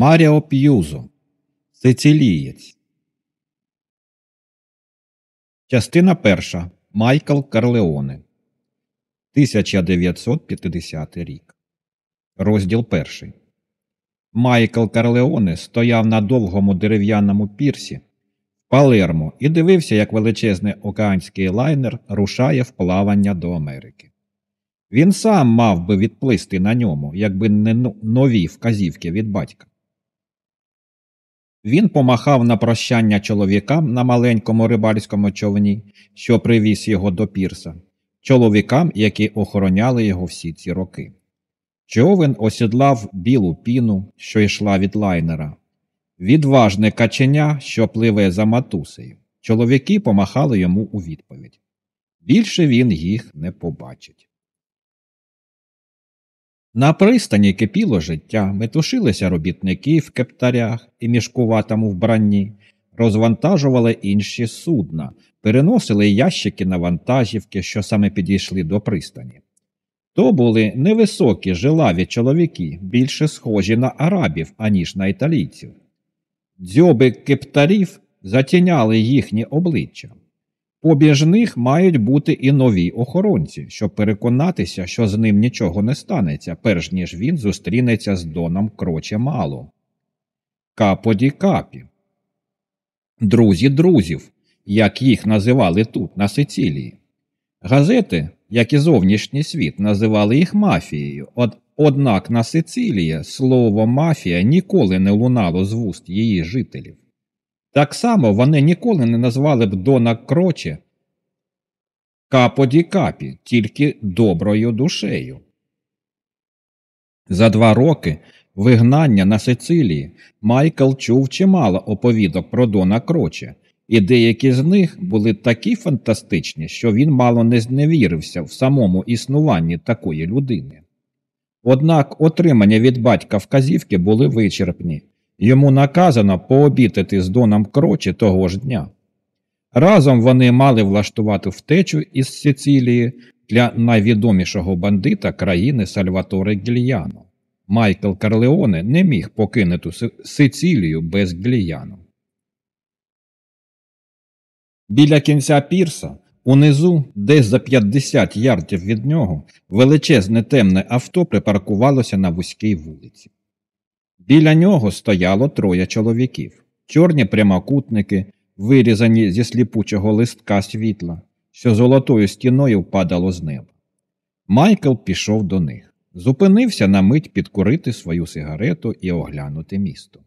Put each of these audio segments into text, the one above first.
Маріо П'юзо, Сицилієць. Частина перша. Майкл Карлеоне. 1950 рік. Розділ перший. Майкл Карлеоне стояв на довгому дерев'яному пірсі в Палермо і дивився, як величезний океанський лайнер рушає в плавання до Америки. Він сам мав би відплисти на ньому, якби не нові вказівки від батька. Він помахав на прощання чоловікам на маленькому рибальському човні, що привіз його до пірса, чоловікам, які охороняли його всі ці роки. Човен осідлав білу піну, що йшла від лайнера, відважне каченя, що пливе за матусею. Чоловіки помахали йому у відповідь. Більше він їх не побачить. На пристані кипіло життя, метушилися робітники в кептарях і мішкуватому вбранні, розвантажували інші судна, переносили ящики на вантажівки, що саме підійшли до пристані. То були невисокі жилаві чоловіки, більше схожі на арабів, аніж на італійців. Дзьоби кептарів затіняли їхні обличчя. Побіж них мають бути і нові охоронці, щоб переконатися, що з ним нічого не станеться, перш ніж він зустрінеться з Доном Кроче Мало. Каподі капі. Друзі друзів, як їх називали тут, на Сицилії. Газети, як і зовнішній світ, називали їх мафією, Од... однак на Сицилії слово мафія ніколи не лунало з вуст її жителів. Так само вони ніколи не назвали б Дона Кроче Каподі Капі, тільки доброю душею. За два роки вигнання на Сицилії Майкл чув чимало оповідок про Дона Кроче, і деякі з них були такі фантастичні, що він мало не зневірився в самому існуванні такої людини. Однак отримання від батька вказівки були вичерпні. Йому наказано пообітати з Доном Крочі того ж дня. Разом вони мали влаштувати втечу із Сицилії для найвідомішого бандита країни Сальваторе Гільяно. Майкл Карлеоне не міг покинути Сицилію без Гільяно. Біля кінця пірса, унизу, десь за 50 ярдів від нього, величезне темне авто припаркувалося на вузькій вулиці. Біля нього стояло троє чоловіків, чорні прямокутники, вирізані зі сліпучого листка світла, що золотою стіною падало з неба. Майкл пішов до них, зупинився на мить підкурити свою сигарету і оглянути місто.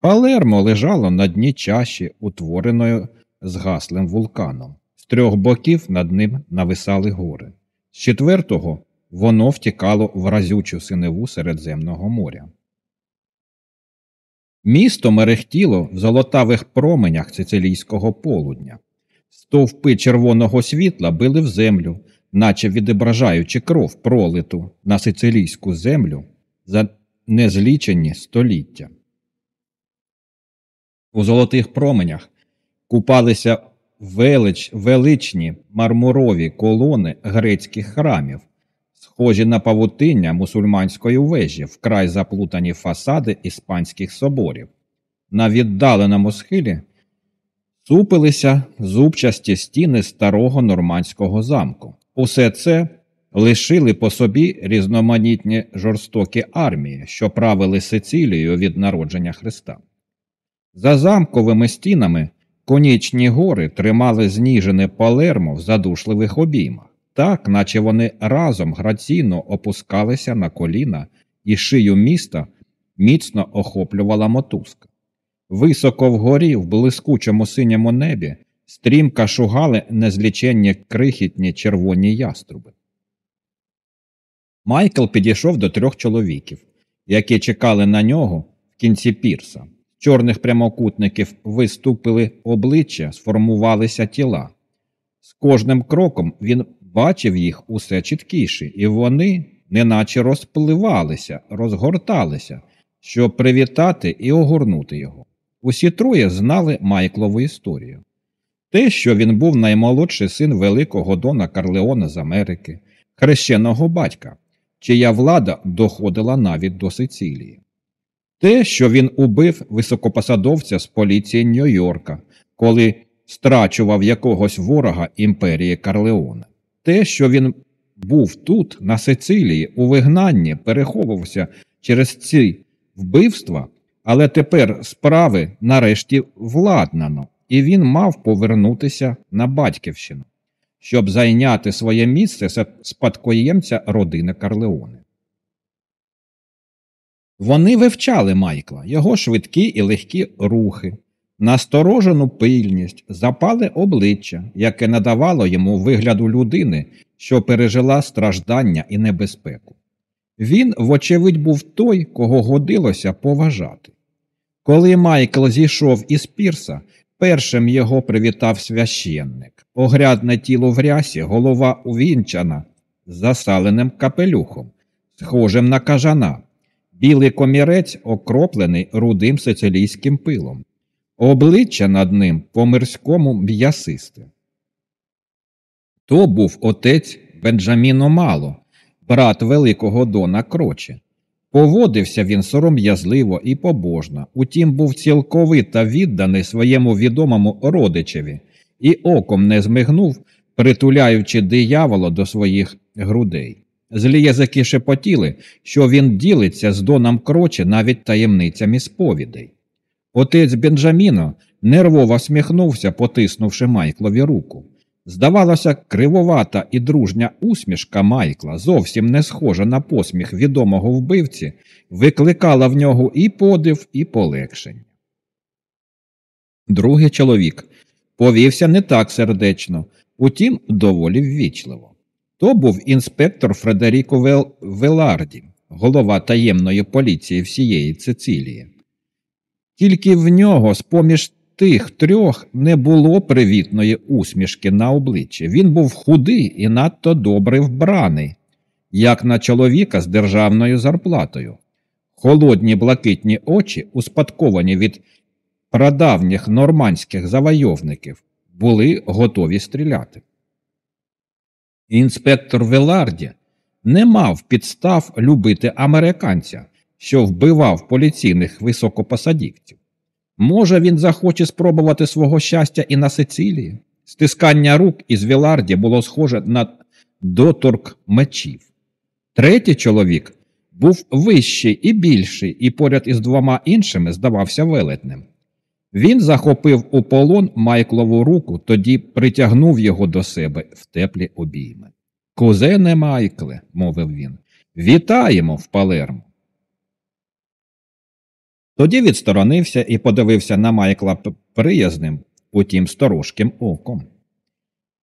Палермо лежало на дні чаші, утвореною згаслим вулканом. З трьох боків над ним нависали гори, з четвертого воно втікало в разючу синеву Середземного моря. Місто мерехтіло в золотавих променях сицилійського полудня. Стовпи червоного світла били в землю, наче відображаючи кров пролиту на сицилійську землю за незлічені століття. У золотих променях купалися велич, величні мармурові колони грецьких храмів, схожі на павутиння мусульманської вежі, вкрай заплутані фасади іспанських соборів. На віддаленому схилі супилися зубчасті стіни старого нормандського замку. Усе це лишили по собі різноманітні жорстокі армії, що правили Сицилією від народження Христа. За замковими стінами конічні гори тримали зніжене Палермо в задушливих обіймах так, наче вони разом граційно опускалися на коліна, і шию міста міцно охоплювала мотузка. Високо вгорі, в блискучому синьому небі, стрімка шугали незліченні крихітні червоні яструби. Майкл підійшов до трьох чоловіків, які чекали на нього в кінці пірса. Чорних прямокутників виступили обличчя, сформувалися тіла. З кожним кроком він бачив їх усе чіткіше, і вони неначе розпливалися, розгорталися, щоб привітати і огорнути його. Усі троє знали Майклову історію. Те, що він був наймолодший син великого Дона Карлеона з Америки, хрещеного батька, чия влада доходила навіть до Сицилії. Те, що він убив високопосадовця з поліції Нью-Йорка, коли страчував якогось ворога імперії Карлеона. Те, що він був тут, на Сицилії, у вигнанні, переховувався через ці вбивства, але тепер справи нарешті владнано, і він мав повернутися на батьківщину, щоб зайняти своє місце спадкоємця родини Карлеони. Вони вивчали Майкла, його швидкі і легкі рухи, насторожену пильність, запале обличчя, яке надавало йому вигляду людини, що пережила страждання і небезпеку. Він, вочевидь, був той, кого годилося поважати. Коли Майкл зійшов із пірса, першим його привітав священник, огрядне тіло в рясі, голова увінчана, з засаленим капелюхом, схожим на кажана, білий комірець окроплений рудим сицилійським пилом, обличчя над ним по мирському м'ясисте. То був отець Бенджаміно Мало, брат великого Дона Кроче. Поводився він сором'язливо і побожно, утім був цілковито відданий своєму відомому родичеві і оком не змигнув, притуляючи диявола до своїх грудей. Злі язики шепотіли, що він ділиться з Доном Кроче навіть таємницями сповідей. Отець Бенджаміно нервово сміхнувся, потиснувши Майклові руку. Здавалося, кривовата і дружня усмішка Майкла, зовсім не схожа на посміх відомого вбивці, викликала в нього і подив, і полегшення. Другий чоловік повівся не так сердечно, утім, доволі ввічливо. То був інспектор Фредеріко Вел... Веларді, голова таємної поліції всієї Цицилії. Тільки в нього, з поміж тих трьох, не було привітної усмішки на обличчі. Він був худий і надто добре вбраний, як на чоловіка з державною зарплатою. Холодні блакитні очі, успадковані від прадавніх нормандських завойовників, були готові стріляти. Інспектор Веларді не мав підстав любити американця, що вбивав поліційних високопосадівців. Може, він захоче спробувати свого щастя і на Сицилії? Стискання рук із Віларді було схоже на доторк мечів. Третій чоловік був вищий і більший, і поряд із двома іншими здавався велетним. Він захопив у полон Майклову руку, тоді притягнув його до себе в теплі обійми. Кузене Майкле, мовив він, вітаємо в Палермо. Тоді відсторонився і подивився на Майкла приязним, утім сторожким оком.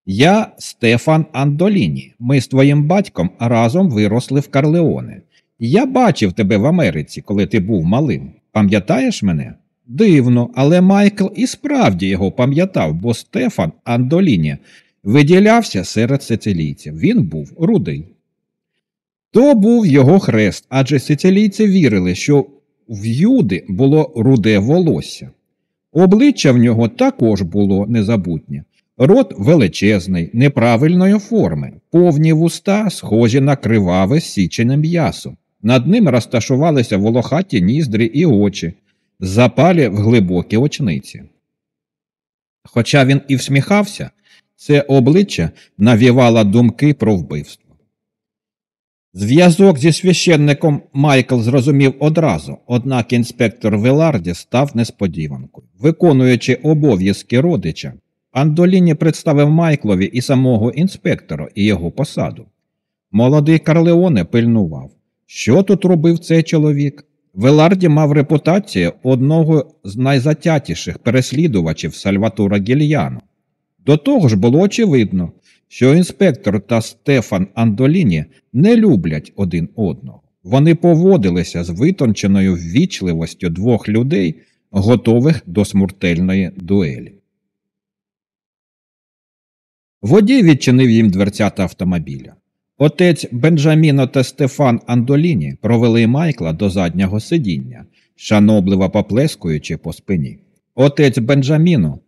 Я Стефан Андоліні. Ми з твоїм батьком разом виросли в Карлеоне. Я бачив тебе в Америці, коли ти був малим. Пам'ятаєш мене? Дивно, але Майкл і справді його пам'ятав, бо Стефан Андоліні виділявся серед сицилійців. Він був рудий. То був його хрест, адже сицилійці вірили, що в Юди було руде волосся. Обличчя в нього також було незабутнє. Рот величезний, неправильної форми, повні вуста, схожі на криваве січене м'ясо. Над ним розташувалися волохаті ніздрі і очі, запалі в глибокі очниці. Хоча він і всміхався, це обличчя навівало думки про вбивство. Зв'язок зі священником Майкл зрозумів одразу, однак інспектор Веларді став несподіванкою. Виконуючи обов'язки родича, Андоліні представив Майклові і самого інспектора і його посаду. Молодий Карлеоне пильнував, що тут робив цей чоловік. Веларді мав репутацію одного з найзатятіших переслідувачів Сальватора Гільяно. До того ж було очевидно, що інспектор та Стефан Андоліні не люблять один одного. Вони поводилися з витонченою ввічливостю двох людей, готових до смертельної дуелі. Водій відчинив їм дверцята автомобіля. Отець Бенджаміно та Стефан Андоліні провели Майкла до заднього сидіння, шанобливо поплескуючи по спині. Отець Бенджаміно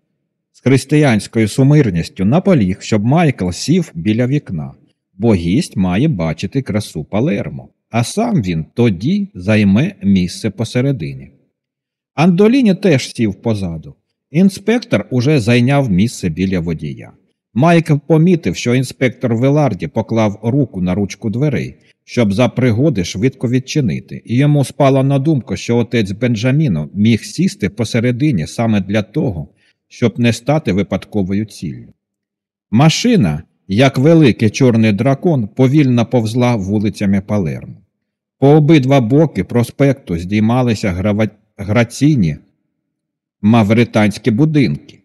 з християнською сумирністю наполіг, щоб Майкл сів біля вікна, бо гість має бачити красу Палермо. а сам він тоді займе місце посередині. Андоліні теж сів позаду. Інспектор уже зайняв місце біля водія. Майкл помітив, що інспектор Веларді поклав руку на ручку дверей, щоб за пригоди швидко відчинити, і йому спало на думку, що отець Бенджаміно міг сісти посередині саме для того, щоб не стати випадковою ціллю. Машина, як великий чорний дракон, повільно повзла вулицями Палермо. По обидва боки проспекту здіймалися грава... граційні мавританські будинки,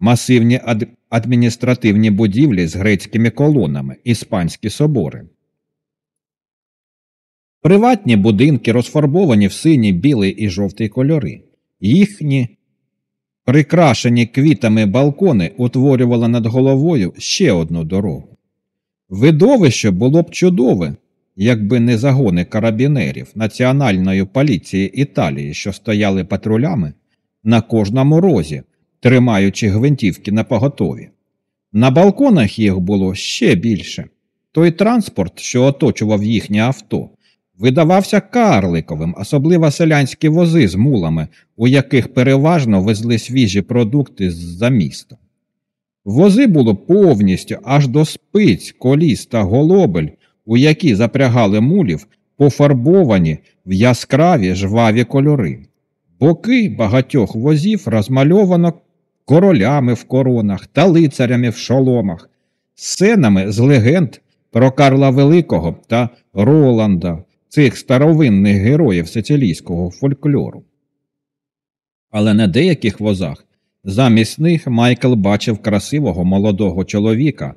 масивні ад... адміністративні будівлі з грецькими колонами, іспанські собори. Приватні будинки розфарбовані в синій, білий і жовтий кольори. Їхні прикрашені квітами балкони утворювали над головою ще одну дорогу. Видовище було б чудове, якби не загони карабінерів Національної поліції Італії, що стояли патрулями на кожному розі, тримаючи гвинтівки на поготові. На балконах їх було ще більше. Той транспорт, що оточував їхнє авто, видавався карликовим, особливо селянські вози з мулами, у яких переважно везли свіжі продукти з-за міста. Вози було повністю аж до спиць, коліс та голобель, у які запрягали мулів, пофарбовані в яскраві жваві кольори. Боки багатьох возів розмальовано королями в коронах та лицарями в шоломах, сценами з легенд про Карла Великого та Роланда, цих старовинних героїв сицилійського фольклору. Але на деяких возах замість них Майкл бачив красивого молодого чоловіка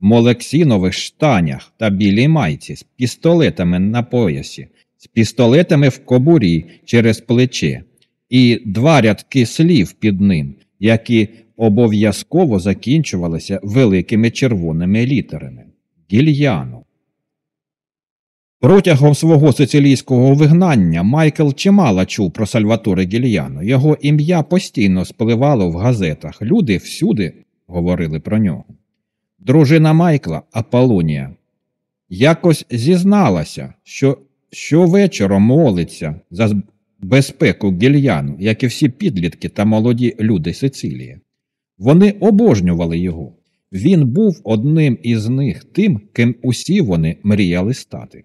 в молексінових штанях та білій майці з пістолетами на поясі, з пістолетами в кобурі через плече, і два рядки слів під ним, які обов'язково закінчувалися великими червоними літерами Гільяно. Протягом свого сицилійського вигнання Майкл чимало чув про Сальваторе Гільяно. Його ім'я постійно спливало в газетах. Люди всюди говорили про нього. Дружина Майкла Аполонія якось зізналася, що щовечора молиться за безпеку Гільяну, як і всі підлітки та молоді люди Сицилії. Вони обожнювали його. Він був одним із них тим, ким усі вони мріяли стати.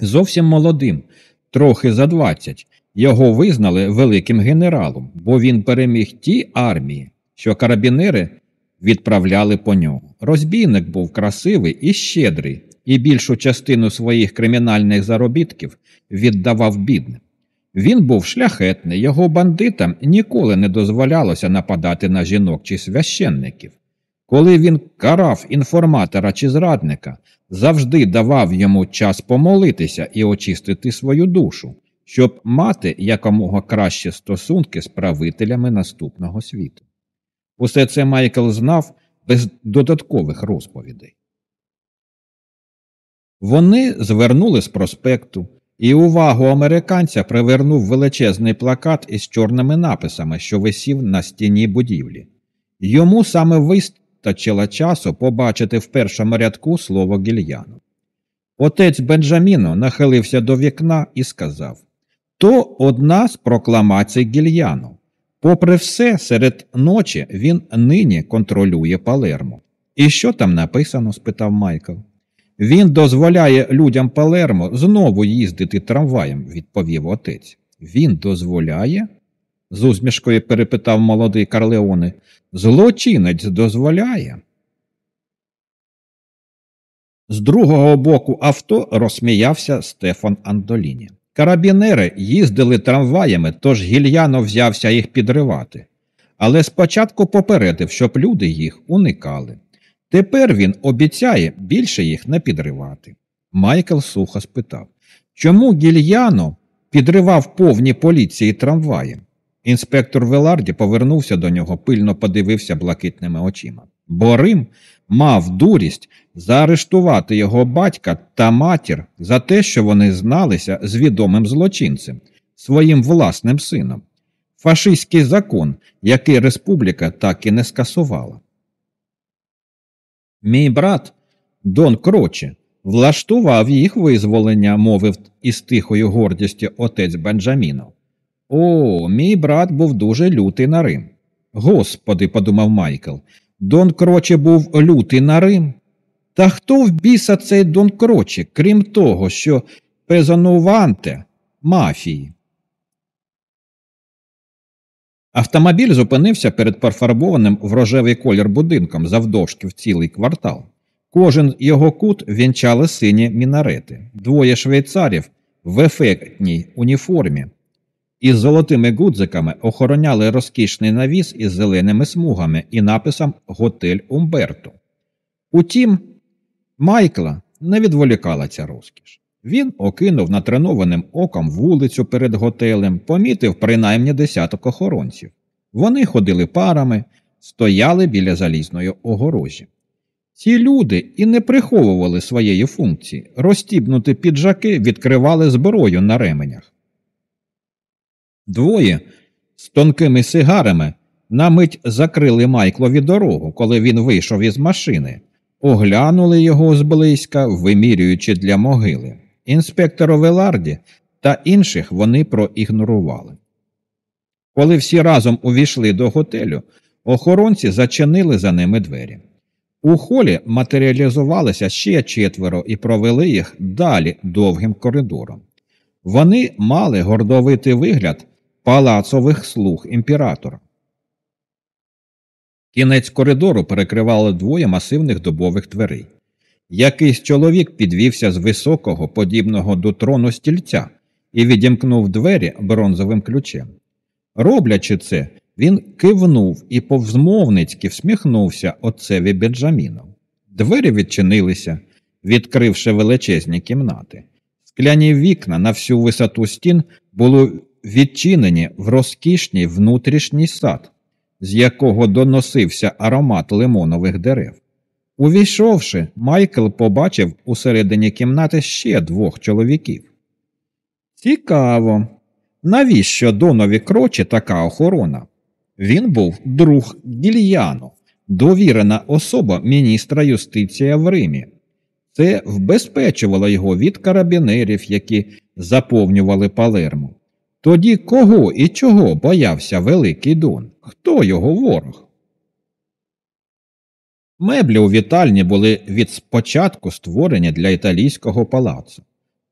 Зовсім молодим, трохи за 20, його визнали великим генералом, бо він переміг ті армії, що карабінери відправляли по нього. Розбійник був красивий і щедрий, і більшу частину своїх кримінальних заробітків віддавав бідним. Він був шляхетний, його бандитам ніколи не дозволялося нападати на жінок чи священників. Коли він карав інформатора чи зрадника, завжди давав йому час помолитися і очистити свою душу, щоб мати якомога кращі стосунки з правителями наступного світу. Усе це Майкл знав без додаткових розповідей. Вони звернули з проспекту, і увагу американця привернув величезний плакат із чорними написами, що висів на стіні будівлі. Йому саме вистачило часу побачити в першому рядку слово гільяну. Отець Бенджаміно нахилився до вікна і сказав То одна з прокламацій гільяну. Попри все, серед ночі він нині контролює Палермо. І що там написано? спитав Майкл. Він дозволяє людям Палермо знову їздити трамваєм, відповів отець. Він дозволяє? З усмішкою перепитав молодий Карлеоне. Злочинець дозволяє. З другого боку авто розсміявся Стефан Андоліні. Карабінери їздили трамваями, тож гільяно взявся їх підривати. Але спочатку попередив, щоб люди їх уникали. Тепер він обіцяє більше їх не підривати. Майкл сухо спитав чому гільяно підривав повні поліції трамваєм? Інспектор Веларді повернувся до нього, пильно подивився блакитними очима. Бо Рим мав дурість заарештувати його батька та матір за те, що вони зналися з відомим злочинцем, своїм власним сином. Фашистський закон, який республіка так і не скасувала. Мій брат Дон Кроче влаштував їх визволення, мовив із тихою гордістю отець Бенджамінов. О, мій брат був дуже лютий на Рим. Господи, подумав Майкл, Дон Кроче був лютий на Рим. Та хто в біса цей Дон Кроче, крім того, що пезонуванте мафії? Автомобіль зупинився перед пофарбованим в рожевий колір будинком завдовжки в цілий квартал. Кожен його кут вінчали сині мінарети, двоє швейцарів в ефектній уніформі із золотими гудзиками охороняли розкішний навіс із зеленими смугами і написом Готель Умберто. Утім, Майкла не відволікала ця розкіш. Він окинув натренованим оком вулицю перед готелем, помітив принаймні десяток охоронців. Вони ходили парами, стояли біля залізної огорожі. Ці люди і не приховували своєї функції, розтібнути піджаки відкривали зброю на ременях. Двоє з тонкими сигарами на мить закрили Майклові дорогу, коли він вийшов із машини, оглянули його зблизька, вимірюючи для могили. Інспектору Веларді та інших вони проігнорували. Коли всі разом увійшли до готелю, охоронці зачинили за ними двері. У холі матеріалізувалися ще четверо і провели їх далі довгим коридором. Вони мали гордовитий вигляд палацових слуг імператора. Кінець коридору перекривали двоє масивних дубових дверей. Якийсь чоловік підвівся з високого, подібного до трону стільця і відімкнув двері бронзовим ключем. Роблячи це, він кивнув і повзмовницьки всміхнувся отцеві Беджаміну. Двері відчинилися, відкривши величезні кімнати. Скляні вікна на всю висоту стін були відчинені в розкішній внутрішній сад, з якого доносився аромат лимонових дерев. Увійшовши, Майкл побачив усередині кімнати ще двох чоловіків. Цікаво, навіщо донові крочі така охорона? Він був друг Гільяно, довірена особа міністра юстиції в Римі. Це вбезпечувало його від карабінерів, які заповнювали Палермо. Тоді кого і чого боявся Великий Дон? Хто його ворог? Меблі у вітальні були від спочатку створені для італійського палацу.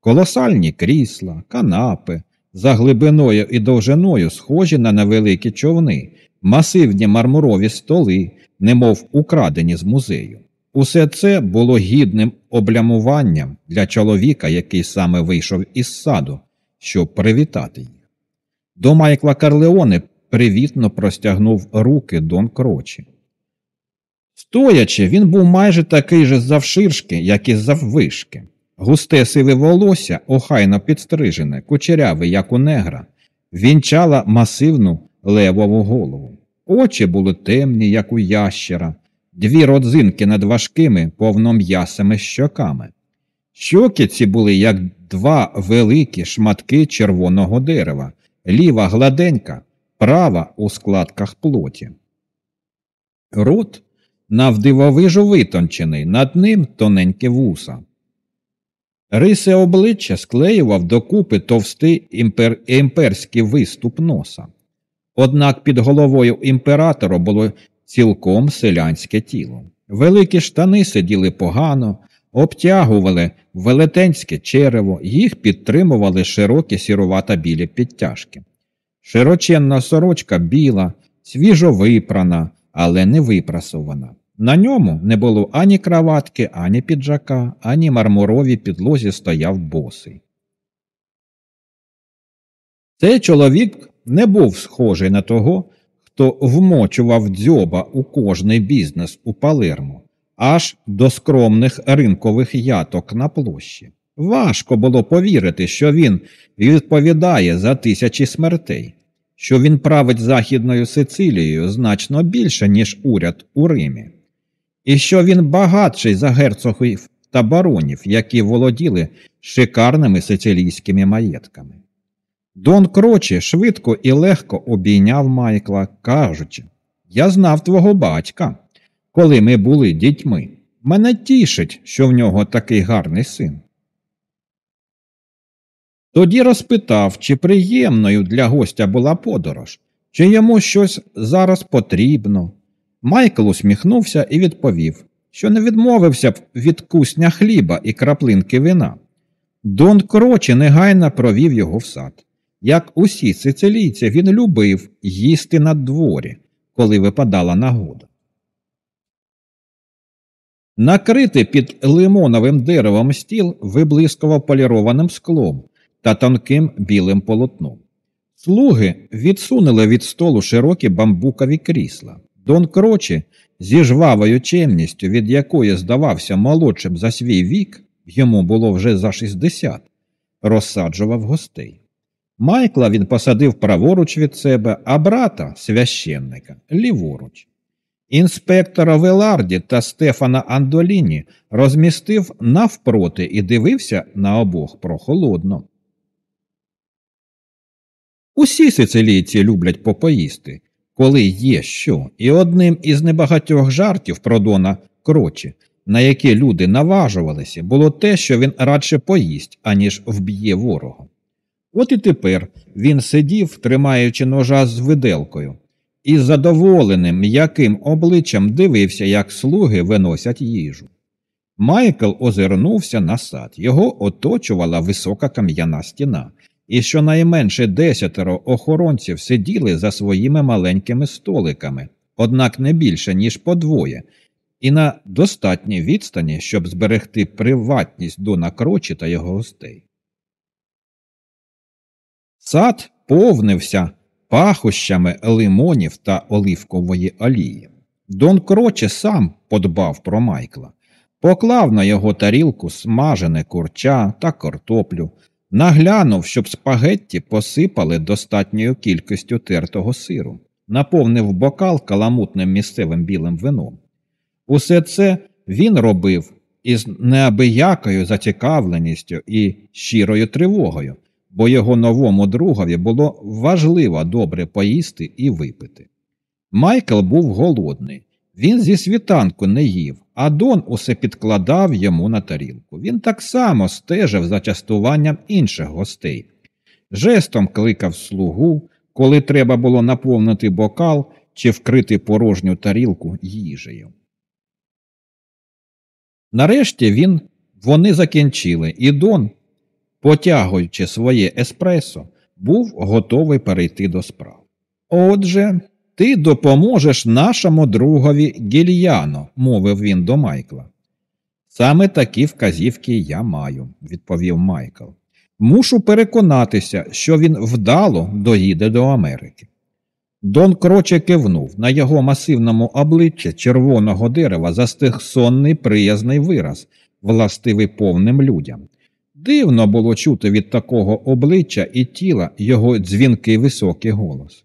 Колосальні крісла, канапи, за глибиною і довжиною схожі на невеликі човни, масивні мармурові столи, немов украдені з музею. Усе це було гідним облямуванням для чоловіка, який саме вийшов із саду, щоб привітати їх. До Майкла Карлеоне привітно простягнув руки Дон Крочі. Стоячи, він був майже такий же завширшки, як і заввишки. Густе сиве волосся, охайно підстрижене, кучеряве, як у негра, вінчала масивну левову голову. Очі були темні, як у ящера, дві родзинки над важкими повном'ясими щоками. Щоки ці були, як два великі шматки червоного дерева, ліва гладенька, права у складках плоті. Рот навдивовижу витончений, над ним тоненьке вуса. Риси обличчя склеював докупи товстий імпер... імперський виступ носа. Однак під головою імператора було цілком селянське тіло. Великі штани сиділи погано, обтягували велетенське черево, їх підтримували широкі сірувата білі підтяжки. Широченна сорочка біла, свіжо випрана, але не випрасована. На ньому не було ані краватки, ані піджака, ані мармуровій підлозі стояв босий. Цей чоловік не був схожий на того, хто вмочував дзьоба у кожний бізнес у Палермо, аж до скромних ринкових яток на площі. Важко було повірити, що він відповідає за тисячі смертей, що він править Західною Сицилією значно більше, ніж уряд у Римі, і що він багатший за герцогів та баронів, які володіли шикарними сицилійськими маєтками. Дон Крочі швидко і легко обійняв Майкла, кажучи Я знав твого батька, коли ми були дітьми. Мене тішить, що в нього такий гарний син. Тоді розпитав, чи приємною для гостя була подорож, чи йому щось зараз потрібно. Майкл усміхнувся і відповів, що не відмовився б від кусня хліба і краплинки вина. Дон Крочі негайно провів його в сад. Як усі сицилійці, він любив їсти на дворі, коли випадала нагода. Накритий під лимоновим деревом стіл виблискував полірованим склом та тонким білим полотном. Слуги відсунули від столу широкі бамбукові крісла. Дон Крочі, зі жвавою чемністю, від якої здавався молодшим за свій вік, йому було вже за 60, розсаджував гостей. Майкла він посадив праворуч від себе, а брата, священника, ліворуч. Інспектора Веларді та Стефана Андоліні розмістив навпроти і дивився на обох прохолодно. Усі сицилійці люблять попоїсти, коли є що, і одним із небагатьох жартів про Дона Крочі, на які люди наважувалися, було те, що він радше поїсть, аніж вб'є ворога. От і тепер він сидів, тримаючи ножа з виделкою, і задоволеним м'яким обличчям дивився, як слуги виносять їжу. Майкл озирнувся на сад, його оточувала висока кам'яна стіна, і щонайменше десятеро охоронців сиділи за своїми маленькими столиками, однак не більше, ніж по двоє, і на достатній відстані, щоб зберегти приватність до накрочі та його гостей. Сад повнився пахощами лимонів та оливкової олії. Дон Кроче сам подбав про Майкла, поклав на його тарілку смажене курча та картоплю, наглянув, щоб спагетті посипали достатньою кількістю тертого сиру, наповнив бокал каламутним місцевим білим вином. Усе це він робив із неабиякою зацікавленістю і щирою тривогою, бо його новому другові було важливо добре поїсти і випити. Майкл був голодний. Він зі світанку не їв, а Дон усе підкладав йому на тарілку. Він так само стежив за частуванням інших гостей, жестом кликав слугу, коли треба було наповнити бокал чи вкрити порожню тарілку їжею. Нарешті він вони закінчили, і Дон, потягуючи своє еспресо, був готовий перейти до справ. Отже, ти допоможеш нашому другові Гільяно, мовив він до Майкла. Саме такі вказівки я маю, відповів Майкл. Мушу переконатися, що він вдало доїде до Америки. Дон кроче кивнув на його масивному обличчі червоного дерева застиг сонний приязний вираз, властивий повним людям. Дивно було чути від такого обличчя і тіла його дзвінкий високий голос.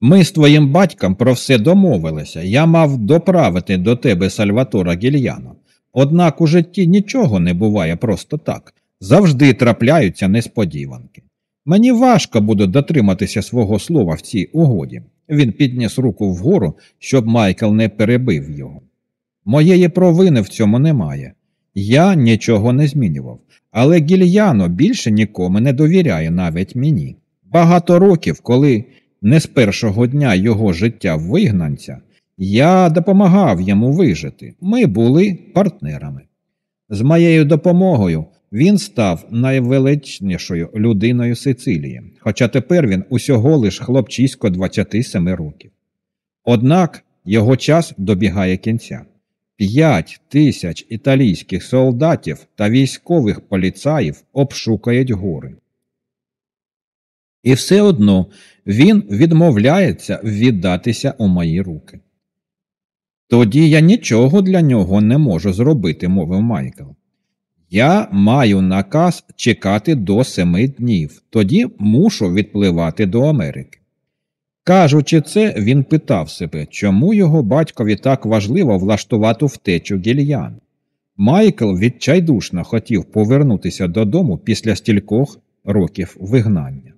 Ми з твоїм батьком про все домовилися. Я мав доправити до тебе Сальватора Гільяно. Однак у житті нічого не буває просто так. Завжди трапляються несподіванки. Мені важко буде дотриматися свого слова в цій угоді. Він підніс руку вгору, щоб Майкл не перебив його. Моєї провини в цьому немає. Я нічого не змінював, але гільяно більше нікому не довіряє навіть мені. Багато років, коли не з першого дня його життя вигнанця, я допомагав йому вижити. Ми були партнерами. З моєю допомогою він став найвеличнішою людиною Сицилії, хоча тепер він усього лиш хлопчисько 27 років. Однак його час добігає кінця. П'ять тисяч італійських солдатів та військових поліцаїв обшукають гори. І все одно він відмовляється віддатися у мої руки. Тоді я нічого для нього не можу зробити, мовив Майкл. Я маю наказ чекати до семи днів, тоді мушу відпливати до Америки. Кажучи це, він питав себе, чому його батькові так важливо влаштувати втечу гільян. Майкл відчайдушно хотів повернутися додому після стількох років вигнання.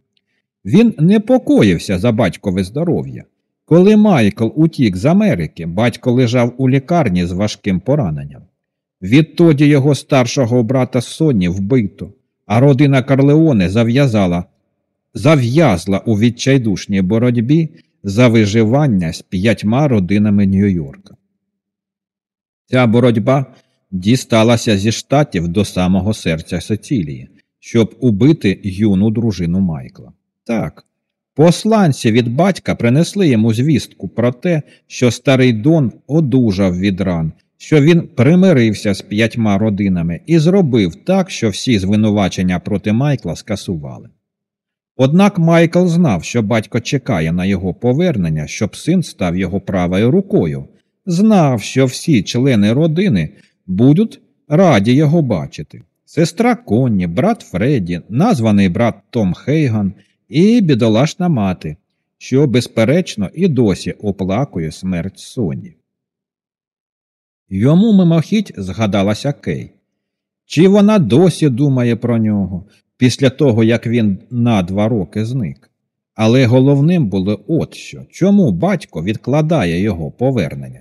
Він непокоївся за батькове здоров'я, Коли Майкл утік з Америки, батько лежав у лікарні з важким пораненням. Відтоді його старшого брата Соні вбито, а родина Карлеоне зав'язала, зав'язла у відчайдушній боротьбі за виживання з п'ятьма родинами Нью-Йорка. Ця боротьба дісталася зі штатів до самого серця Сицилії, щоб убити юну дружину Майкла. Так, посланці від батька принесли йому звістку про те, що старий Дон одужав від ран, що він примирився з п'ятьма родинами і зробив так, що всі звинувачення проти Майкла скасували. Однак Майкл знав, що батько чекає на його повернення, щоб син став його правою рукою, знав, що всі члени родини будуть раді його бачити. Сестра Конні, брат Фредді, названий брат Том Хейган і бідолашна мати, що, безперечно, і досі оплакує смерть Соні. Йому мимохідь згадалася Кей. Чи вона досі думає про нього після того, як він на два роки зник? Але головним було от що чому батько відкладає його повернення?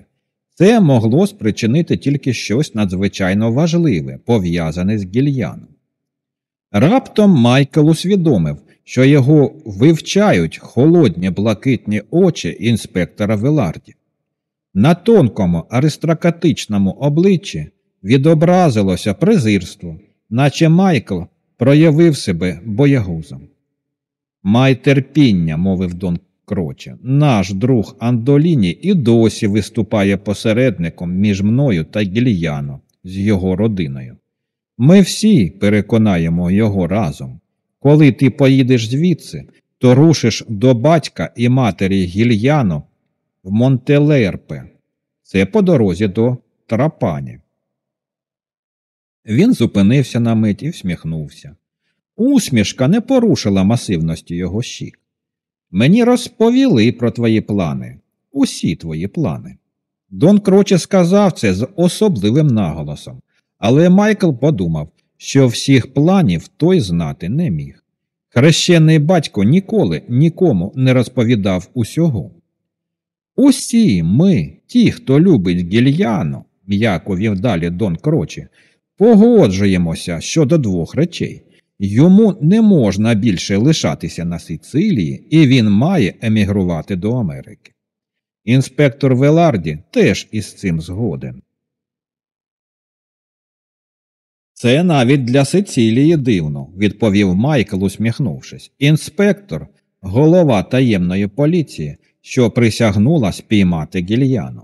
Це могло спричинити тільки щось надзвичайно важливе, пов'язане з гільяном. Раптом Майкл усвідомив, що його вивчають холодні блакитні очі інспектора Веларді. На тонкому аристократичному обличчі відобразилося презирство, наче Майкл проявив себе боягузом. Май терпіння, мовив Дон Кроче, наш друг Андоліні і досі виступає посередником між мною та Гільяно з його родиною. Ми всі переконаємо його разом. Коли ти поїдеш звідси, то рушиш до батька і матері Гільяно в Монтелерпе. Це по дорозі до Трапані. Він зупинився на мить і всміхнувся. Усмішка не порушила масивності його щік. Мені розповіли про твої плани, усі твої плани. Дон Кроче сказав це з особливим наголосом, але Майкл подумав, що всіх планів той знати не міг. Хрещений батько ніколи нікому не розповідав усього. Усі ми, ті, хто любить гільяно, м'яко вів далі Дон Крочі, погоджуємося щодо двох речей. Йому не можна більше лишатися на Сицилії, і він має емігрувати до Америки. Інспектор Веларді теж із цим згоден. Це навіть для Сицилії дивно, відповів Майкл, усміхнувшись. Інспектор, голова таємної поліції, що присягнула спіймати гільяну.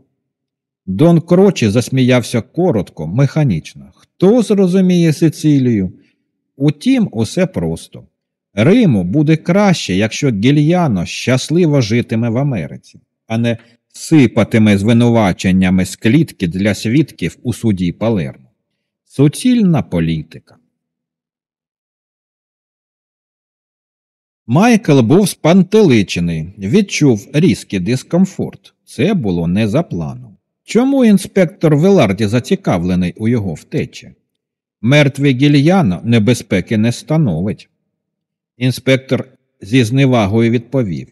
Дон Крочі засміявся коротко, механічно. Хто зрозуміє Сицилію? Утім, усе просто. Риму буде краще, якщо Гільяно щасливо житиме в Америці, а не сипатиме звинуваченнями з клітки для свідків у суді Палермо. Суцільна політика. Майкл був спантеличений, відчув різкий дискомфорт. Це було не за планом. Чому інспектор Веларді зацікавлений у його втечі? Мертвий гільяно небезпеки не становить. Інспектор зі зневагою відповів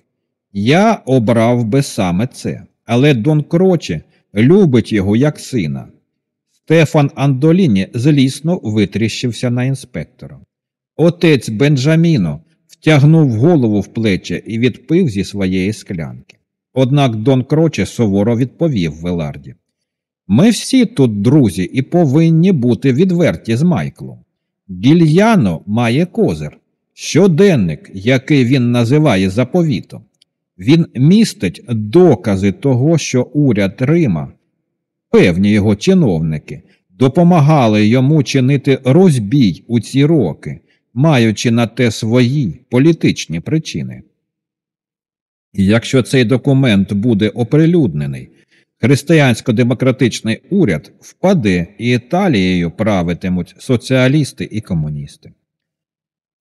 Я обрав би саме це, але Дон Кроче любить його як сина. Стефан Андоліні злісно витріщився на інспектора. Отець Бенджаміно втягнув голову в плече і відпив зі своєї склянки. Однак Дон Кроче суворо відповів Веларді. Ми всі тут друзі і повинні бути відверті з Майклом. Гільяно має козир, щоденник, який він називає заповітом. Він містить докази того, що уряд Рима, певні його чиновники, допомагали йому чинити розбій у ці роки, маючи на те свої політичні причини. Якщо цей документ буде оприлюднений, християнсько-демократичний уряд впаде і Італією правитимуть соціалісти і комуністи.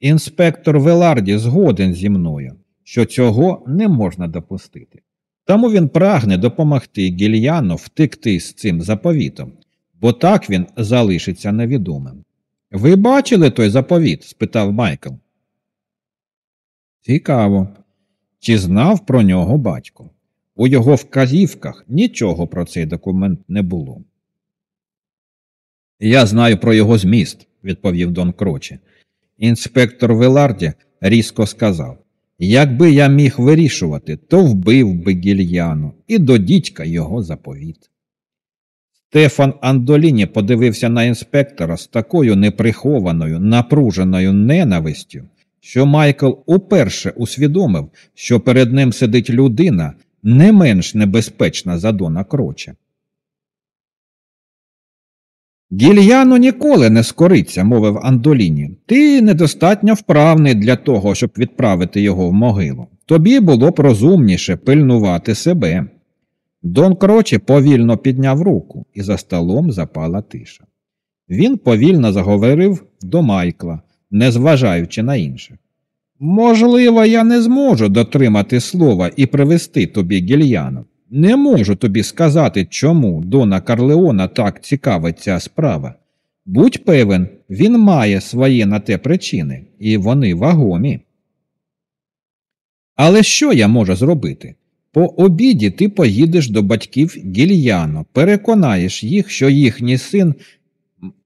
Інспектор Веларді згоден зі мною, що цього не можна допустити. Тому він прагне допомогти Гільяну втекти з цим заповітом, бо так він залишиться невідомим. Ви бачили той заповіт? спитав Майкл. Цікаво. Чи знав про нього батько? У його вказівках нічого про цей документ не було. Я знаю про його зміст, відповів Дон Крочі. Інспектор Веларді різко сказав Якби я міг вирішувати, то вбив би гільяну і до дідька його заповіт. Стефан Андоліні подивився на інспектора з такою неприхованою, напруженою ненавистю, що Майкл уперше усвідомив, що перед ним сидить людина не менш небезпечна за Дона Кроча. Гільяно ніколи не скориться, мовив Андоліні. Ти недостатньо вправний для того, щоб відправити його в могилу. Тобі було б розумніше пильнувати себе. Дон Крочі повільно підняв руку, і за столом запала тиша. Він повільно заговорив до Майкла, не зважаючи на інших. Можливо, я не зможу дотримати слова і привести тобі гільяну. Не можу тобі сказати, чому Дона Карлеона так цікавить ця справа. Будь певен, він має свої на те причини, і вони вагомі. Але що я можу зробити? По обіді ти поїдеш до батьків Гільяно, переконаєш їх, що їхній син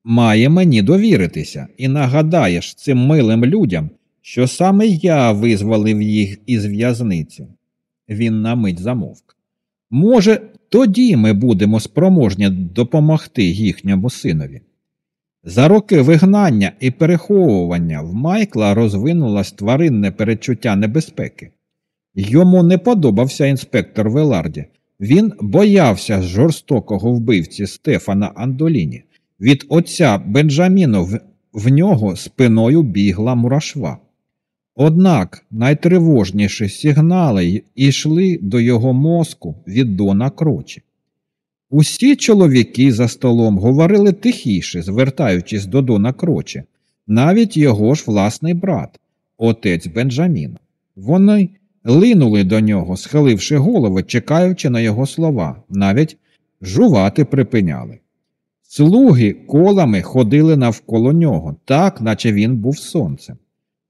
має мені довіритися, і нагадаєш цим милим людям, що саме я визволив їх із в'язниці. Він на мить замовк. Може, тоді ми будемо спроможні допомогти їхньому синові. За роки вигнання і переховування в Майкла розвинулось тваринне перечуття небезпеки. Йому не подобався інспектор Веларді. Він боявся жорстокого вбивці Стефана Андоліні. Від отця Бенджаміну в, в нього спиною бігла мурашва. Однак найтривожніші сигнали йшли до його мозку від Дона Крочі. Усі чоловіки за столом говорили тихіше, звертаючись до Дона Крочі, навіть його ж власний брат, отець Бенджаміна. Вони линули до нього, схиливши голови, чекаючи на його слова, навіть жувати припиняли. Слуги колами ходили навколо нього, так наче він був сонцем.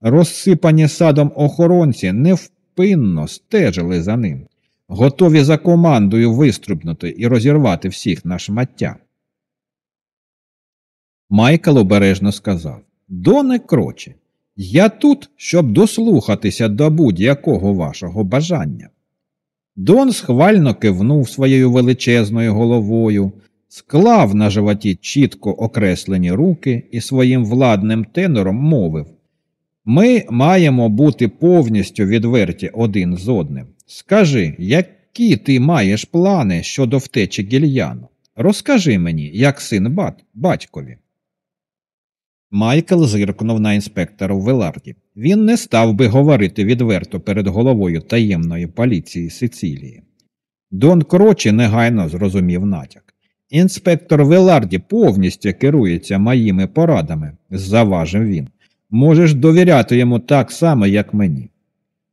Розсипані садом охоронці невпинно стежили за ним, готові за командою виструбнути і розірвати всіх на шмаття. Майкл обережно сказав Доне кроче, я тут, щоб дослухатися до будь-якого вашого бажання. Дон схвально кивнув своєю величезною головою, склав на животі чітко окреслені руки і своїм владним тенором мовив Ми маємо бути повністю відверті один з одним. Скажи, які ти маєш плани щодо втечі гільяну? Розкажи мені, як син бат, батькові. Майкл зиркнув на інспектора Веларді. Він не став би говорити відверто перед головою таємної поліції Сицилії. Дон Крочі негайно зрозумів натяк. Інспектор Веларді повністю керується моїми порадами, заважив він. Можеш довіряти йому так само, як мені.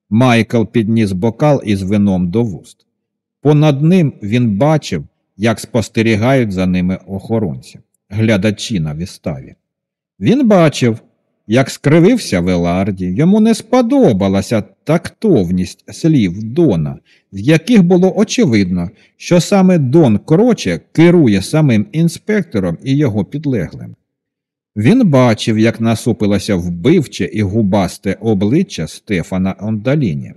Майкл підніс бокал із вином до вуст. Понад ним він бачив, як спостерігають за ними охоронці, глядачі на виставі. Він бачив, як скривився Веларді, йому не сподобалася тактовність слів Дона, в яких було очевидно, що саме Дон Кроче керує самим інспектором і його підлеглим. Він бачив, як насупилося вбивче і губасте обличчя Стефана Ондаліні.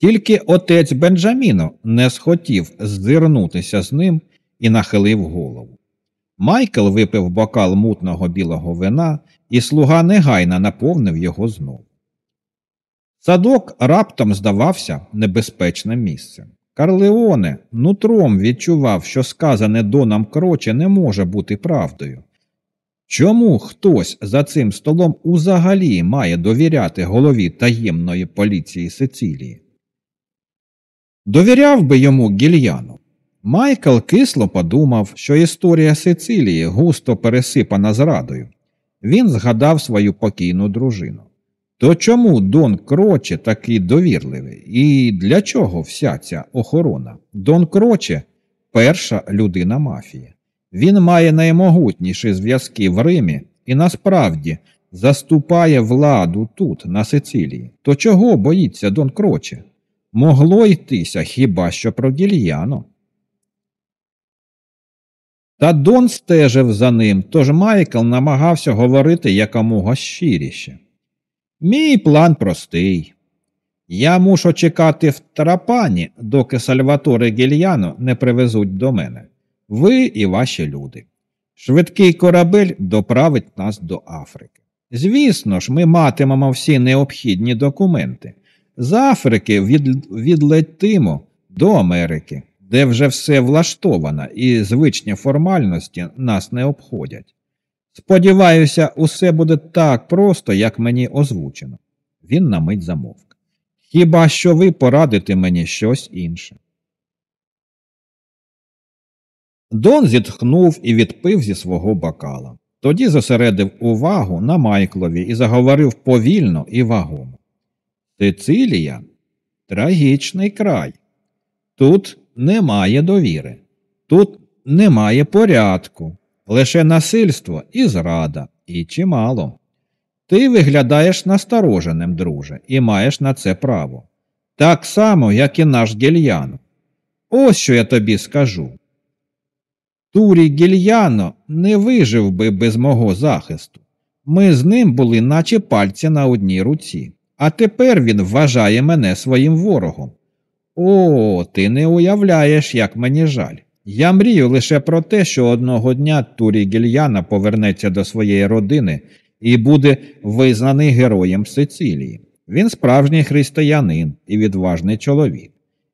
Тільки отець Бенджаміно не схотів ззирнутися з ним і нахилив голову. Майкл випив бокал мутного білого вина, і слуга негайно наповнив його знову. Садок раптом здавався небезпечним місцем. Карлеоне нутром відчував, що сказане доном кроче не може бути правдою. Чому хтось за цим столом узагалі має довіряти голові таємної поліції Сицилії? Довіряв би йому гільяну. Майкл кисло подумав, що історія Сицилії густо пересипана зрадою. Він згадав свою покійну дружину. То чому Дон Кроче такий довірливий? І для чого вся ця охорона? Дон Кроче перша людина мафії. Він має наймогутніші зв'язки в Римі і насправді заступає владу тут, на Сицилії. То чого боїться Дон Кроче? Могло йтися хіба що про гільяно. Та Дон стежив за ним, тож Майкл намагався говорити якомога щиріше. Мій план простий. Я мушу чекати в Тарапані, доки Сальваторе Гільяно не привезуть до мене. Ви і ваші люди. Швидкий корабель доправить нас до Африки. Звісно ж, ми матимемо всі необхідні документи. З Африки від... відлетимо до Америки, де вже все влаштовано і звичні формальності нас не обходять. Сподіваюся, усе буде так просто, як мені озвучено. Він на мить замовк. Хіба що ви порадите мені щось інше? Дон зітхнув і відпив зі свого бокала. Тоді зосередив увагу на Майклові і заговорив повільно і вагомо. Сицилія трагічний край. Тут немає довіри, тут немає порядку, лише насильство і зрада, і чимало. Ти виглядаєш настороженим, друже, і маєш на це право. Так само, як і наш гільян. Ось що я тобі скажу. Турі Гільяно не вижив би без мого захисту. Ми з ним були, наче пальці на одній руці, а тепер він вважає мене своїм ворогом. О, ти не уявляєш, як мені жаль. Я мрію лише про те, що одного дня Турі Гільяна повернеться до своєї родини і буде визнаний героєм Сицилії. Він справжній християнин і відважний чоловік.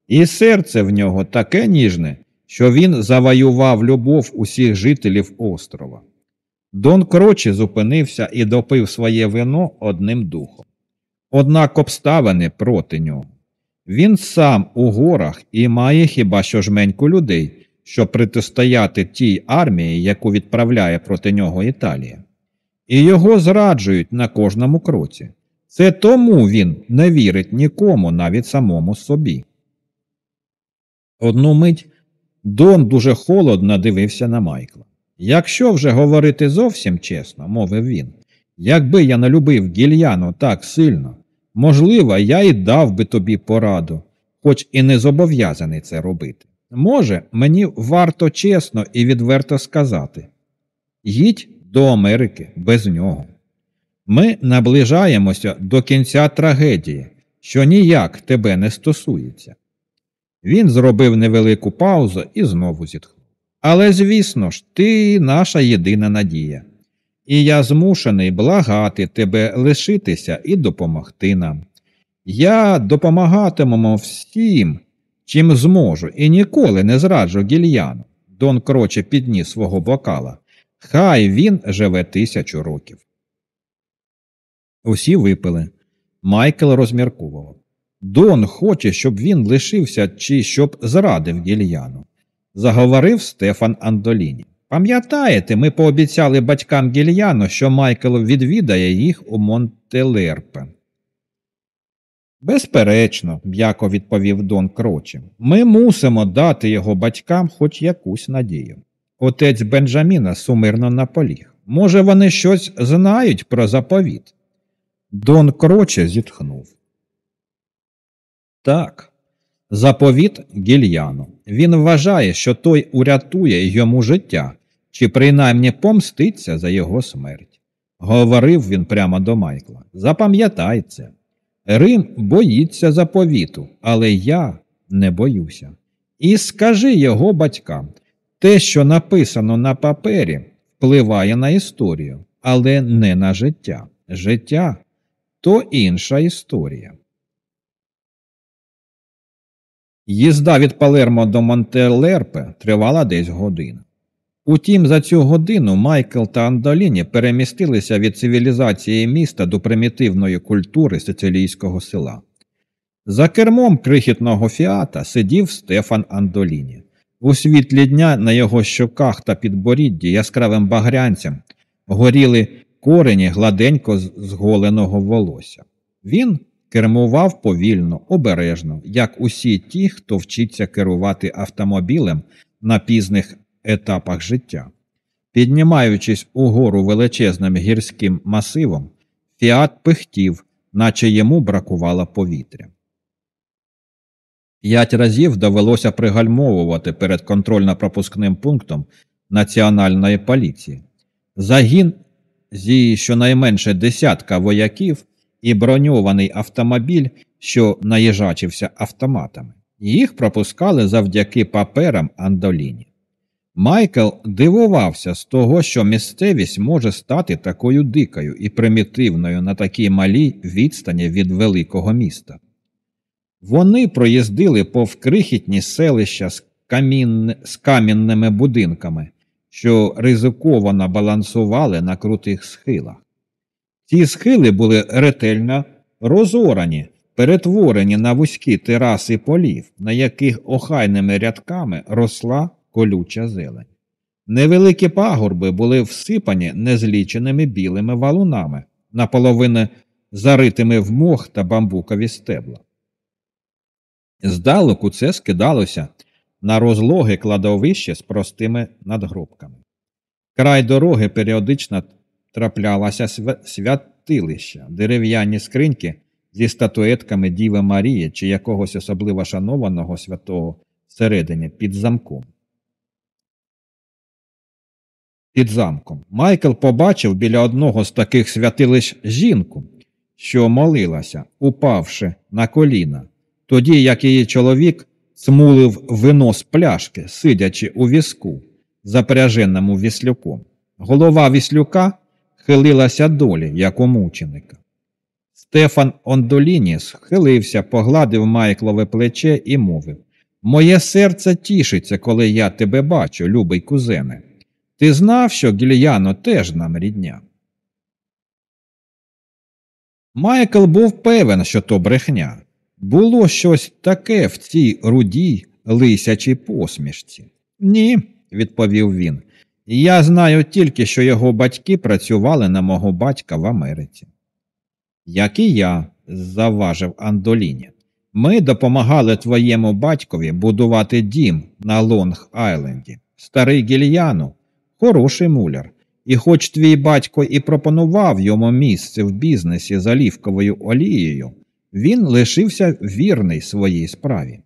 І серце в нього таке ніжне, що він завоював любов усіх жителів острова. Дон Крочі зупинився і допив своє вино одним духом. Однак обставини проти нього. Він сам у горах і має хіба що жменьку людей, щоб протистояти тій армії, яку відправляє проти нього Італія. І його зраджують на кожному кроці. Це тому він не вірить нікому, навіть самому собі. Одну мить Дон дуже холодно дивився на Майкла. Якщо вже говорити зовсім чесно, мовив він, якби я не любив гільяну так сильно, можливо, я й дав би тобі пораду, хоч і не зобов'язаний це робити. Може, мені варто чесно і відверто сказати їдь до Америки без нього. Ми наближаємося до кінця трагедії, що ніяк тебе не стосується. Він зробив невелику паузу і знову зітхнув. Але, звісно ж, ти наша єдина надія, і я змушений благати тебе лишитися і допомогти нам. Я допомагатиму всім, чим зможу, і ніколи не зраджу гільяну. Дон Кроче підніс свого бокала. Хай він живе тисячу років. Усі випили. Майкл розмірковував. Дон хоче, щоб він лишився чи щоб зрадив гільяну. Заговорив Стефан Андоліні. Пам'ятаєте, ми пообіцяли батькам гільяно, що Майкл відвідає їх у Монтелерпе. Безперечно, м'яко відповів Дон Крочі, ми мусимо дати його батькам хоч якусь надію. Отець Бенджаміна сумирно наполіг. Може, вони щось знають про заповіт? Дон Кроче зітхнув. Так, заповіт гільяну. Він вважає, що той урятує йому життя чи принаймні помститься за його смерть. Говорив він прямо до Майкла. Запам'ятай це. Рим боїться заповіту, але я не боюся. І скажи його батькам те, що написано на папері, впливає на історію, але не на життя. Життя то інша історія. Їзда від Палермо до Монтелерпе тривала десь годину. Утім, за цю годину Майкл та Андоліні перемістилися від цивілізації міста до примітивної культури сицилійського села. За кермом крихітного фіата сидів Стефан Андоліні. У світлі дня на його щоках та підборідді яскравим багрянцем горіли корені гладенько зголеного волосся. Він кермував повільно, обережно, як усі ті, хто вчиться керувати автомобілем на пізних етапах життя. Піднімаючись угору величезним гірським масивом, фіат пихтів, наче йому бракувало повітря. П'ять разів довелося пригальмовувати перед контрольно-пропускним пунктом Національної поліції. Загін зі щонайменше десятка вояків і броньований автомобіль, що наїжачився автоматами. Їх пропускали завдяки паперам Андоліні. Майкл дивувався з того, що місцевість може стати такою дикою і примітивною на такій малій відстані від великого міста. Вони проїздили повкрихітні селища з, камін... з камінними будинками, що ризиковано балансували на крутих схилах. Ці схили були ретельно розорані, перетворені на вузькі тераси полів, на яких охайними рядками росла колюча зелень. Невеликі пагорби були всипані незліченими білими валунами, наполовину заритими в мох та бамбукові стебла. Здалеку це скидалося на розлоге кладовище з простими надгробками. Край дороги періодично траплялося святилища, дерев'яні скриньки зі статуетками Діви Марії чи якогось особливо шанованого святого всередині під замком. Під замком Майкл побачив біля одного з таких святилищ жінку, що молилася, упавши на коліна, тоді як її чоловік смулив вино з пляшки, сидячи у візку, запряженому віслюком. Голова віслюка хилилася долі, як у мученика. Стефан Ондоліні схилився, погладив Майклове плече і мовив Моє серце тішиться, коли я тебе бачу, любий кузене. Ти знав, що Гільяно теж нам рідня? Майкл був певен, що то брехня. Було щось таке в цій рудій лисячій посмішці. Ні, відповів він. Я знаю тільки, що його батьки працювали на мого батька в Америці. Як і я, завважив Андоліні, ми допомагали твоєму батькові будувати дім на Лонг Айленді. Старий гільяну, хороший муляр. І хоч твій батько і пропонував йому місце в бізнесі з олівковою олією, він лишився вірний своїй справі.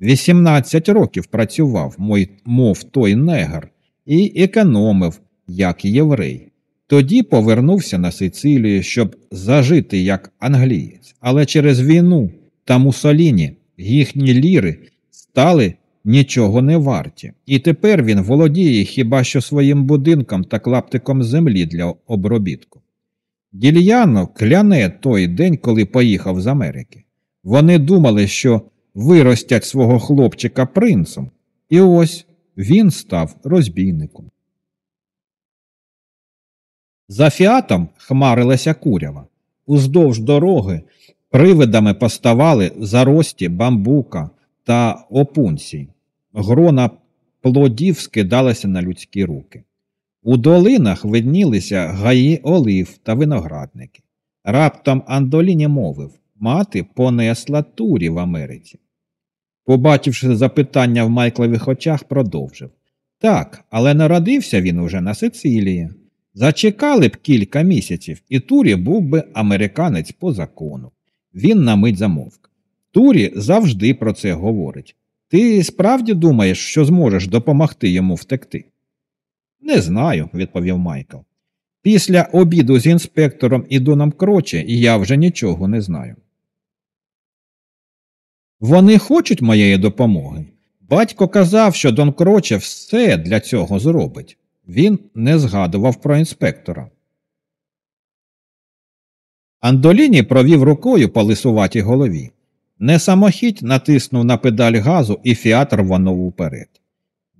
Вісімнадцять років працював, мов той негр, і економив, як єврей. Тоді повернувся на Сицилію, щоб зажити як англієць, але через війну та Мусоліні їхні ліри стали нічого не варті, і тепер він володіє хіба що своїм будинком та клаптиком землі для обробітку. Дільяно кляне той день, коли поїхав з Америки. Вони думали, що виростять свого хлопчика принцем, і ось він став розбійником. За фіатом хмарилася курява. Уздовж дороги привидами поставали зарості бамбука та опунцій. Грона плодів скидалися на людські руки. У долинах виднілися гаї олив та виноградники. Раптом Андоліні мовив мати понесла турі в Америці. Побачивши запитання в Майклових очах, продовжив так, але народився він уже на Сицилії. Зачекали б кілька місяців, і Турі був би американець по закону. Він на мить замовк. Турі завжди про це говорить. Ти справді думаєш, що зможеш допомогти йому втекти? Не знаю, відповів Майкл. Після обіду з інспектором і Доном Кроче я вже нічого не знаю. Вони хочуть моєї допомоги. Батько казав, що Дон Кроче все для цього зробить. Він не згадував про інспектора. Андоліні провів рукою по лисуватій голові. Не самохідь натиснув на педаль газу і фіат рванув уперед.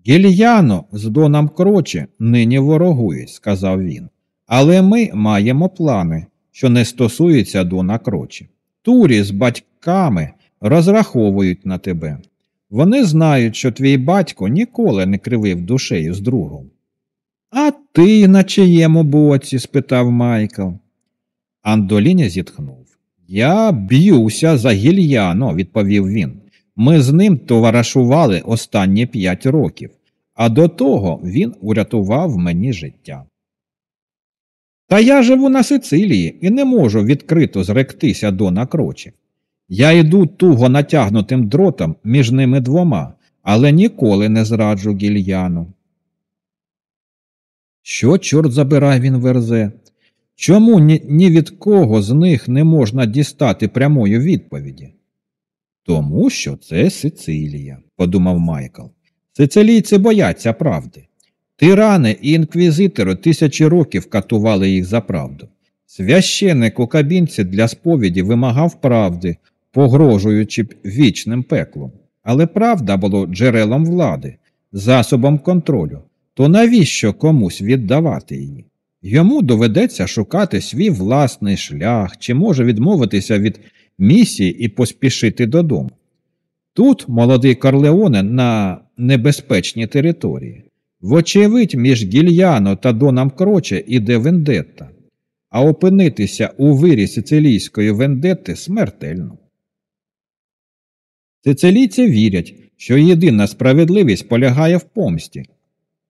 Гільяно з Доном Кроче нині ворогують, сказав він. Але ми маємо плани, що не стосуються Дона Кроче. Турі з батьками розраховують на тебе. Вони знають, що твій батько ніколи не кривив душею з другом. А ти на чиєму боці? спитав Майкл. Андоліня зітхнув. Я б'юся за гільяно, відповів він. Ми з ним товаришували останні п'ять років, а до того він урятував мені життя. Та я живу на Сицилії і не можу відкрито зректися до накрочі. Я йду туго натягнутим дротом між ними двома, але ніколи не зраджу гільяну. Що, чорт забирай він верзе? Чому ні, ні від кого з них не можна дістати прямої відповіді? Тому що це Сицилія, подумав Майкл. Сицилійці бояться правди. Тирани і інквізитори тисячі років катували їх за правду. Священник у кабінці для сповіді вимагав правди, погрожуючи вічним пеклом. Але правда було джерелом влади, засобом контролю. То навіщо комусь віддавати її? Йому доведеться шукати свій власний шлях чи може відмовитися від місії і поспішити додому. Тут молодий Карлеоне на небезпечній території. Вочевидь, між Гільяно та Доном Кроче іде вендетта, а опинитися у вирі сицилійської вендетти смертельно. Сицилійці вірять, що єдина справедливість полягає в помсті,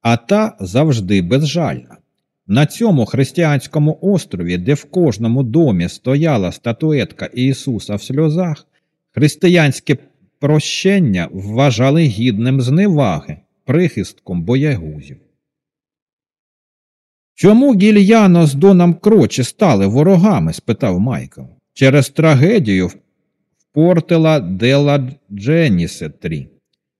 а та завжди безжальна. На цьому християнському острові, де в кожному домі стояла статуетка Ісуса в сльозах, християнське прощення вважали гідним зневаги, прихистком боягузів. Чому гільяно з Доном Крочі стали ворогами? спитав Майкл. Через трагедію в Портела Делла Дженісетрі,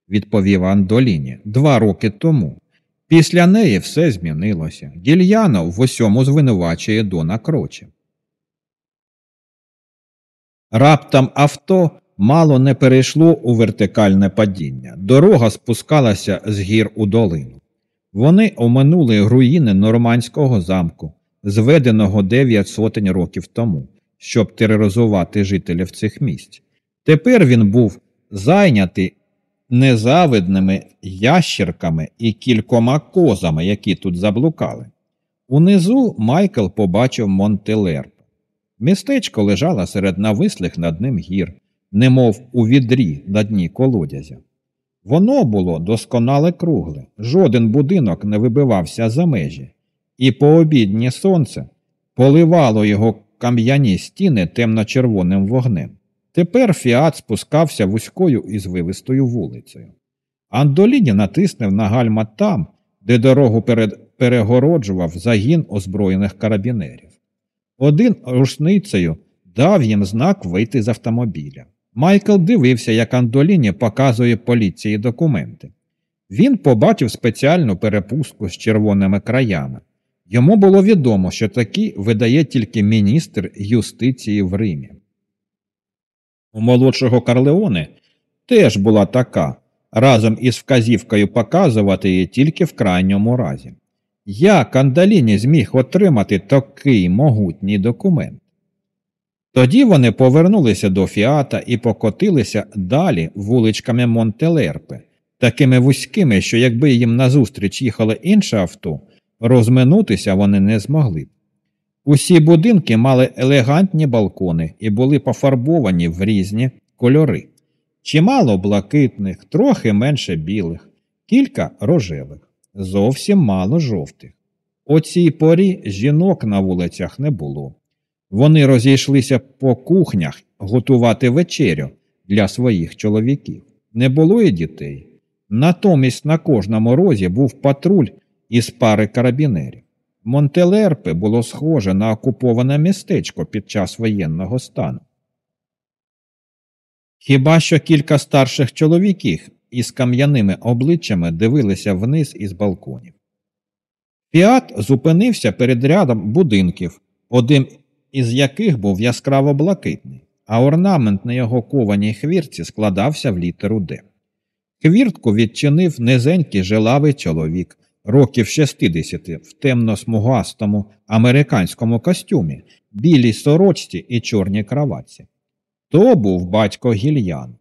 відповів Андоліні, два роки тому. Після неї все змінилося. Гільяно в усьому звинувачує Дона Крочі. Раптом авто мало не перейшло у вертикальне падіння. Дорога спускалася з гір у долину. Вони оминули руїни нормандського замку, зведеного дев'ять сотень років тому, щоб тероризувати жителів цих місць. Тепер він був зайнятий незавидними ящерками і кількома козами, які тут заблукали. Унизу Майкл побачив Монтелерп. Містечко лежало серед навислих над ним гір, немов у відрі на дні колодязя. Воно було досконале кругле, жоден будинок не вибивався за межі, і пообіднє сонце поливало його кам'яні стіни темно-червоним вогнем. Тепер фіат спускався вузькою і звивистою вулицею. Андоліні натиснув на гальма там, де дорогу перед... перегороджував загін озброєних карабінерів. Один рушницею дав їм знак вийти з автомобіля. Майкл дивився, як Андоліні показує поліції документи. Він побачив спеціальну перепустку з червоними краями. Йому було відомо, що такі видає тільки міністр юстиції в Римі. У молодшого Карлеоне теж була така, разом із вказівкою показувати її тільки в крайньому разі. Як Андаліні зміг отримати такий могутній документ? Тоді вони повернулися до фіата і покотилися далі вуличками Монтелерпи, такими вузькими, що якби їм назустріч їхало інше авто, розминутися вони не змогли б. Усі будинки мали елегантні балкони і були пофарбовані в різні кольори. Чимало блакитних, трохи менше білих, кілька рожевих, зовсім мало жовтих. О цій порі жінок на вулицях не було. Вони розійшлися по кухнях готувати вечерю для своїх чоловіків. Не було і дітей. Натомість на кожному розі був патруль із пари карабінерів. Монтелерпе було схоже на окуповане містечко під час воєнного стану. Хіба що кілька старших чоловіків із кам'яними обличчями дивилися вниз із балконів. Фіат зупинився перед рядом будинків, один із яких був яскраво блакитний, а орнамент на його кованій хвірці складався в літеру Д. Хвіртку відчинив низенький жилавий чоловік років 60 в темно-смугастому американському костюмі, білій сорочці і чорній краватці. То був батько гільян.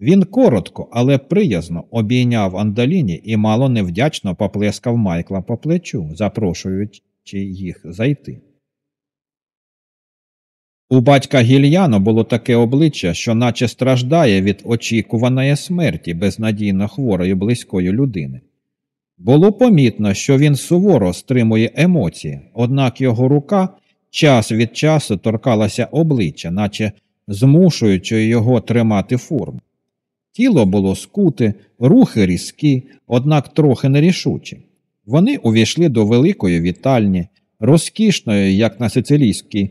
Він коротко, але приязно обійняв Андаліні і мало невдячно поплескав Майкла по плечу, запрошуючи їх зайти. У батька гільяно було таке обличчя, що наче страждає від очікуваної смерті безнадійно хворої близької людини. Було помітно, що він суворо стримує емоції, однак його рука час від часу торкалася обличчя, наче змушуючи його тримати форму. Тіло було скуте, рухи різкі, однак трохи нерішучі. Вони увійшли до великої вітальні, розкішної, як на сицилійський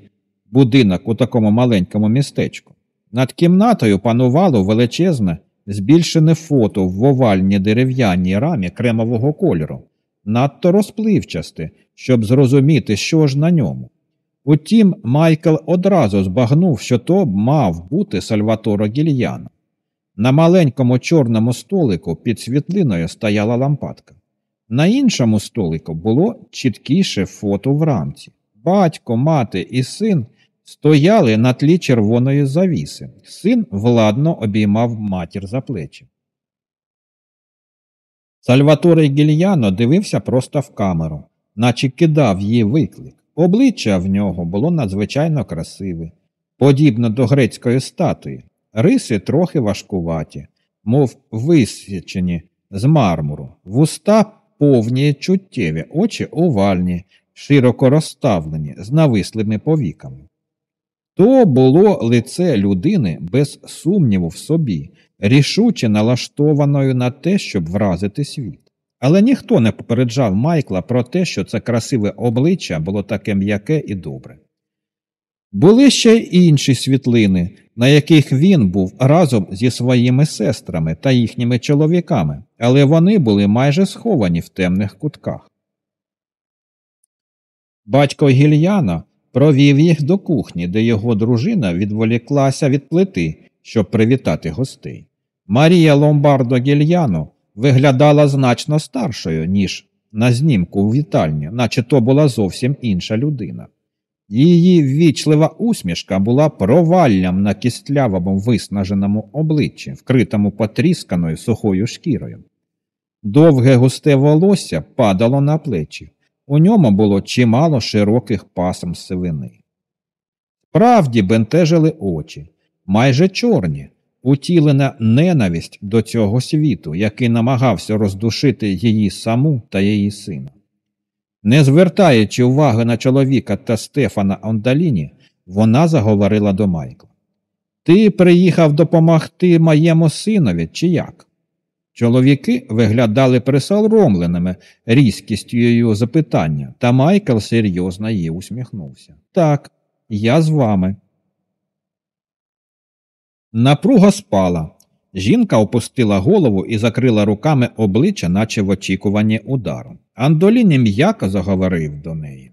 будинок у такому маленькому містечку. Над кімнатою панувало величезне, збільшене фото в овальній дерев'яній рамі кремового кольору, надто розпливчасте, щоб зрозуміти, що ж на ньому. Утім, Майкл одразу збагнув, що то мав бути Сальваторо Гільяно. На маленькому чорному столику під світлиною стояла лампадка. На іншому столику було чіткіше фото в рамці. Батько, мати і син стояли на тлі червоної завіси. Син владно обіймав матір за плечі. Сальваторе Гільяно дивився просто в камеру, наче кидав їй виклик. Обличчя в нього було надзвичайно красиве, подібно до грецької статуї, риси трохи важкуваті, мов висвячені з мармуру, вуста повні чуттєві, очі овальні, широко розставлені, з навислими повіками. То було лице людини без сумніву в собі, рішуче налаштованою на те, щоб вразити світ. Але ніхто не попереджав Майкла про те, що це красиве обличчя було таке м'яке і добре. Були ще й інші світлини, на яких він був разом зі своїми сестрами та їхніми чоловіками, але вони були майже сховані в темних кутках. Батько Гільяна провів їх до кухні, де його дружина відволіклася від плити, щоб привітати гостей. Марія Ломбардо Гільяно виглядала значно старшою, ніж на знімку у вітальні, наче то була зовсім інша людина. Її ввічлива усмішка була проваллям на кістлявому виснаженому обличчі, вкритому потрісканою сухою шкірою. Довге густе волосся падало на плечі, у ньому було чимало широких пасм сивини. Справді бентежили очі, майже чорні, утілена ненависть до цього світу, який намагався роздушити її саму та її сина. Не звертаючи уваги на чоловіка та Стефана Ондаліні, вона заговорила до Майкла. Ти приїхав допомогти моєму синові, чи як? Чоловіки виглядали присоромленими різкістю її запитання, та Майкл серйозно їй усміхнувся. Так, я з вами. Напруга спала. Жінка опустила голову і закрила руками обличчя, наче в очікуванні удару. Андоліні м'яко заговорив до неї.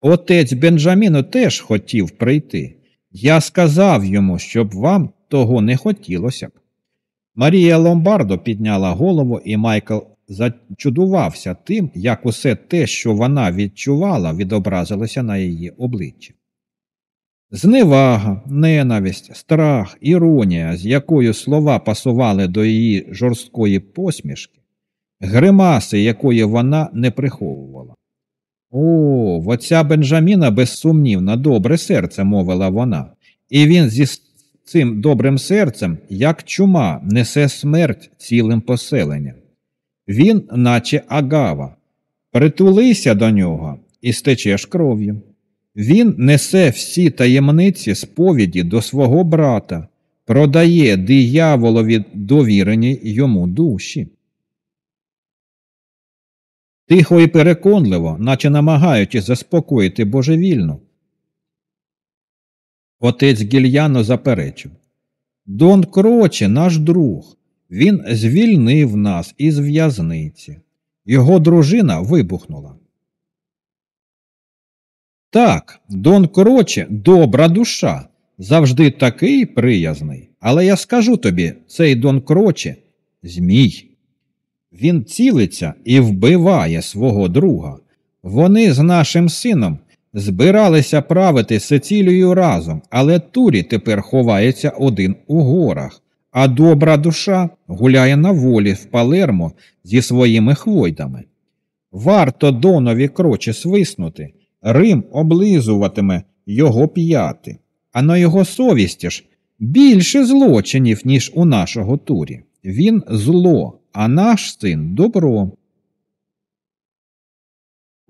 Отець Бенджаміну теж хотів прийти. Я сказав йому, щоб вам того не хотілося б. Марія Ломбардо підняла голову, і Майкл зачудувався тим, як усе те, що вона відчувала, відобразилося на її обличчі. Зневага, ненависть, страх, іронія, з якою слова пасували до її жорсткої посмішки, гримаси, якої вона не приховувала. О, в отця Бенджаміна безсумнівно добре серце, мовила вона, і він зі цим добрим серцем, як чума, несе смерть цілим поселенням. Він, наче агава, притулися до нього і стечеш кров'ю. Він несе всі таємниці сповіді до свого брата, продає дияволові довірені йому душі. Тихо і переконливо, наче намагаючись заспокоїти божевільну. Отець Гільяно заперечив Дон Кроче, наш друг, він звільнив нас із в'язниці. Його дружина вибухнула. Так, Дон Кроче добра душа, завжди такий приязний. Але я скажу тобі, цей Дон Кроче змій. Він цілиться і вбиває свого друга. Вони з нашим сином збиралися правити Сицилією разом, але Турі тепер ховається один у горах, а добра душа гуляє на волі в Палермо зі своїми хвойдами. Варто Донові кроче свиснути. Рим облизуватиме його п'яти, а на його совісті ж більше злочинів, ніж у нашого турі. Він зло, а наш син добро.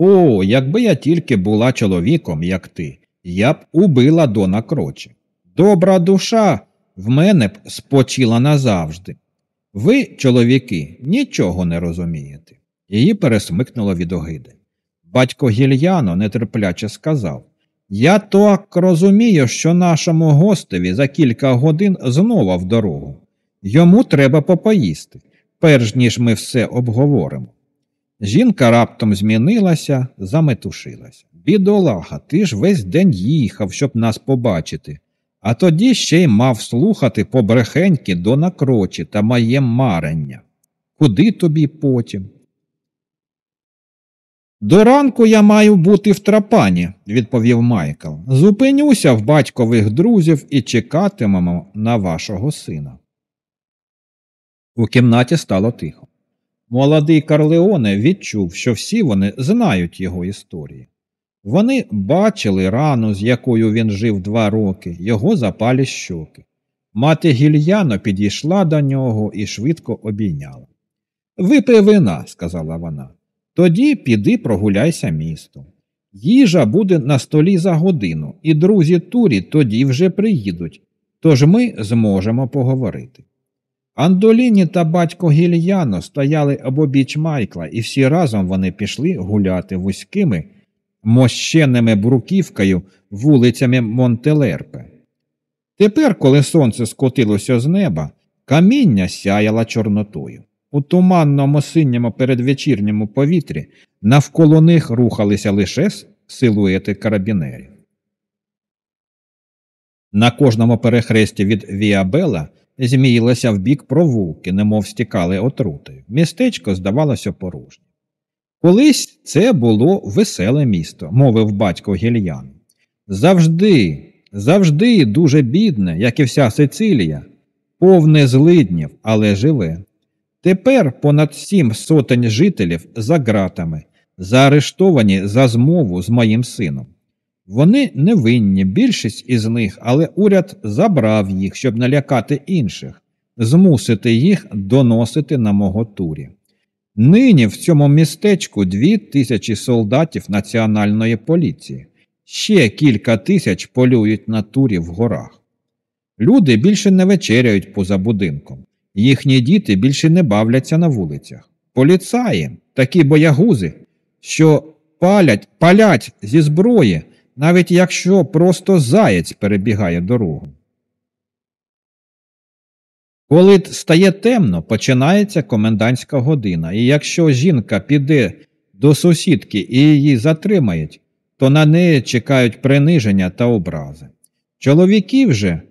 О, якби я тільки була чоловіком, як ти, я б убила Дона Кроче. Добра душа в мене б спочила назавжди. Ви, чоловіки, нічого не розумієте. Її пересмикнуло від огиди. Батько Гільяно нетерпляче сказав Я так розумію, що нашому гостеві за кілька годин знову в дорогу. Йому треба попоїсти, перш ніж ми все обговоримо. Жінка раптом змінилася, заметушилася. Бідолаха, ти ж весь день їхав, щоб нас побачити, а тоді ще й мав слухати побрехеньки до накрочі та моє марення. Куди тобі потім? До ранку я маю бути в трапані, відповів Майкл. Зупинюся в батькових друзів і чекатимемо на вашого сина. У кімнаті стало тихо. Молодий Карлеоне відчув, що всі вони знають його історії. Вони бачили рану, з якою він жив два роки, його запалі щоки. Мати гільяно підійшла до нього і швидко обійняла. Випий вина, сказала вона. Тоді піди прогуляйся містом. Їжа буде на столі за годину, і друзі турі тоді вже приїдуть, тож ми зможемо поговорити. Андоліні та батько Гільяно стояли обобіч Майкла, і всі разом вони пішли гуляти вузькими, мощеними бруківкою вулицями Монтелерпе. Тепер, коли сонце скотилося з неба, каміння сяяло чорнотою. У туманному синьому передвечірньому повітрі навколо них рухалися лише силуети карабінерів. На кожному перехресті від Віабела зміїлися в бік провулки, немов стікали отрутою. Містечко здавалося порожнім. Колись це було веселе місто, мовив батько Гільян. Завжди, завжди дуже бідне, як і вся Сицилія, повне злиднів, але живе. Тепер понад сім сотень жителів за ґратами, заарештовані за змову з моїм сином. Вони невинні, більшість із них, але уряд забрав їх, щоб налякати інших, змусити їх доносити на мого турі. Нині в цьому містечку дві тисячі солдатів національної поліції, ще кілька тисяч полюють на турі в горах. Люди більше не вечеряють поза будинком, їхні діти більше не бавляться на вулицях. Поліцаї, такі боягузи, що палять, палять зі зброї навіть якщо просто заєць перебігає дорогу. Коли стає темно, починається комендантська година, і якщо жінка піде до сусідки і її затримають, то на неї чекають приниження та образи. Чоловіків же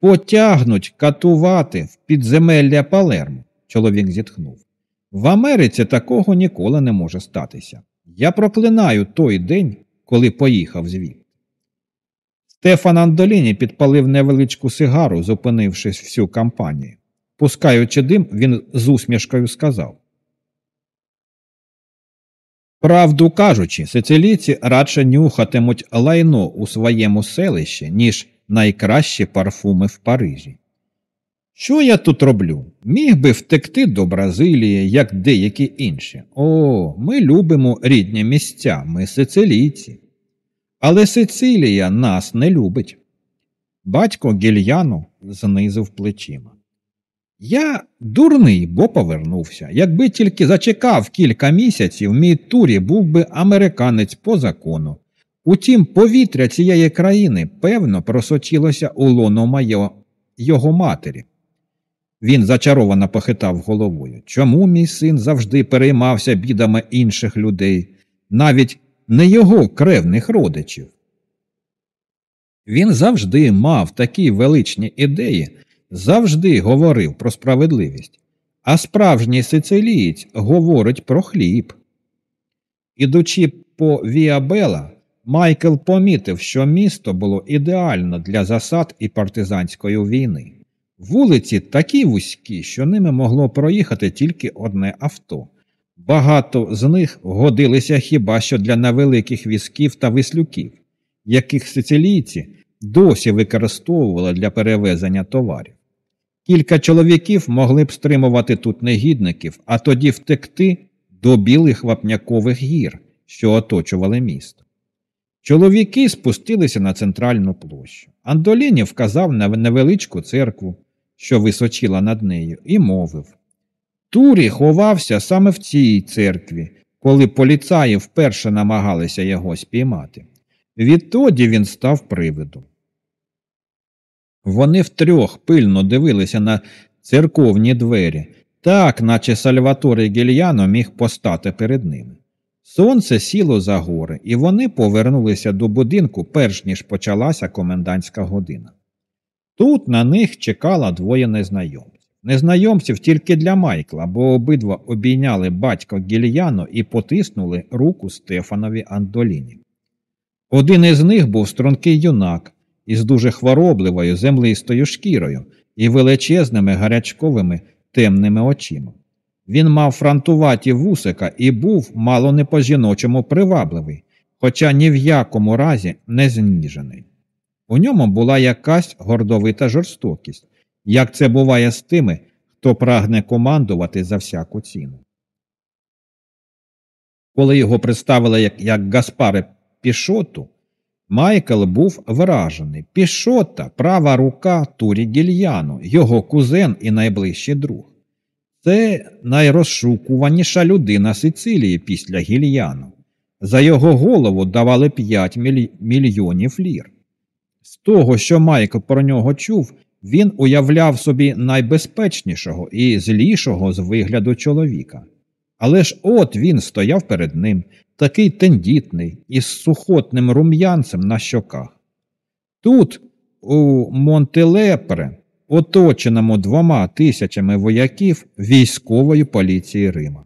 потягнуть катувати в підземелля Палермо, чоловік зітхнув. В Америці такого ніколи не може статися. Я проклинаю той день, коли поїхав звідти. Стефан Андоліні підпалив невеличку сигару, зупинившись всю кампанію. Пускаючи дим, він з усмішкою сказав. Правду кажучи, сицилійці радше нюхатимуть лайно у своєму селищі, ніж найкращі парфуми в Парижі. Що я тут роблю? Міг би втекти до Бразилії, як деякі інші. О, ми любимо рідні місця, ми сицилійці. Але Сицилія нас не любить. Батько гільяно знизив плечима. Я дурний, бо повернувся. Якби тільки зачекав кілька місяців, мій турі був би американець по закону. Утім, повітря цієї країни певно просочилося у лоно його матері. Він зачаровано похитав головою. Чому мій син завжди переймався бідами інших людей, навіть не його кревних родичів? Він завжди мав такі величні ідеї, завжди говорив про справедливість, а справжній сицилієць говорить про хліб. Ідучи по Віабела, Майкл помітив, що місто було ідеально для засад і партизанської війни. Вулиці такі вузькі, що ними могло проїхати тільки одне авто. Багато з них годилися хіба що для невеликих візків та вислюків, яких сицилійці досі використовували для перевезення товарів. Кілька чоловіків могли б стримувати тут негідників, а тоді втекти до білих вапнякових гір, що оточували місто. Чоловіки спустилися на центральну площу. Андоліні вказав на невеличку церкву, що височила над нею, і мовив Турі ховався саме в цій церкві, коли поліцаї вперше намагалися його спіймати. Відтоді він став привидом. Вони втрьох пильно дивилися на церковні двері, так наче Сальваторе Гільяно міг постати перед ними. Сонце сіло за гори, і вони повернулися до будинку, перш ніж почалася комендантська година. Тут на них чекало двоє незнайомців. Незнайомців тільки для Майкла, бо обидва обійняли батька Гільяно і потиснули руку Стефанові Андоліні. Один із них був стрункий юнак із дуже хворобливою землистою шкірою і величезними гарячковими темними очима. Він мав фронтуваті вусика і був мало не по жіночому привабливий, хоча ні в якому разі не зніжений. У ньому була якась гордовита жорстокість, як це буває з тими, хто прагне командувати за всяку ціну. Коли його представили як, як Гаспаре Пішоту, Майкл був вражений. Пішота, права рука Турі Гільяну, його кузен і найближчий друг. Це найрозшукуваніша людина Сицилії після Гільяну. За його голову давали 5 мільйонів лір. З того, що Майкл про нього чув, він уявляв собі найбезпечнішого і злішого з вигляду чоловіка. Але ж от він стояв перед ним, такий тендітний, із сухотним рум'янцем на щоках. Тут, у Монтелепре, оточеному двома тисячами вояків військової поліції Рима.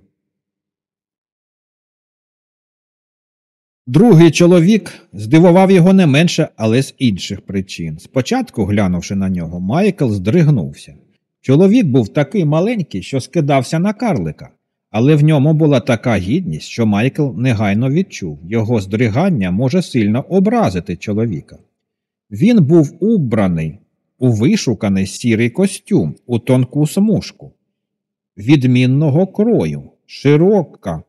Другий чоловік здивував його не менше, але з інших причин. Спочатку, глянувши на нього, Майкл здригнувся. Чоловік був такий маленький, що скидався на карлика, але в ньому була така гідність, що Майкл негайно відчув його здригання може сильно образити чоловіка. Він був убраний у вишуканий сірий костюм у тонку смужку, відмінного крою, широка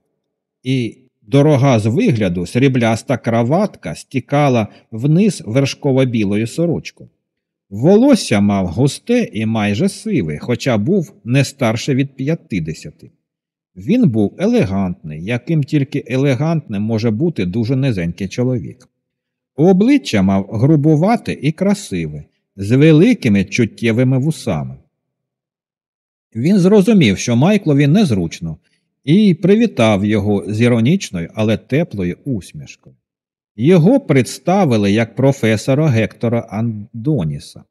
і дорога з вигляду срібляста краватка стікала вниз вершково білою сорочкою. Волосся мав густе і майже сиве, хоча був не старше від п'ятдесяти. Він був елегантний, яким тільки елегантним може бути дуже низенький чоловік. Обличчя мав грубувате і красиве, з великими чуттєвими вусами. Він зрозумів, що Майклові незручно, і привітав його з іронічною, але теплою усмішкою. Його представили як професора Гектора Андоніса.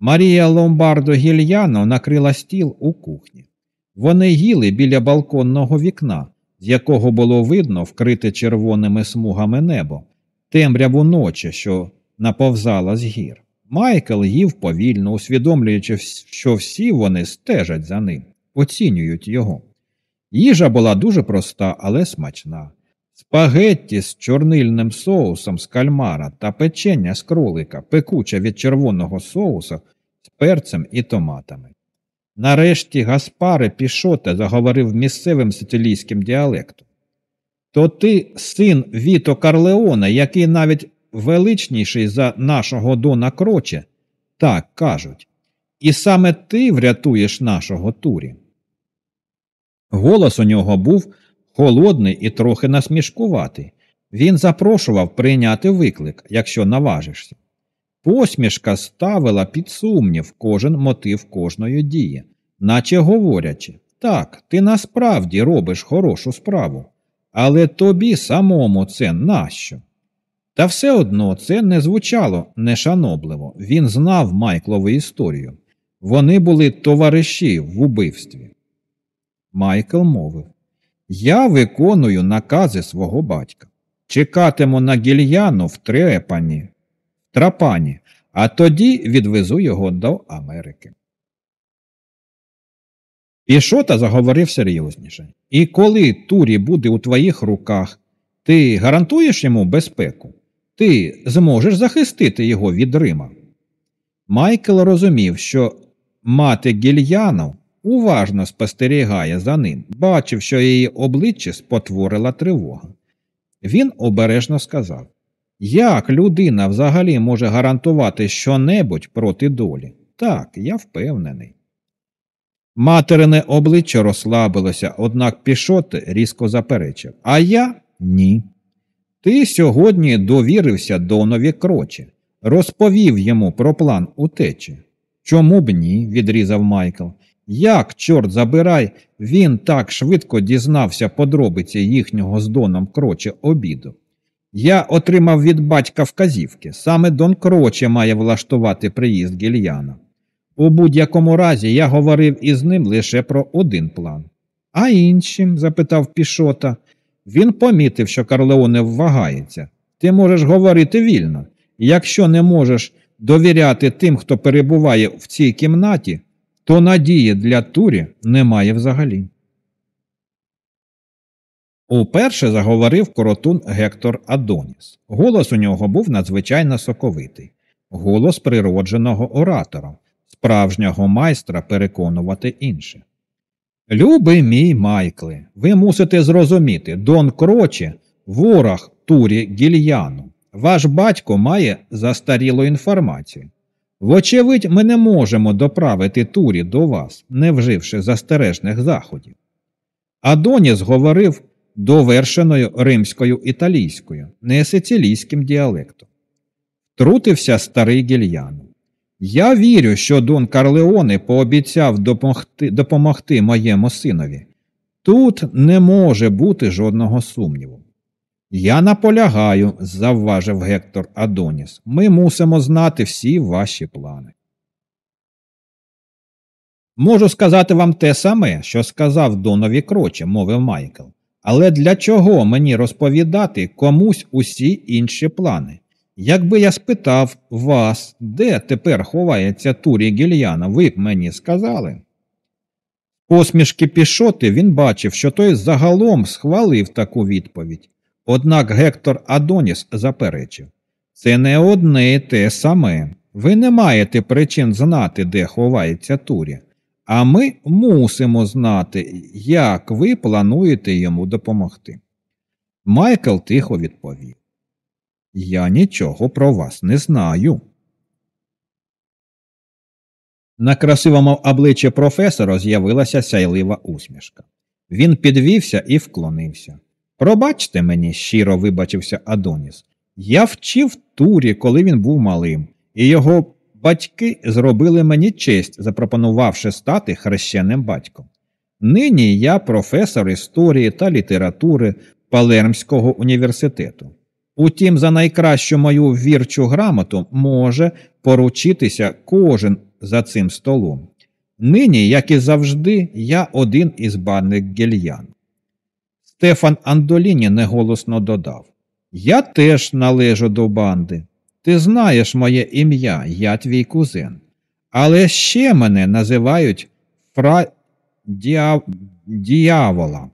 Марія Ломбардо Гільяно накрила стіл у кухні. Вони їли біля балконного вікна, з якого було видно вкрите червоними смугами небо, темряву ночі, що наповзала з гір. Майкл їв повільно, усвідомлюючи, що всі вони стежать за ним, оцінюють його. Їжа була дуже проста, але смачна. Спагетті з чорнильним соусом з кальмара та печення з кролика, пекуче від червоного соусу з перцем і томатами. Нарешті Гаспаре Пішоте заговорив місцевим сицилійським діалектом. То ти син Віто Карлеона, який навіть величніший за нашого Дона Кроче, так кажуть, і саме ти врятуєш нашого турі. Голос у нього був холодний і трохи насмішкуватий. Він запрошував прийняти виклик, якщо наважишся. Посмішка ставила під сумнів кожен мотив кожної дії, наче говорячи так, ти насправді робиш хорошу справу, але тобі самому це нащо? Та все одно це не звучало нешанобливо. Він знав Майклову історію. Вони були товариші в убивстві. Майкл мовив Я виконую накази свого батька. Чекатиму на гільяну в трепані, трапані, а тоді відвезу його до Америки. Пішота заговорив серйозніше. І коли Турі буде у твоїх руках, ти гарантуєш йому безпеку? Ти зможеш захистити його від Рима? Майкл розумів, що мати Гільяну уважно спостерігає за ним, бачив, що її обличчя спотворила тривога. Він обережно сказав Як людина взагалі може гарантувати щонебудь проти долі? Так, я впевнений. Материне обличчя розслабилося, однак Пішот різко заперечив. А я ні. Ти сьогодні довірився Донові крочі, розповів йому про план утечі. Чому б ні? відрізав Майкл. Як, чорт забирай, він так швидко дізнався подробиці їхнього з Доном кроче обіду. Я отримав від батька вказівки. Саме Дон Кроче має влаштувати приїзд Гільяна. У будь-якому разі я говорив із ним лише про один план. А іншим? запитав Пішота. Він помітив, що Карлеоне ввагається. Ти можеш говорити вільно. Якщо не можеш довіряти тим, хто перебуває в цій кімнаті, то надії для турі немає взагалі. Уперше заговорив коротун Гектор Адоніс. Голос у нього був надзвичайно соковитий, голос природженого оратора, справжнього майстра переконувати інших. Любий мій Майкле, ви мусите зрозуміти, Дон Кроче ворог турі гільяну. Ваш батько має застарілу інформацію. Вочевидь, ми не можемо доправити турі до вас, не вживши застережних заходів. Адоніс говорив довершеною римською італійською, не сицилійським діалектом. Трутився старий гільян. Я вірю, що Дон Карлеоне пообіцяв допомогти, допомогти моєму синові. Тут не може бути жодного сумніву. Я наполягаю, завважив Гектор Адоніс. Ми мусимо знати всі ваші плани. Можу сказати вам те саме, що сказав Донові Кроче, мовив Майкл. Але для чого мені розповідати комусь усі інші плани? Якби я спитав вас, де тепер ховається Турі Гільяна, ви б мені сказали. Посмішки пішоти він бачив, що той загалом схвалив таку відповідь. Однак Гектор Адоніс заперечив це не одне і те саме. Ви не маєте причин знати, де ховається Турі, а ми мусимо знати, як ви плануєте йому допомогти. Майкл тихо відповів Я нічого про вас не знаю. На красивому обличчі професора з'явилася сяйлива усмішка. Він підвівся і вклонився. Пробачте мені, щиро вибачився Адоніс. Я вчив турі, коли він був малим, і його батьки зробили мені честь, запропонувавши стати хрещеним батьком. Нині я професор історії та літератури Палермського університету. Утім, за найкращу мою вірчу грамоту може поручитися кожен за цим столом. Нині, як і завжди, я один із банних гельян. Стефан Андоліні неголосно додав Я теж належу до банди. Ти знаєш моє ім'я, я твій кузен. Але ще мене називають Фра Діав... Діявола.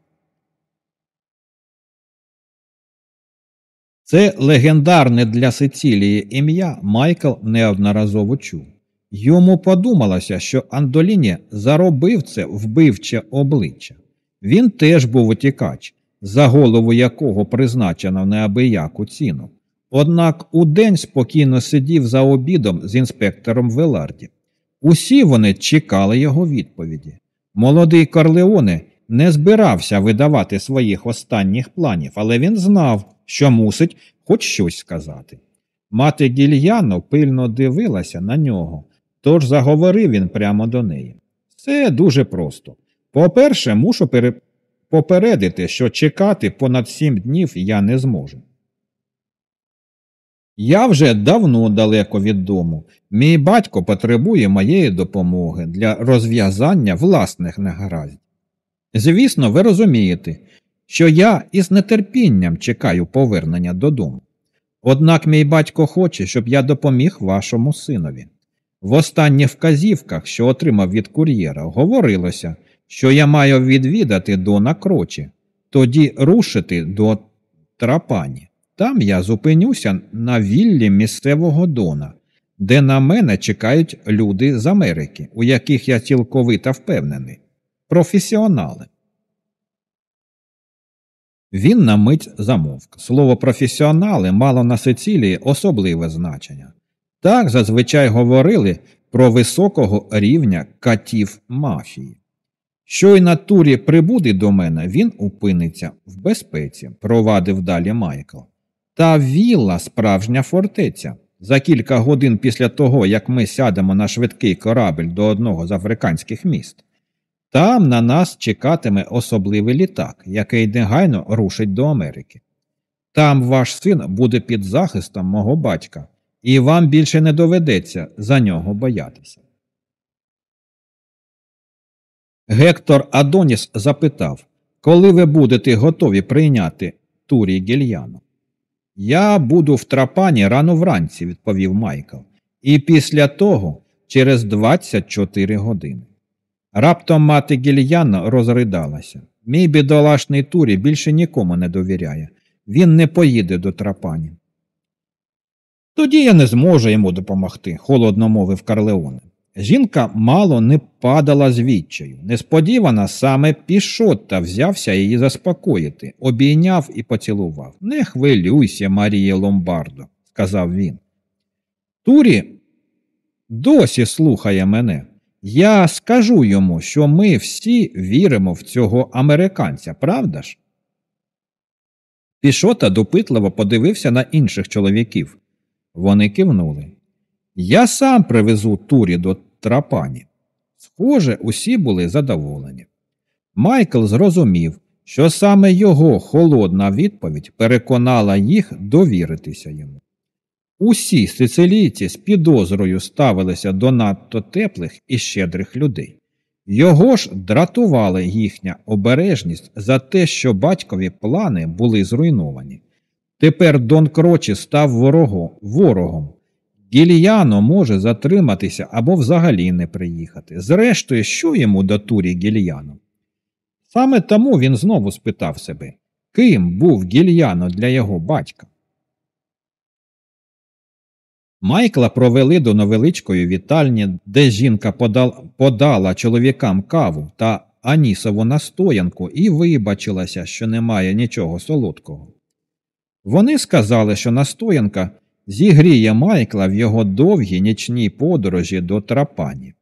Це легендарне для Сицилії ім'я Майкл неодноразово чув. Йому подумалося, що Андоліні заробив це вбивче обличчя. Він теж був утікач, за голову якого призначено неабияку ціну. Однак удень спокійно сидів за обідом з інспектором Веларді. Усі вони чекали його відповіді. Молодий Корлеоне не збирався видавати своїх останніх планів, але він знав, що мусить хоч щось сказати. Мати Гільяно пильно дивилася на нього, тож заговорив він прямо до неї. Це дуже просто. По-перше, мушу пере... попередити, що чекати понад сім днів я не зможу. Я вже давно далеко від дому. Мій батько потребує моєї допомоги для розв'язання власних негараздів. Звісно, ви розумієте, що я із нетерпінням чекаю повернення додому. Однак мій батько хоче, щоб я допоміг вашому синові. В останніх вказівках, що отримав від кур'єра, говорилося, що я маю відвідати Дона Крочі, тоді рушити до Трапані. Там я зупинюся на віллі місцевого Дона, де на мене чекають люди з Америки, у яких я цілковито впевнений, професіонали. Він на мить замовк. Слово професіонали мало на Сицилії особливе значення. Так зазвичай говорили про високого рівня катів мафії. Щойно турі прибуде до мене, він упиниться в безпеці, провадив далі Майкл. Та вілла справжня фортеця. За кілька годин після того, як ми сядемо на швидкий корабель до одного з африканських міст. Там на нас чекатиме особливий літак, який негайно рушить до Америки. Там ваш син буде під захистом мого батька, і вам більше не доведеться за нього боятися. Гектор Адоніс запитав, коли ви будете готові прийняти Турі Гільяну. Я буду в трапані рано вранці, відповів Майкл, і після того через 24 години. Раптом мати Гільяна розридалася. Мій бідолашний турі більше нікому не довіряє. Він не поїде до трапані. Тоді я не зможу йому допомогти, холодно мовив Карлеоне. Жінка мало не падала з відчаю. Несподівано саме Пішотта взявся її заспокоїти, обійняв і поцілував. Не хвилюйся, Марія Ломбардо, сказав він. Турі досі слухає мене. Я скажу йому, що ми всі віримо в цього американця, правда ж? Пішота допитливо подивився на інших чоловіків. Вони кивнули. Я сам привезу турі до трапані. Схоже, усі були задоволені. Майкл зрозумів, що саме його холодна відповідь переконала їх довіритися йому. Усі сицилійці з підозрою ставилися до надто теплих і щедрих людей. Його ж дратувала їхня обережність за те, що батькові плани були зруйновані. Тепер Дон Крочі став ворогом, ворогом. Гільяно може затриматися або взагалі не приїхати. Зрештою, що йому до турі Гільяно? Саме тому він знову спитав себе, ким був Гільяно для його батька. Майкла провели до невеличкої вітальні, де жінка подала, подала чоловікам каву та анісову настоянку і вибачилася, що немає нічого солодкого. Вони сказали, що настоянка зігріє Майкла в його довгій нічній подорожі до трапані.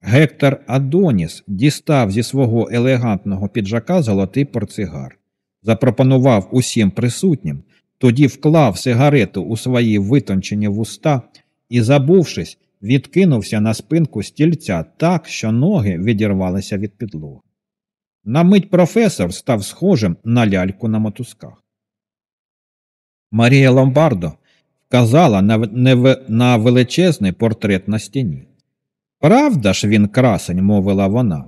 Гектор Адоніс дістав зі свого елегантного піджака золотий портсигар, запропонував усім присутнім, тоді вклав сигарету у свої витончені вуста і, забувшись, відкинувся на спинку стільця так, що ноги відірвалися від підлоги. На мить професор став схожим на ляльку на мотузках. Марія Ломбардо вказала на, величезний портрет на стіні. Правда ж він красень, мовила вона,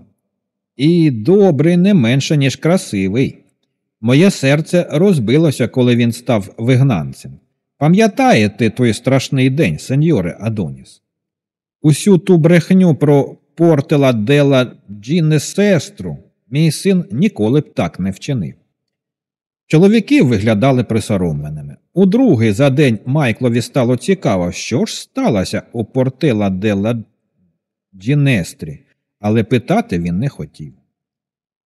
і добрий не менше, ніж красивий. Моє серце розбилося, коли він став вигнанцем. Пам'ятаєте той страшний день, сеньоре Адоніс? Усю ту брехню про портела дела Джіне сестру мій син ніколи б так не вчинив. Чоловіки виглядали присоромленими. У другий за день Майклові стало цікаво, що ж сталося у портела дела Джінестрі, але питати він не хотів.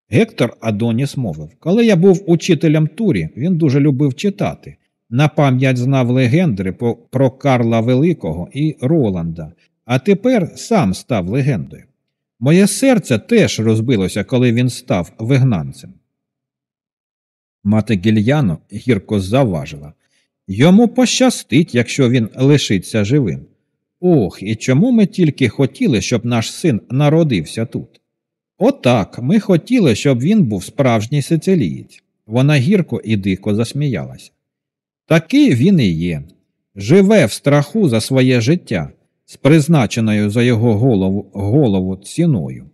Гектор Адоніс мовив Коли я був учителем турі, він дуже любив читати. На пам'ять знав легенди про Карла Великого і Роланда, а тепер сам став легендою. Моє серце теж розбилося, коли він став вигнанцем. Мати Гільяно гірко заважила йому пощастить, якщо він лишиться живим. Ох, і чому ми тільки хотіли, щоб наш син народився тут? Отак ми хотіли, щоб він був справжній сицилієць. Вона гірко і дико засміялася. Такий він і є. Живе в страху за своє життя, з призначеною за його голову голову ціною.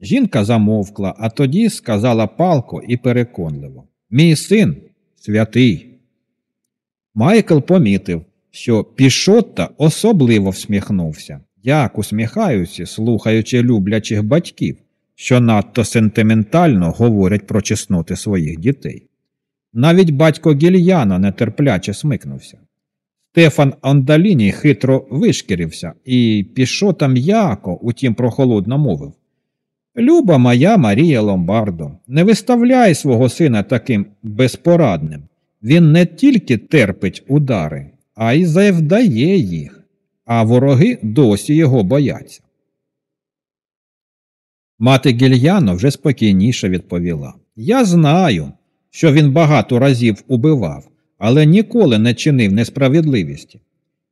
Жінка замовкла, а тоді сказала палко і переконливо Мій син святий. Майкл помітив, що Пішотта особливо всміхнувся, як усміхаються, слухаючи люблячих батьків що надто сентиментально говорять про чесноти своїх дітей. Навіть батько Гільяно нетерпляче смикнувся. Стефан Ондаліні хитро вишкірився і пішота м'яко, утім прохолодно мовив Люба моя Марія Ломбардо, не виставляй свого сина таким безпорадним. Він не тільки терпить удари, а й завдає їх, а вороги досі його бояться. Мати Гільяно вже спокійніше відповіла Я знаю, що він багато разів убивав, але ніколи не чинив несправедливості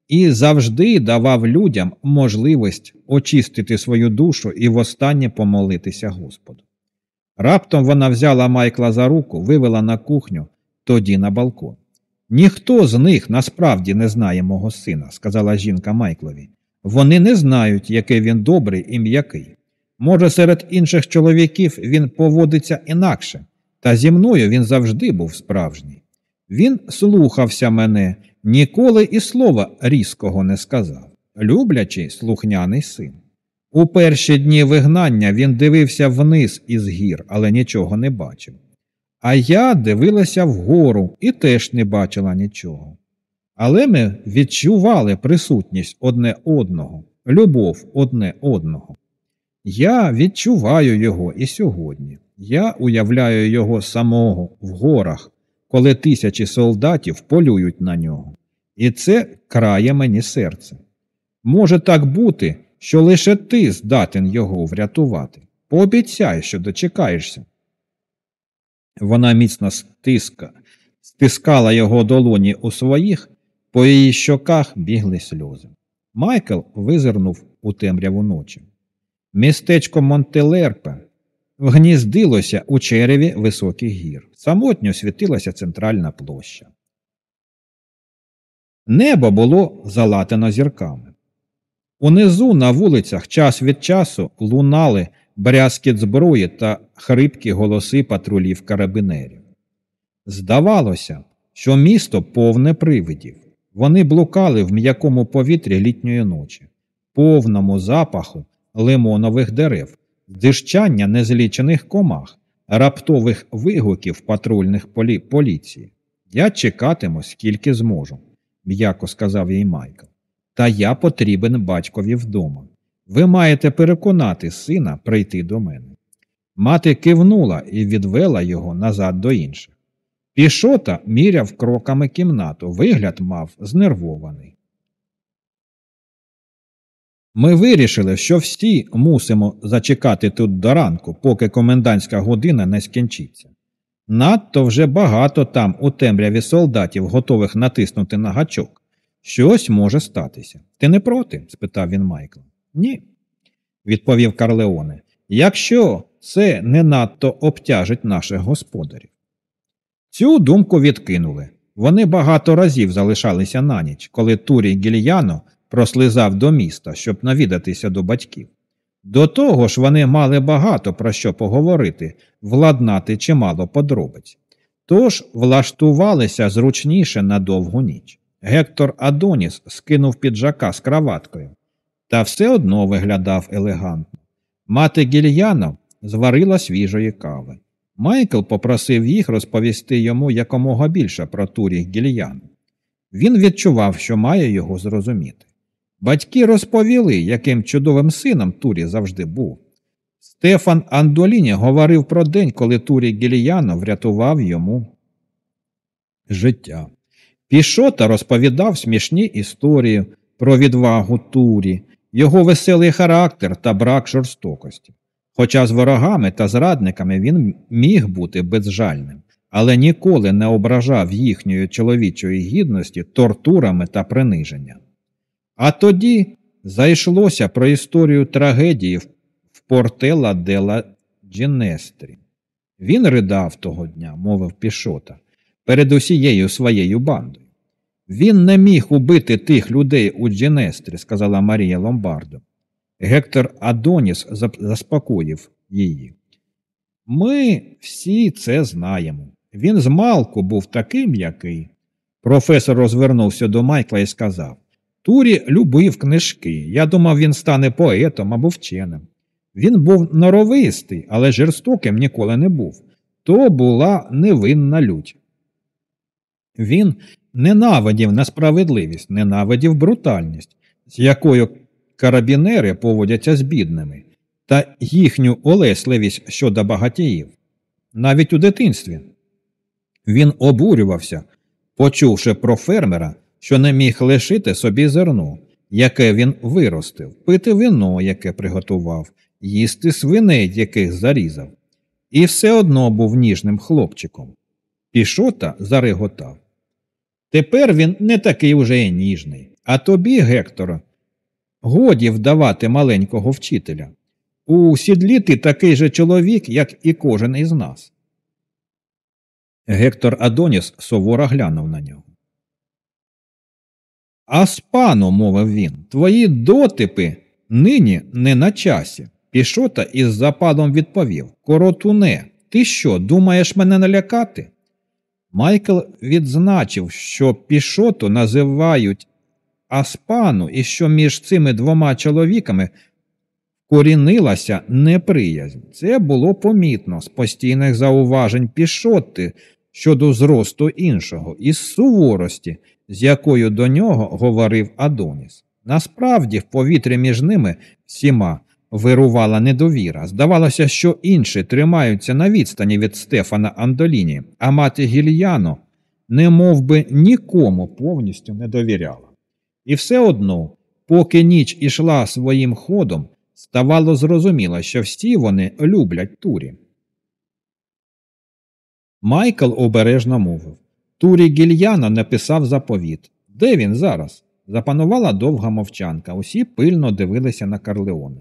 і завжди давав людям можливість очистити свою душу і востаннє помолитися Господу. Раптом вона взяла Майкла за руку, вивела на кухню, тоді на балкон. Ніхто з них насправді не знає мого сина, сказала жінка Майклові. Вони не знають, який він добрий і м'який. Може, серед інших чоловіків він поводиться інакше, та зі мною він завжди був справжній. Він слухався мене, ніколи і слова різкого не сказав, люблячий слухняний син. У перші дні вигнання він дивився вниз із гір, але нічого не бачив. А я дивилася вгору і теж не бачила нічого. Але ми відчували присутність одне одного, любов одне одного. Я відчуваю його і сьогодні. Я уявляю його самого в горах, коли тисячі солдатів полюють на нього. І це крає мені серце. Може так бути, що лише ти здатен його врятувати. Пообіцяй, що дочекаєшся. Вона міцно стиска, стискала його долоні у своїх, по її щоках бігли сльози. Майкл визирнув у темряву ночі. Містечко Монтелерпе вгніздилося у череві високих гір. Самотньо світилася центральна площа. Небо було залатено зірками. Унизу на вулицях час від часу лунали брязкіт зброї та хрипкі голоси патрулів карабінерів. Здавалося, що місто повне привидів. Вони блукали в м'якому повітрі літньої ночі, повному запаху лимонових дерев, дищання незлічених комах, раптових вигуків патрульних полі... поліції. Я чекатиму, скільки зможу, м'яко сказав їй Майкл. Та я потрібен батькові вдома. Ви маєте переконати сина прийти до мене. Мати кивнула і відвела його назад до інших. Пішота міряв кроками кімнату, вигляд мав знервований. Ми вирішили, що всі мусимо зачекати тут до ранку, поки комендантська година не скінчиться. Надто вже багато там у темряві солдатів, готових натиснути на гачок. Щось може статися. Ти не проти? спитав він Майкла. Ні, відповів Карлеоне. Якщо це не надто обтяжить наших господарів. Цю думку відкинули. Вони багато разів залишалися на ніч, коли Турій Гільяно прослизав до міста, щоб навідатися до батьків. До того ж, вони мали багато про що поговорити, владнати чимало подробиць. Тож влаштувалися зручніше на довгу ніч. Гектор Адоніс скинув піджака з краваткою, та все одно виглядав елегантно. Мати Гільяно зварила свіжої кави. Майкл попросив їх розповісти йому якомога більше про турі Гільяну. Він відчував, що має його зрозуміти. Батьки розповіли, яким чудовим сином Турі завжди був. Стефан Андоліні говорив про день, коли Турі Гіліяно врятував йому життя. Пішота розповідав смішні історії про відвагу Турі, його веселий характер та брак жорстокості. Хоча з ворогами та зрадниками він міг бути безжальним, але ніколи не ображав їхньої чоловічої гідності тортурами та приниженням. А тоді зайшлося про історію трагедії в Портела Дела Дженестрі. Він ридав того дня, мовив Пішота, перед усією своєю бандою. Він не міг убити тих людей у Дженестрі, сказала Марія Ломбардо. Гектор Адоніс заспокоїв її. Ми всі це знаємо. Він з малку був таким який. Професор розвернувся до Майкла і сказав Турі любив книжки. Я думав, він стане поетом або вченим. Він був норовистий, але жорстоким ніколи не був. То була невинна лють. Він ненавидів несправедливість, ненавидів брутальність, з якою карабінери поводяться з бідними, та їхню олесливість щодо багатіїв. Навіть у дитинстві він обурювався, почувши про фермера, що не міг лишити собі зерно, яке він виростив, пити вино, яке приготував, їсти свиней, яких зарізав, і все одно був ніжним хлопчиком. Пішота зареготав. Тепер він не такий уже і ніжний, а тобі, Гектора, годі вдавати маленького вчителя. У сідлі ти такий же чоловік, як і кожен із нас. Гектор Адоніс суворо глянув на нього. Аспано, мовив він, твої дотипи нині не на часі. Пішота із запалом відповів Коротуне, ти що, думаєш мене налякати? Майкл відзначив, що пішоту називають Аспану і що між цими двома чоловіками корінилася неприязнь. Це було помітно з постійних зауважень пішоти щодо зросту іншого, із суворості, з якою до нього говорив Адоніс. Насправді, в повітрі між ними всіма вирувала недовіра. Здавалося, що інші тримаються на відстані від Стефана Андоліні, а мати Гільяно не мов би нікому повністю не довіряла. І все одно, поки ніч ішла своїм ходом, ставало зрозуміло, що всі вони люблять турі. Майкл обережно мовив Турі Гільяно написав заповіт. Де він зараз? Запанувала довга мовчанка, усі пильно дивилися на Карлеона.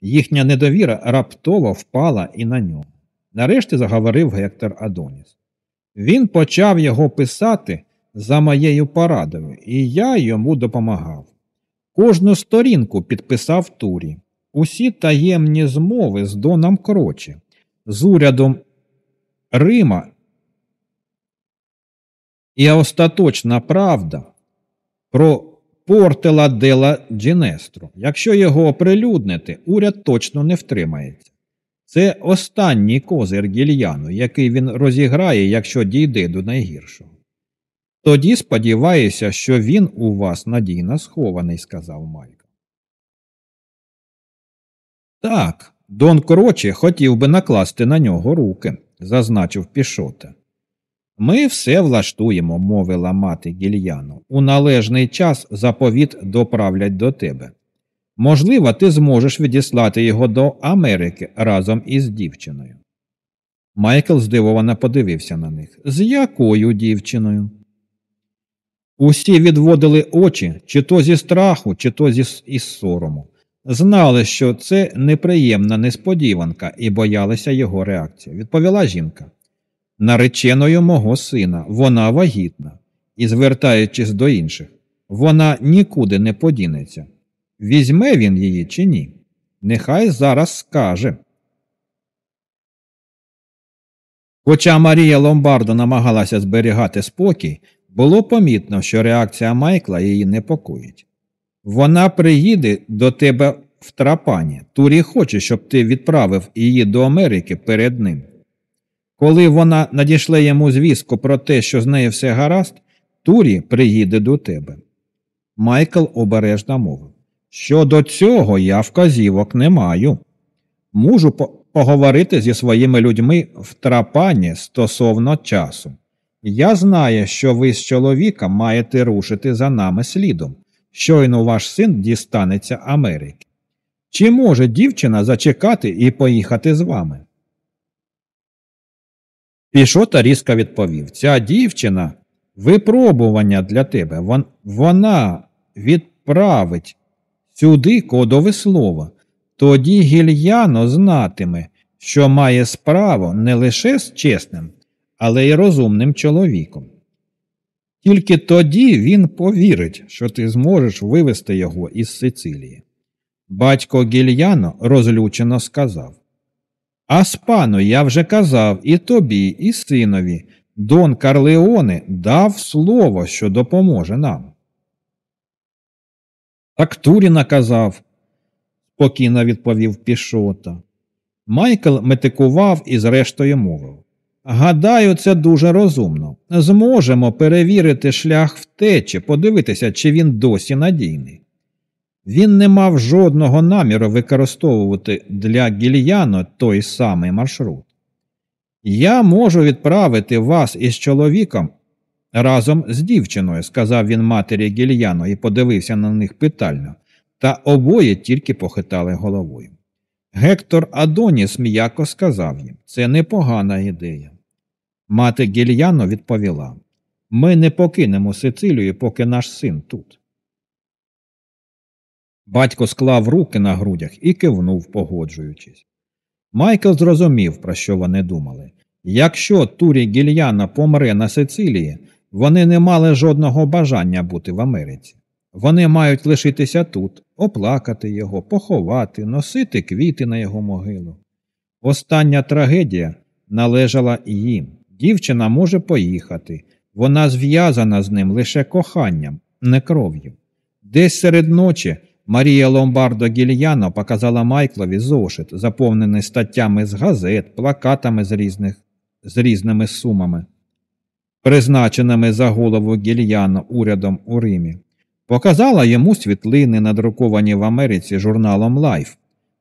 Їхня недовіра раптово впала і на нього. Нарешті заговорив Гектор Адоніс. Він почав його писати за моєю порадою, і я йому допомагав. Кожну сторінку підписав Турі, усі таємні змови з Доном Крочі, з урядом Рима. І остаточна правда про Портела дела Джінестру. Якщо його оприлюднити, уряд точно не втримається. Це останній козир гільяну, який він розіграє, якщо дійде до найгіршого. Тоді сподіваюся, що він у вас надійно схований, сказав Майк. Так, Дон Короче хотів би накласти на нього руки, зазначив Пішота. Ми все влаштуємо, мовила мати гільяну. У належний час заповіт доправлять до тебе. Можливо, ти зможеш відіслати його до Америки разом із дівчиною. Майкл здивовано подивився на них. З якою дівчиною? Усі відводили очі чи то зі страху, чи то зі із сорому. Знали, що це неприємна несподіванка, і боялися його реакції. Відповіла жінка нареченою мого сина, вона вагітна, і, звертаючись до інших, вона нікуди не подінеться. Візьме він її чи ні? Нехай зараз скаже. Хоча Марія Ломбардо намагалася зберігати спокій, було помітно, що реакція Майкла її непокоїть. Вона приїде до тебе в трапані. Турі хоче, щоб ти відправив її до Америки перед ним. Коли вона надійшла йому звістку про те, що з нею все гаразд, Турі приїде до тебе. Майкл обережно мовив Щодо цього я вказівок не маю. Можу по поговорити зі своїми людьми в трапані стосовно часу. Я знаю, що ви з чоловіком маєте рушити за нами слідом. Щойно ваш син дістанеться Америки. Чи може дівчина зачекати і поїхати з вами? Пішота різко відповів Ця дівчина випробування для тебе. Вона відправить сюди кодове слово. Тоді гільяно знатиме, що має справу не лише з чесним, але й розумним чоловіком. Тільки тоді він повірить, що ти зможеш вивести його із Сицилії. Батько гільяно розлючено сказав Аспану, я вже казав і тобі, і синові. Дон Карлеоне дав слово, що допоможе нам. Так Турі наказав, спокійно відповів Пішота. Майкл метикував і зрештою мовив Гадаю, це дуже розумно. Зможемо перевірити шлях втечі, подивитися, чи він досі надійний. Він не мав жодного наміру використовувати для гільяно той самий маршрут. Я можу відправити вас із чоловіком разом з дівчиною, сказав він матері Гільяно і подивився на них питально, та обоє тільки похитали головою. Гектор Адоніс м'яко сказав їм це непогана ідея. Мати Гільяно відповіла Ми не покинемо Сицилію, поки наш син тут. Батько склав руки на грудях і кивнув, погоджуючись. Майкл зрозумів, про що вони думали. Якщо Турі Гільяна помре на Сицилії, вони не мали жодного бажання бути в Америці. Вони мають лишитися тут, оплакати його, поховати, носити квіти на його могилу. Остання трагедія належала їм. Дівчина може поїхати, вона зв'язана з ним лише коханням, не кров'ю. Десь серед ночі Марія Ломбардо Гільяно показала Майклові зошит, заповнений статтями з газет, плакатами з, різних, з різними сумами, призначеними за голову Гільяно урядом у Римі. Показала йому світлини, надруковані в Америці журналом Life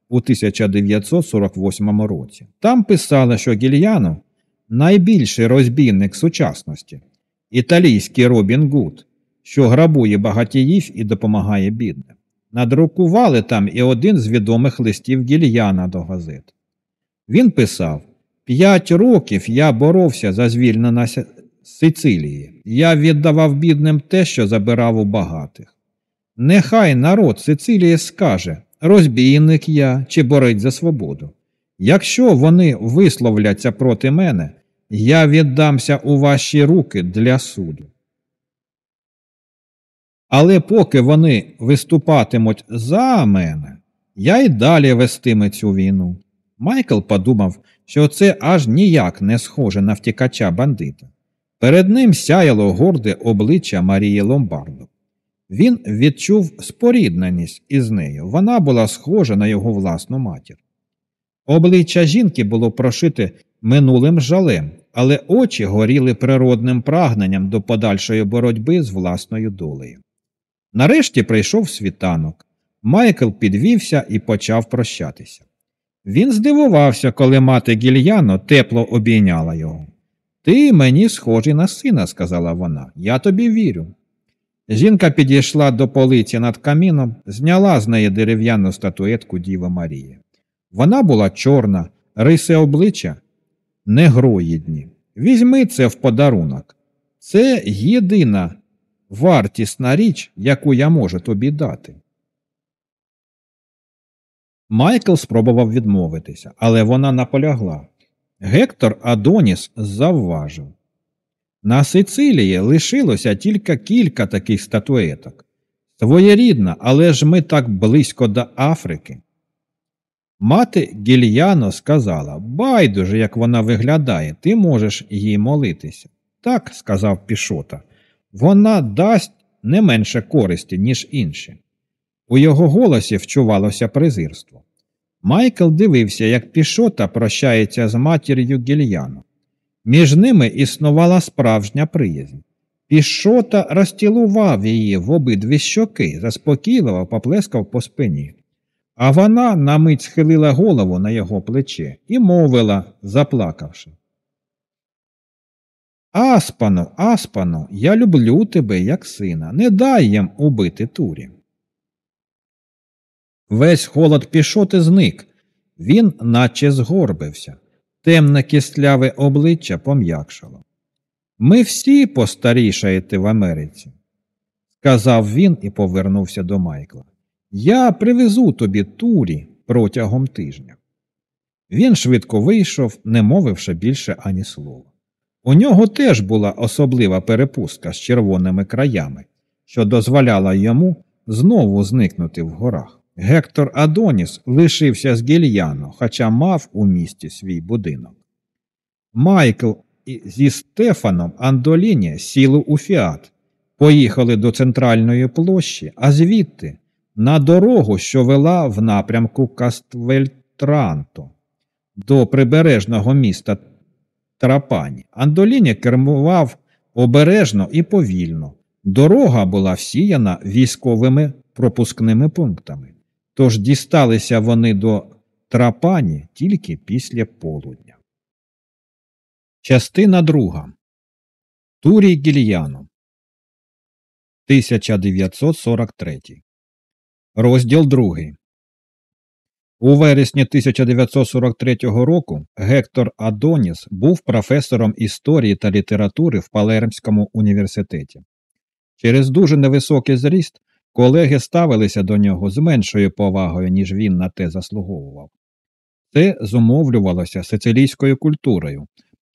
у 1948 році. Там писали, що Гільяно найбільший розбійник сучасності, італійський Робін Гуд, що грабує багатіїв і допомагає бідним. Надрукували там і один з відомих листів Гільяна до газет. Він писав П'ять років я боровся за звільнення Сицилії. Я віддавав бідним те, що забирав у багатих. Нехай народ Сицилії скаже розбійник я чи борець за свободу. Якщо вони висловляться проти мене, я віддамся у ваші руки для суду. Але поки вони виступатимуть за мене, я й далі вестиме цю війну. Майкл подумав, що це аж ніяк не схоже на втікача бандита. Перед ним сяяло горде обличчя Марії Ломбардо. Він відчув спорідненість із нею. Вона була схожа на його власну матір. Обличчя жінки було прошите минулим жалем, але очі горіли природним прагненням до подальшої боротьби з власною долею. Нарешті прийшов світанок. Майкл підвівся і почав прощатися. Він здивувався, коли мати гільяно тепло обійняла його. Ти мені схожий на сина, сказала вона, я тобі вірю. Жінка підійшла до полиці над каміном, зняла з неї дерев'яну статуетку Діви Марії. Вона була чорна, риси обличчя негроїдні. Візьми це в подарунок. Це єдина вартісна річ, яку я можу тобі дати. Майкл спробував відмовитися, але вона наполягла. Гектор Адоніс завважив. На Сицилії лишилося тільки кілька таких статуеток. Своєрідна, але ж ми так близько до Африки. Мати Гільяно сказала байдуже, як вона виглядає, ти можеш їй молитися. Так, сказав Пішота, вона дасть не менше користі, ніж інші. У його голосі вчувалося презирство. Майкл дивився, як Пішота прощається з матір'ю Гільяно. Між ними існувала справжня приязнь. Пішота розтілував її в обидві щоки, заспокійливо поплескав по спині. А вона на мить схилила голову на його плече і мовила, заплакавши. Аспано, Аспано, я люблю тебе, як сина, не дай їм убити турі. Весь холод пішоти зник, він наче згорбився, темне кістляве обличчя пом'якшало. Ми всі постарішаєте в Америці, сказав він і повернувся до Майкла. Я привезу тобі турі протягом тижня. Він швидко вийшов, не мовивши більше ані слова. У нього теж була особлива перепустка з червоними краями, що дозволяла йому знову зникнути в горах. Гектор Адоніс лишився з гільяно, хоча мав у місті свій будинок. Майкл зі Стефаном Андоліні сіли у фіат, поїхали до центральної площі, а звідти на дорогу, що вела в напрямку Каствельтранто до прибережного міста Трапані. Андоліні кермував обережно і повільно. Дорога була всіяна військовими пропускними пунктами, тож дісталися вони до Трапані тільки після полудня. Частина друга Турій Гільяно 1943 Розділ другий у вересні 1943 року Гектор Адоніс був професором історії та літератури в Палермському університеті. Через дуже невисокий зріст колеги ставилися до нього з меншою повагою, ніж він на те заслуговував. Це зумовлювалося сицилійською культурою,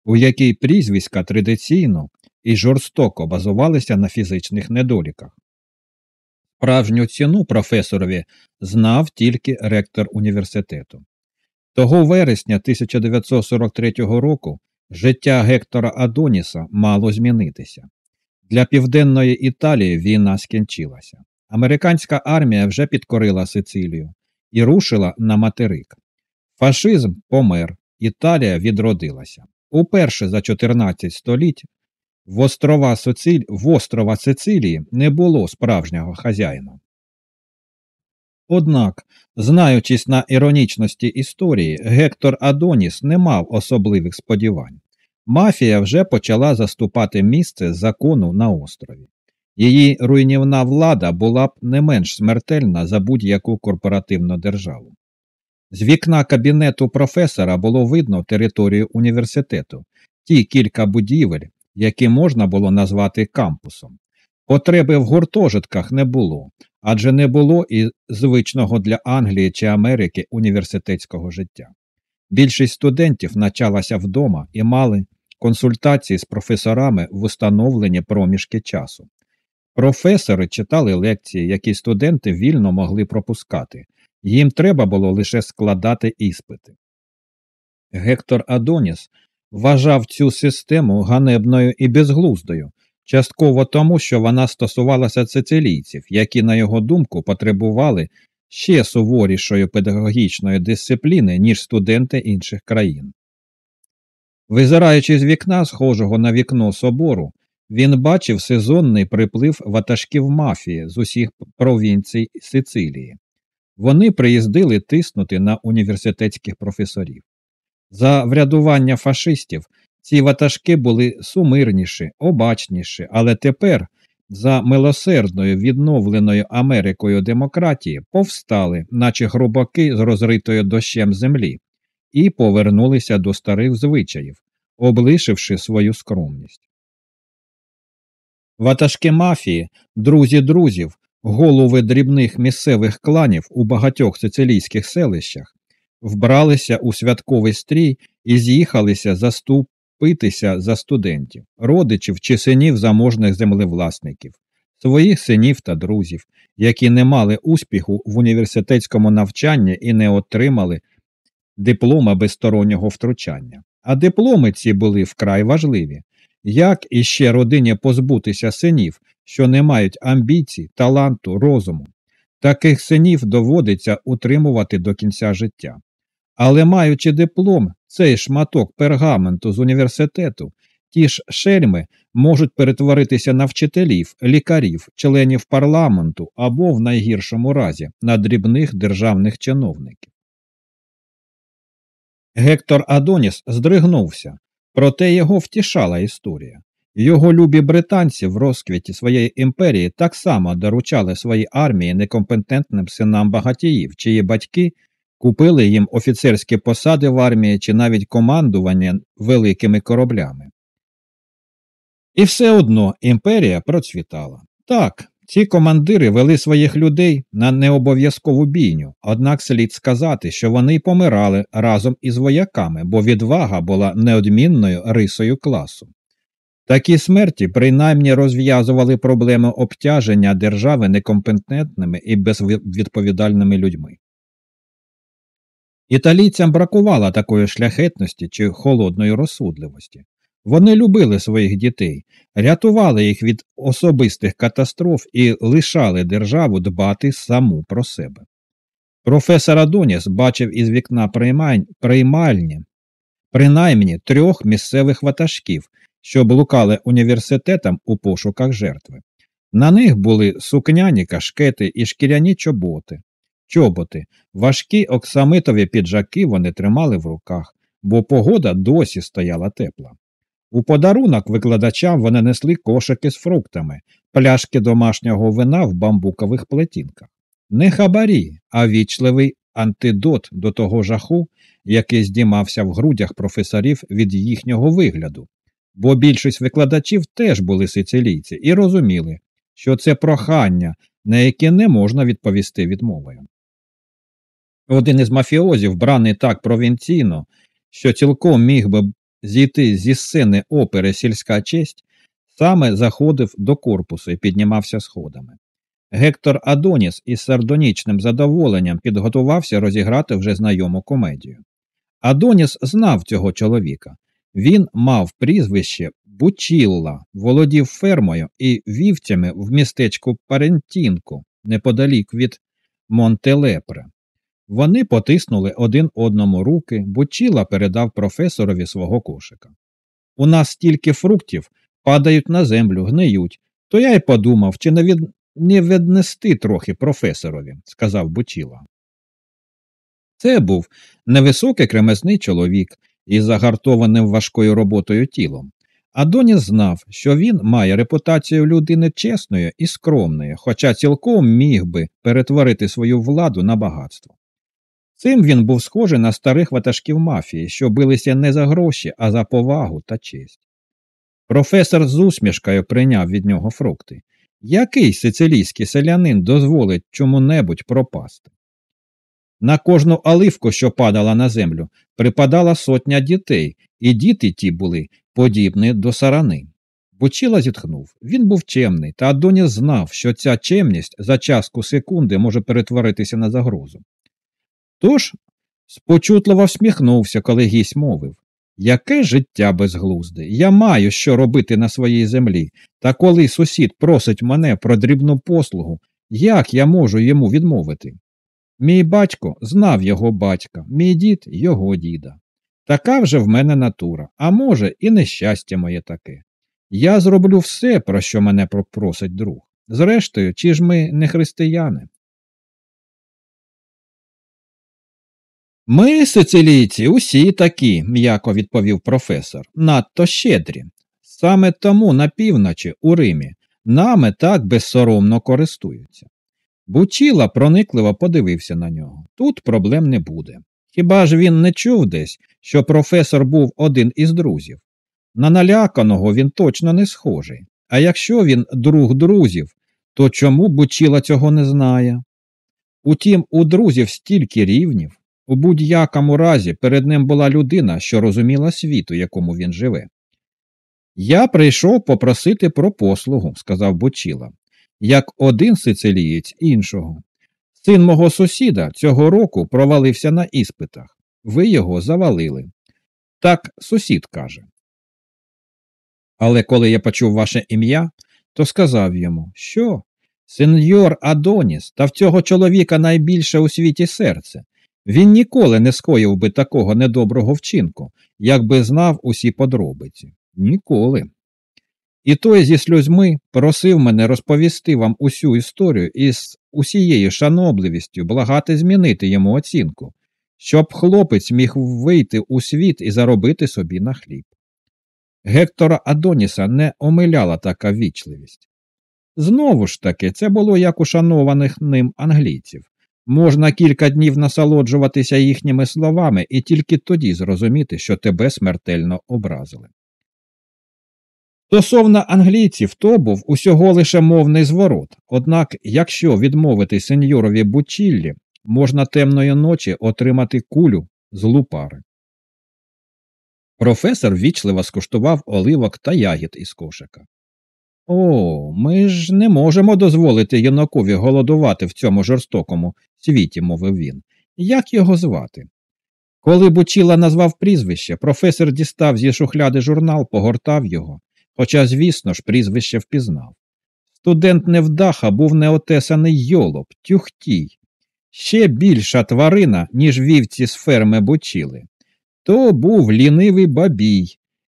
у якій прізвиська традиційно і жорстоко базувалися на фізичних недоліках. Справжню ціну професорові знав тільки ректор університету. Того вересня 1943 року життя Гектора Адоніса мало змінитися. Для Південної Італії війна скінчилася. Американська армія вже підкорила Сицилію і рушила на материк. Фашизм помер, Італія відродилася. Уперше за 14 століть в острова Социль... в острова Сицилії не було справжнього хазяїна. Однак, знаючись на іронічності історії, Гектор Адоніс не мав особливих сподівань. Мафія вже почала заступати місце закону на острові. Її руйнівна влада була б не менш смертельна за будь-яку корпоративну державу. З вікна кабінету професора було видно територію університету, ті кілька будівель, які можна було назвати кампусом. Потреби в гуртожитках не було, адже не було і звичного для Англії чи Америки університетського життя. Більшість студентів навчалася вдома і мали консультації з професорами в установлені проміжки часу. Професори читали лекції, які студенти вільно могли пропускати, їм треба було лише складати іспити. Гектор Адоніс вважав цю систему ганебною і безглуздою, частково тому, що вона стосувалася сицилійців, які, на його думку, потребували ще суворішої педагогічної дисципліни, ніж студенти інших країн. Визираючи з вікна, схожого на вікно собору, він бачив сезонний приплив ватажків мафії з усіх провінцій Сицилії. Вони приїздили тиснути на університетських професорів. За врядування фашистів ці ватажки були сумирніші, обачніші, але тепер, за милосердною відновленою Америкою демократії, повстали, наче грубаки з розритою дощем землі, і повернулися до старих звичаїв, облишивши свою скромність. Ватажки мафії, друзі друзів, голови дрібних місцевих кланів у багатьох сицилійських селищах вбралися у святковий стрій і з'їхалися заступитися за студентів, родичів чи синів заможних землевласників, своїх синів та друзів, які не мали успіху в університетському навчанні і не отримали диплома без стороннього втручання. А дипломи ці були вкрай важливі. Як іще родині позбутися синів, що не мають амбіцій, таланту, розуму? Таких синів доводиться утримувати до кінця життя. Але маючи диплом, цей шматок пергаменту з університету, ті ж шельми можуть перетворитися на вчителів, лікарів, членів парламенту або, в найгіршому разі, на дрібних державних чиновників. Гектор Адоніс здригнувся, проте його втішала історія. Його любі британці в розквіті своєї імперії так само доручали своїй армії некомпетентним синам багатіїв, чиї батьки купили їм офіцерські посади в армії чи навіть командування великими кораблями. І все одно імперія процвітала. Так, ці командири вели своїх людей на необов'язкову бійню, однак слід сказати, що вони помирали разом із вояками, бо відвага була неодмінною рисою класу. Такі смерті принаймні розв'язували проблеми обтяження держави некомпетентними і безвідповідальними людьми. Італійцям бракувало такої шляхетності чи холодної розсудливості. Вони любили своїх дітей, рятували їх від особистих катастроф і лишали державу дбати саму про себе. Професор Адоніс бачив із вікна приймальні принаймні трьох місцевих ватажків, що блукали університетам у пошуках жертви. На них були сукняні кашкети і шкіряні чоботи. Чоботи, важкі оксамитові піджаки вони тримали в руках, бо погода досі стояла тепла. У подарунок викладачам вони несли кошики з фруктами, пляшки домашнього вина в бамбукових плетінках. Не хабарі, а вічливий антидот до того жаху, який здіймався в грудях професорів від їхнього вигляду, бо більшість викладачів теж були сицилійці і розуміли, що це прохання, на яке не можна відповісти відмовою. Один із мафіозів, браний так провінційно, що цілком міг би зійти зі сцени опери сільська честь, саме заходив до корпусу і піднімався сходами. Гектор Адоніс із сардонічним задоволенням підготувався розіграти вже знайому комедію. Адоніс знав цього чоловіка. Він мав прізвище Бучілла, володів фермою і вівцями в містечку Парентінку неподалік від Монтелепре. Вони потиснули один одному руки, Бучіла передав професорові свого кошика. У нас стільки фруктів падають на землю, гниють, то я й подумав, чи не, від... не віднести трохи професорові, сказав Бучіла. Це був невисокий кремезний чоловік із загартованим важкою роботою тілом. Адоніс знав, що він має репутацію людини чесної і скромної, хоча цілком міг би перетворити свою владу на багатство. Цим він був схожий на старих ватажків мафії, що билися не за гроші, а за повагу та честь. Професор з усмішкою прийняв від нього фрукти. Який сицилійський селянин дозволить чому небудь пропасти? На кожну оливку, що падала на землю, припадала сотня дітей, і діти ті були подібні до сарани. Бучіла зітхнув. Він був чемний, та Адоніс знав, що ця чемність за частку секунди може перетворитися на загрозу. Тож спочутливо всміхнувся, коли гість мовив Яке життя безглузде? Я маю що робити на своїй землі, та коли сусід просить мене про дрібну послугу, як я можу йому відмовити? Мій батько знав його батька, мій дід його діда. Така вже в мене натура, а може, і нещастя моє таке. Я зроблю все, про що мене попросить друг. Зрештою, чи ж ми не християни? Ми, сицилійці, усі такі, м'яко відповів професор, надто щедрі. Саме тому на півночі, у Римі, нами так безсоромно користуються. Бучіла проникливо подивився на нього. Тут проблем не буде. Хіба ж він не чув десь, що професор був один із друзів? На наляканого він точно не схожий. А якщо він друг друзів, то чому Бучіла цього не знає? Утім, у друзів стільки рівнів. У будь-якому разі перед ним була людина, що розуміла світ, у якому він живе. Я прийшов попросити про послугу, сказав Бочіла, як один сицилієць іншого. Син мого сусіда цього року провалився на іспитах. Ви його завалили. Так сусід каже. Але коли я почув ваше ім'я, то сказав йому, що сеньор Адоніс, та в цього чоловіка найбільше у світі серце. Він ніколи не скоїв би такого недоброго вчинку, якби знав усі подробиці. Ніколи. І той зі сльозьми просив мене розповісти вам усю історію і з усією шанобливістю благати змінити йому оцінку, щоб хлопець міг вийти у світ і заробити собі на хліб. Гектора Адоніса не омиляла така вічливість. Знову ж таки, це було як у шанованих ним англійців. Можна кілька днів насолоджуватися їхніми словами і тільки тоді зрозуміти, що тебе смертельно образили. Стосовно англійців, то був усього лише мовний зворот, однак, якщо відмовити сеньорові Бучіллі, можна темної ночі отримати кулю з лупари. Професор вічливо скуштував оливок та ягід із кошика. О, ми ж не можемо дозволити юнакові голодувати в цьому жорстокому світі, мовив він. Як його звати? Коли Бучіла назвав прізвище, професор дістав зі шухляди журнал, погортав його, хоча, звісно ж, прізвище впізнав. Студент невдаха був неотесаний йолоп, тюхтій, ще більша тварина, ніж вівці з ферми Бучіли. То був лінивий бабій,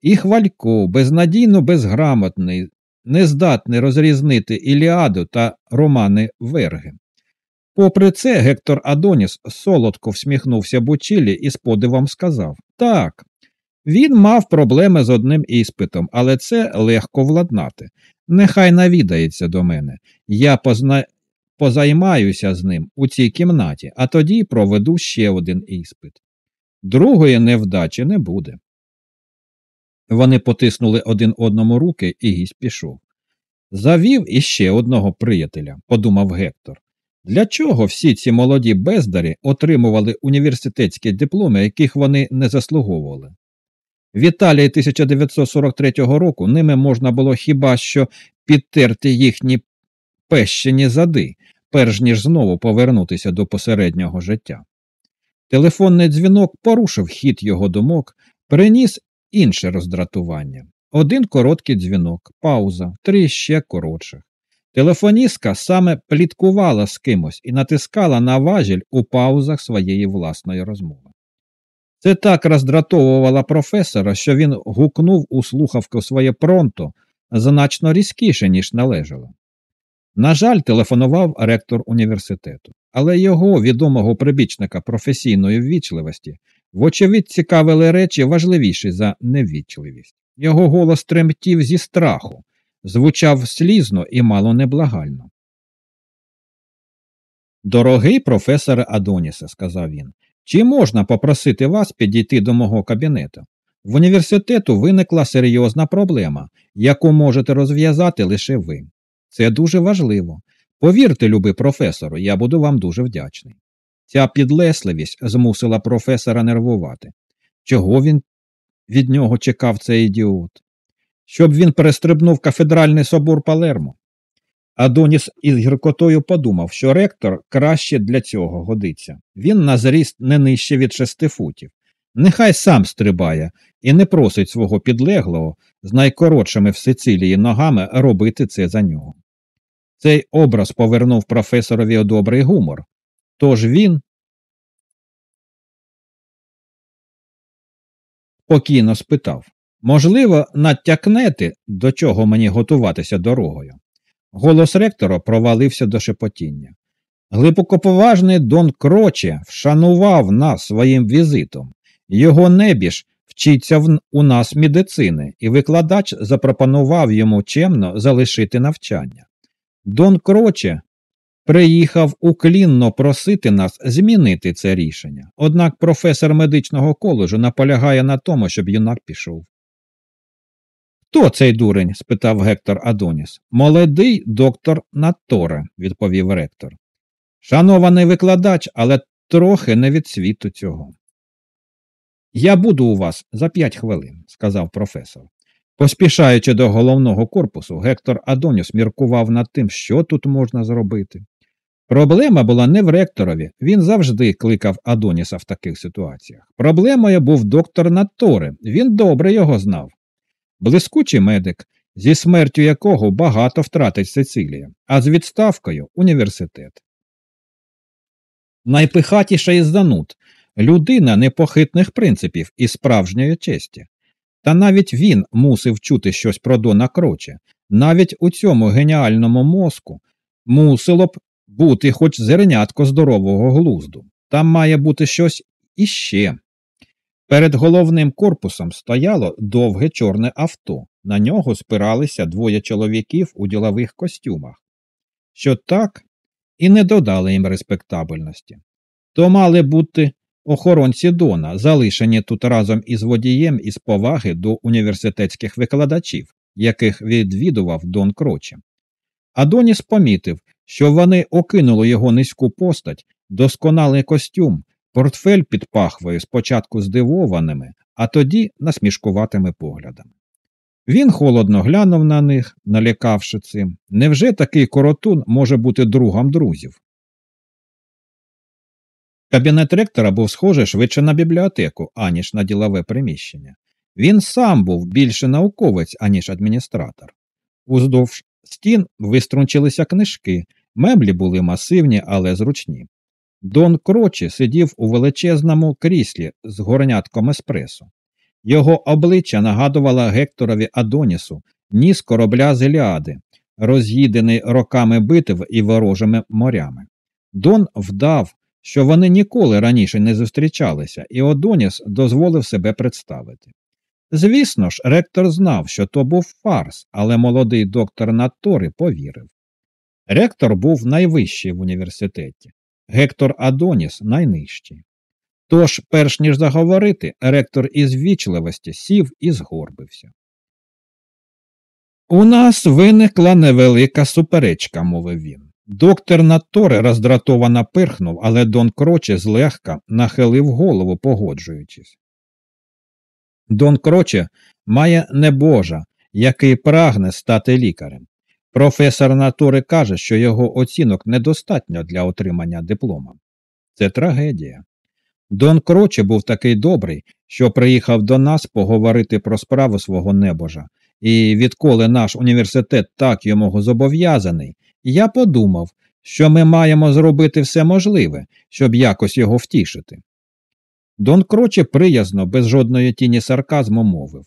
і хвалько, безнадійно безграмотний, не здатний розрізнити Іліаду та романи Верги. Попри це, Гектор Адоніс солодко всміхнувся Бучілі і з подивом сказав Так, він мав проблеми з одним іспитом, але це легко владнати. Нехай навідається до мене. Я позна... позаймаюся з ним у цій кімнаті, а тоді проведу ще один іспит. Другої невдачі не буде. Вони потиснули один одному руки, і гість пішов. Завів іще одного приятеля, подумав Гектор. Для чого всі ці молоді бездарі отримували університетські дипломи, яких вони не заслуговували? В Італії 1943 року ними можна було хіба що підтерти їхні пещені зади, перш ніж знову повернутися до посереднього життя. Телефонний дзвінок порушив хід його думок, приніс інше роздратування. Один короткий дзвінок, пауза, три ще коротших. Телефоністка саме пліткувала з кимось і натискала на важіль у паузах своєї власної розмови. Це так роздратовувало професора, що він гукнув у слухавку своє пронто значно різкіше, ніж належало. На жаль, телефонував ректор університету, але його відомого прибічника професійної ввічливості, вочевидь, цікавили речі важливіші за неввічливість. Його голос тремтів зі страху, звучав слізно і мало неблагально. Дорогий професоре Адонісе, сказав він, чи можна попросити вас підійти до мого кабінету? В університету виникла серйозна проблема, яку можете розв'язати лише ви. Це дуже важливо. Повірте, любий професору, я буду вам дуже вдячний. Ця підлесливість змусила професора нервувати. Чого він від нього чекав цей ідіот? Щоб він перестрибнув кафедральний собор Палермо. Адоніс із гіркотою подумав, що ректор краще для цього годиться. Він на зріст не нижче від шести футів. Нехай сам стрибає і не просить свого підлеглого з найкоротшими в Сицилії ногами робити це за нього. Цей образ повернув професорові добрий гумор. Тож він спокійно спитав можливо, натякнете, до чого мені готуватися дорогою. Голос ректора провалився до шепотіння. Глибокоповажний Дон Кроче вшанував нас своїм візитом. Його небіж вчиться в, у нас медицини, і викладач запропонував йому чемно залишити навчання. Дон Кроче приїхав уклінно просити нас змінити це рішення, однак професор медичного коледжу наполягає на тому, щоб юнак пішов. Хто цей дурень? спитав Гектор Адоніс. Молодий доктор Наторе, відповів ректор. Шанований викладач, але трохи не від світу цього. Я буду у вас за п'ять хвилин, сказав професор. Поспішаючи до головного корпусу, Гектор Адоніс міркував над тим, що тут можна зробити. Проблема була не в ректорові, він завжди кликав Адоніса в таких ситуаціях. Проблемою був доктор Наторе, він добре його знав блискучий медик, зі смертю якого багато втратить Сицилія, а з відставкою університет. Найпихатіша із зануд людина непохитних принципів і справжньої честі. Та навіть він мусив чути щось про Дона Кроче, навіть у цьому геніальному мозку мусило б бути хоч зернятко здорового глузду. Там має бути щось іще. Перед головним корпусом стояло довге чорне авто, на нього спиралися двоє чоловіків у ділових костюмах, що так і не додали їм респектабельності. То мали бути охоронці Дона, залишені тут разом із водієм із поваги до університетських викладачів, яких відвідував Дон Кроче. Адоніс помітив, що вони окинули його низьку постать, досконалий костюм, портфель під пахвою спочатку здивованими, а тоді насмішкуватими поглядами. Він холодно глянув на них, налякавши цим. Невже такий коротун може бути другом друзів? Кабінет ректора був схожий швидше на бібліотеку, аніж на ділове приміщення. Він сам був більше науковець, аніж адміністратор. Уздовж стін виструнчилися книжки, меблі були масивні, але зручні. Дон Крочі сидів у величезному кріслі з горнятком еспресо. Його обличчя нагадувало Гекторові Адонісу ніс корабля з Еліади, роз'їдений роками битв і ворожими морями. Дон вдав, що вони ніколи раніше не зустрічалися, і Одоніс дозволив себе представити. Звісно ж, ректор знав, що то був фарс, але молодий доктор Натори повірив. Ректор був найвищий в університеті, Гектор Адоніс найнижчий. Тож, перш ніж заговорити, ректор із вічливості сів і згорбився. У нас виникла невелика суперечка, мовив він. Доктор Натори роздратовано пирхнув, але Дон Кроче злегка нахилив голову, погоджуючись. Дон Кроче має небожа, який прагне стати лікарем. Професор натури каже, що його оцінок недостатньо для отримання диплома. Це трагедія. Дон Кроче був такий добрий, що приїхав до нас поговорити про справу свого небожа, і відколи наш університет так йому зобов'язаний, я подумав, що ми маємо зробити все можливе, щоб якось його втішити. Дон Кроче приязно, без жодної тіні сарказму мовив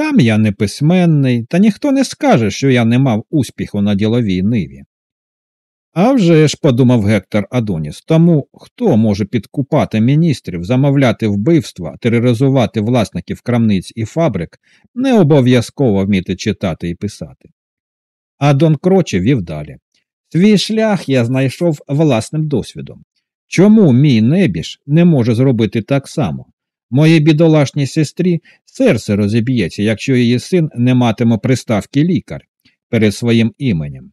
Сам я не письменний, та ніхто не скаже, що я не мав успіху на діловій ниві. «А вже ж, подумав Гектор Адоніс, тому хто може підкупати міністрів, замовляти вбивства, тероризувати власників крамниць і фабрик, не обов'язково вміти читати і писати. А Дон Кроче вів далі. Свій шлях я знайшов власним досвідом. Чому мій небіж не може зробити так само? Моїй бідолашній сестрі серце розіб'ється, якщо її син не матиме приставки лікар перед своїм іменем.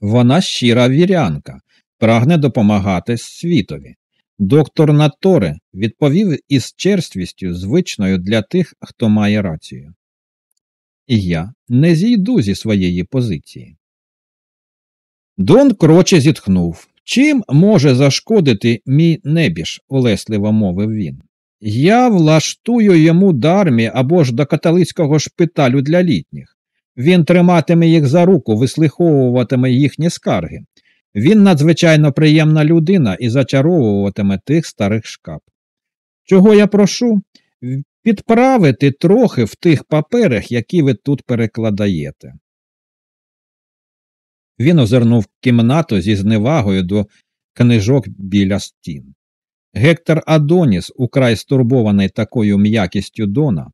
Вона щира вірянка, прагне допомагати світові. Доктор Наторе відповів із черствістю, звичною для тих, хто має рацію. І я не зійду зі своєї позиції. Дон кроче зітхнув. Чим може зашкодити мій небіж, улесливо мовив він. Я влаштую йому до армії або ж до католицького шпиталю для літніх. Він триматиме їх за руку, вислуховуватиме їхні скарги. Він надзвичайно приємна людина і зачаровуватиме тих старих шкап. Чого я прошу? Підправити трохи в тих паперах, які ви тут перекладаєте. Він озирнув кімнату зі зневагою до книжок біля стін. Гектор Адоніс, украй стурбований такою м'якістю Дона,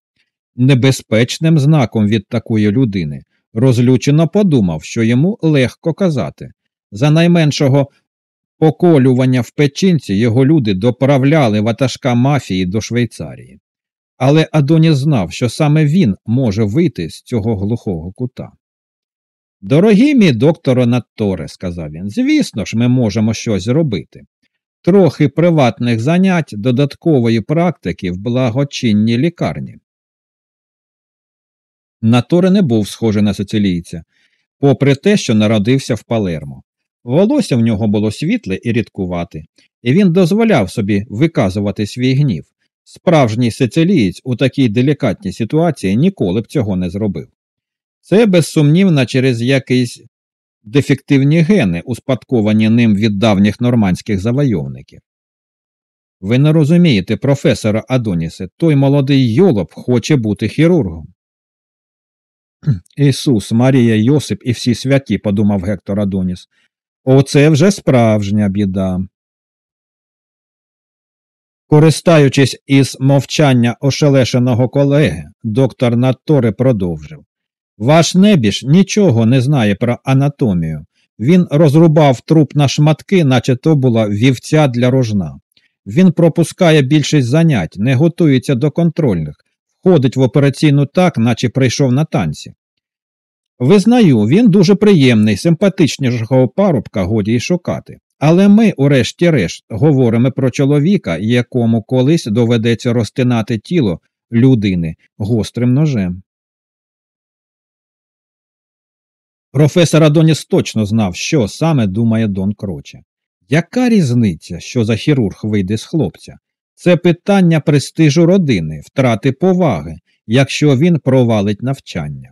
небезпечним знаком від такої людини, розлючено подумав, що йому легко казати. За найменшого поколювання в печінці його люди доправляли ватажка мафії до Швейцарії. Але Адоніс знав, що саме він може вийти з цього глухого кута. Дорогі мій докторе Натторе, сказав він, звісно ж, ми можемо щось зробити. Трохи приватних занять додаткової практики в благочинній лікарні. Наторе не був схожий на сицилійця, попри те, що народився в Палермо. Волосся в нього було світле і рідкувате, і він дозволяв собі виказувати свій гнів. Справжній сицилієць у такій делікатній ситуації ніколи б цього не зробив. Це безсумнівно через якісь дефективні гени, успадковані ним від давніх нормандських завойовників. Ви не розумієте, професора Адонісе, той молодий йолоп хоче бути хірургом. Ісус, Марія, Йосип і всі святі, подумав Гектор Адоніс. Оце вже справжня біда. Користаючись із мовчання ошелешеного колеги, доктор Натторе продовжив Ваш небіж нічого не знає про анатомію. Він розрубав труп на шматки, наче то була вівця для рожна. Він пропускає більшість занять, не готується до контрольних, входить в операційну так, наче прийшов на танці. Визнаю, він дуже приємний, симпатичнішого парубка годі й шукати. Але ми, урешті-решт, говоримо про чоловіка, якому колись доведеться розтинати тіло людини гострим ножем. Професор Адоніс точно знав, що саме думає Дон Кроче. Яка різниця, що за хірург вийде з хлопця? Це питання престижу родини, втрати поваги, якщо він провалить навчання.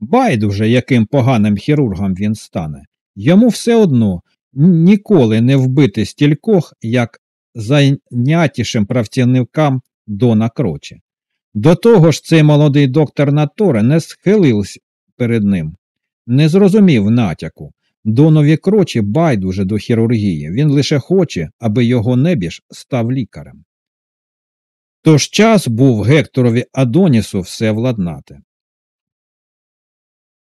Байдуже, яким поганим хірургом він стане, йому все одно ніколи не вбити стількох, як зайнятішим працівникам Дона Кроче. До того ж, цей молодий доктор Наторе не схилився перед ним, не зрозумів натяку. Донові крочі байдуже до хірургії, він лише хоче, аби його небіж став лікарем. Тож час був Гекторові Адонісу все владнати.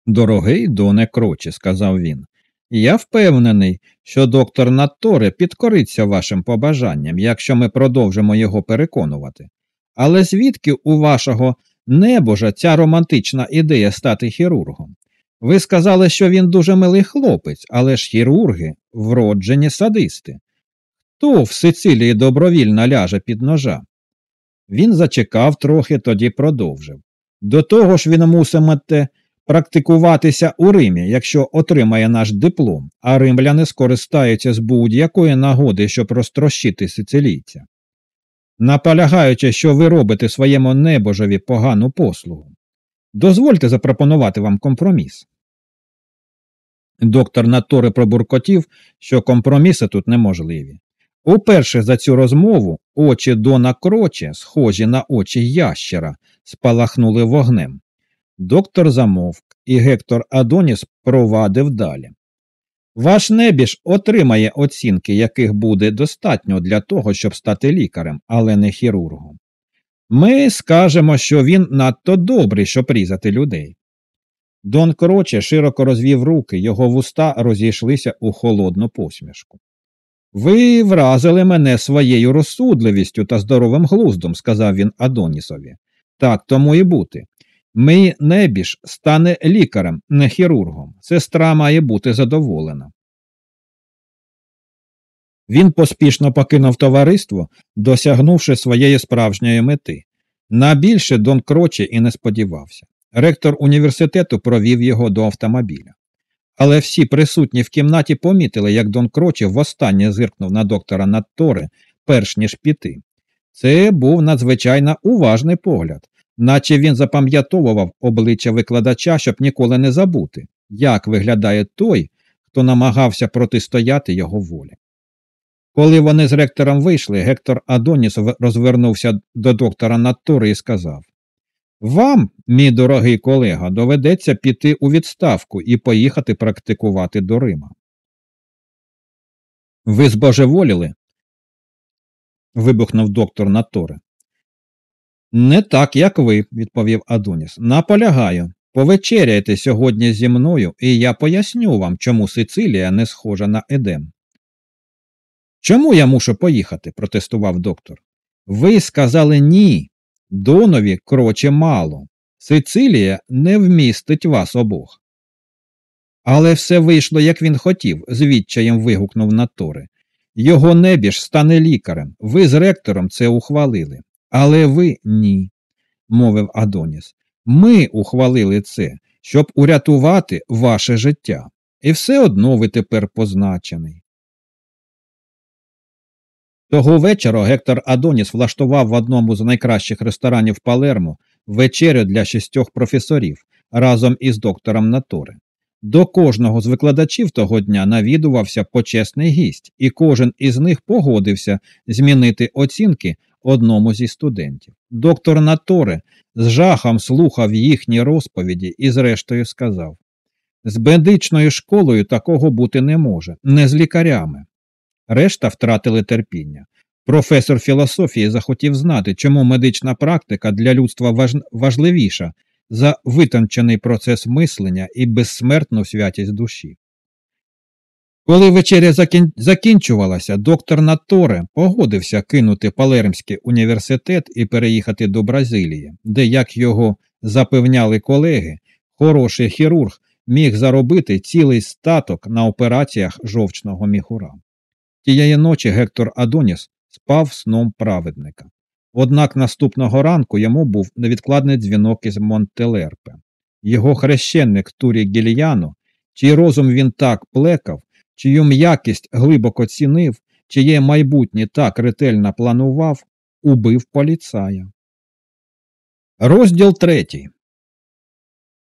Дорогий доне крочі, сказав він, я впевнений, що доктор Наторе підкориться вашим побажанням, якщо ми продовжимо його переконувати. Але звідки у вашого небожа ця романтична ідея стати хірургом? Ви сказали, що він дуже милий хлопець, але ж хірурги вроджені садисти. Хто в Сицилії добровільно ляже під ножа? Він зачекав трохи, тоді продовжив. До того ж він мусимете практикуватися у Римі, якщо отримає наш диплом, а римляни скористаються з будь-якої нагоди, щоб розтрощити сицилійця. Наполягаючи, що ви робите своєму небожеві погану послугу. Дозвольте запропонувати вам компроміс. Доктор Натори пробуркотів, що компроміси тут неможливі. Уперше за цю розмову очі Дона Кроче, схожі на очі ящера, спалахнули вогнем. Доктор замовк, і Гектор Адоніс провадив далі. Ваш небіж отримає оцінки, яких буде достатньо для того, щоб стати лікарем, але не хірургом. Ми скажемо, що він надто добрий, щоб різати людей. Дон Кроче широко розвів руки, його вуста розійшлися у холодну посмішку. Ви вразили мене своєю розсудливістю та здоровим глуздом, сказав він Адонісові. Так тому і бути. Мій небіж стане лікарем, не хірургом. Сестра має бути задоволена. Він поспішно покинув товариство, досягнувши своєї справжньої мети. На більше Дон Кроче і не сподівався. Ректор університету провів його до автомобіля. Але всі присутні в кімнаті помітили, як Дон Кроче востаннє зиркнув на доктора Наттори, перш ніж піти. Це був надзвичайно уважний погляд, наче він запам'ятовував обличчя викладача, щоб ніколи не забути, як виглядає той, хто намагався протистояти його волі. Коли вони з ректором вийшли, Гектор Адоніс розвернувся до доктора Наттори і сказав Вам, мій дорогий колега, доведеться піти у відставку і поїхати практикувати до Рима. Ви збожеволіли? вибухнув доктор Наторе. Не так, як ви, відповів Адоніс. Наполягаю. Повечеряйте сьогодні зі мною, і я поясню вам, чому Сицилія не схожа на Едем. Чому я мушу поїхати? протестував доктор. Ви сказали ні. Донові кроче мало. Сицилія не вмістить вас обох. Але все вийшло, як він хотів, з відчаєм вигукнув Натори. Його небіж стане лікарем. Ви з ректором це ухвалили. Але ви ні, мовив Адоніс. Ми ухвалили це, щоб урятувати ваше життя. І все одно ви тепер позначений. Того вечора Гектор Адоніс влаштував в одному з найкращих ресторанів Палермо вечерю для шістьох професорів разом із доктором Натори. До кожного з викладачів того дня навідувався почесний гість, і кожен із них погодився змінити оцінки одному зі студентів. Доктор Наторе з жахом слухав їхні розповіді і, зрештою, сказав з медичною школою такого бути не може, не з лікарями. Решта втратили терпіння. Професор філософії захотів знати, чому медична практика для людства важливіша за витончений процес мислення і безсмертну святість душі. Коли вечеря закін... закінчувалася, доктор Наторе погодився кинути Палермський університет і переїхати до Бразилії, де, як його запевняли колеги, хороший хірург міг заробити цілий статок на операціях жовчного міхура. Тієї ночі Гектор Адоніс спав сном праведника. Однак наступного ранку йому був невідкладний дзвінок із Монтелерпе. Його хрещенник Турі Гільяно, чий розум він так плекав, чию м'якість глибоко цінив, чиє майбутнє так ретельно планував, убив поліцая. Розділ третій.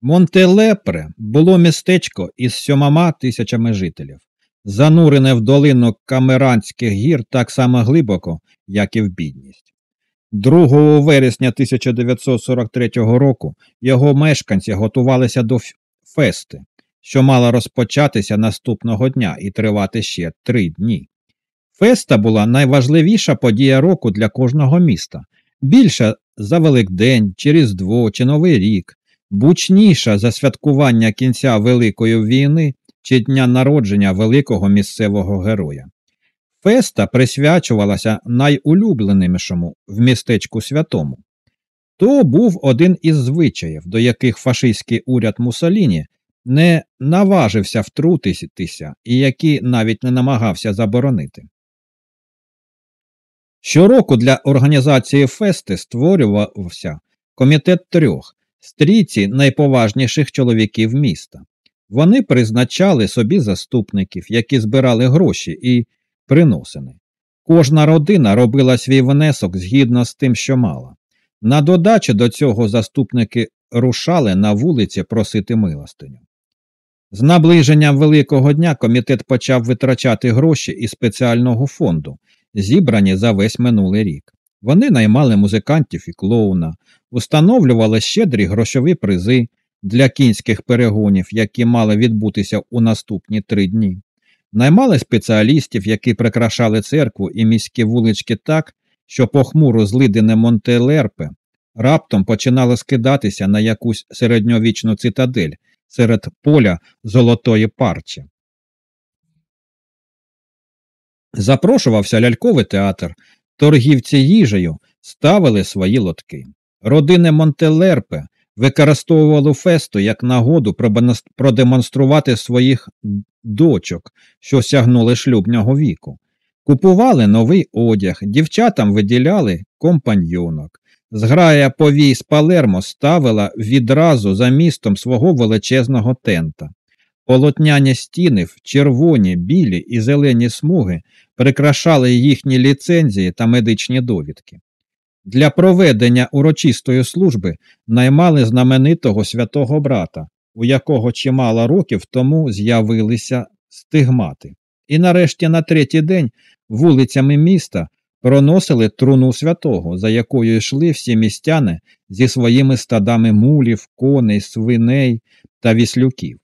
Монтелепре було містечко із сьомома тисячами жителів, занурене в долину Камеранських гір так само глибоко, як і в бідність. 2 вересня 1943 року його мешканці готувалися до фести, що мала розпочатися наступного дня і тривати ще три дні. Феста була найважливіша подія року для кожного міста, більша за Великдень, чи Різдво, чи Новий рік, бучніша за святкування кінця Великої війни чи дня народження великого місцевого героя. Феста присвячувалася найулюбленішому в містечку святому. То був один із звичаїв, до яких фашистський уряд Мусоліні не наважився втрутитися і які навіть не намагався заборонити. Щороку для організації фести створювався комітет трьох стрійці найповажніших чоловіків міста. Вони призначали собі заступників, які збирали гроші і приносини. Кожна родина робила свій внесок згідно з тим, що мала. На додачу до цього заступники рушали на вулиці просити милостиню. З наближенням Великого дня комітет почав витрачати гроші із спеціального фонду, зібрані за весь минулий рік. Вони наймали музикантів і клоуна, установлювали щедрі грошові призи для кінських перегонів, які мали відбутися у наступні три дні. Наймали спеціалістів, які прикрашали церкву і міські вулички так, що похмуро злидене Монтелерпе раптом починало скидатися на якусь середньовічну цитадель серед поля золотої парчі. Запрошувався ляльковий театр, торгівці їжею ставили свої лотки. Родини Монтелерпе використовували фесту як нагоду продемонструвати своїх дочок, що сягнули шлюбного віку. Купували новий одяг, дівчатам виділяли компаньйонок. Зграя повій з Палермо ставила відразу за містом свого величезного тента. Полотняні стіни в червоні, білі і зелені смуги прикрашали їхні ліцензії та медичні довідки. Для проведення урочистої служби наймали знаменитого святого брата, у якого чимало років тому з'явилися стигмати. І нарешті на третій день вулицями міста проносили труну святого, за якою йшли всі містяни зі своїми стадами мулів, коней, свиней та віслюків.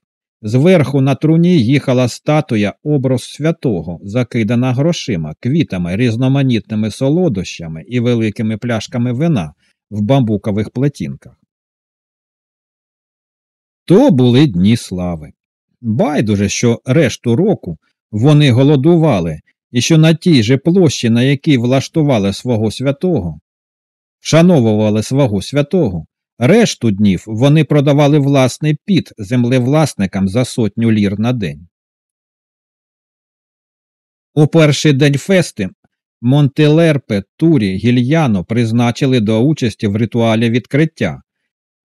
Зверху на труні їхала статуя образ святого, закидана грошима, квітами, різноманітними солодощами і великими пляшками вина в бамбукових плетінках. То були дні слави. Байдуже, що решту року вони голодували і що на тій же площі, на якій влаштували свого святого, вшановували свого святого, Решту днів вони продавали власний піт землевласникам за сотню лір на день. У перший день фести Монтелерпе, Турі, Гільяно призначили до участі в ритуалі відкриття,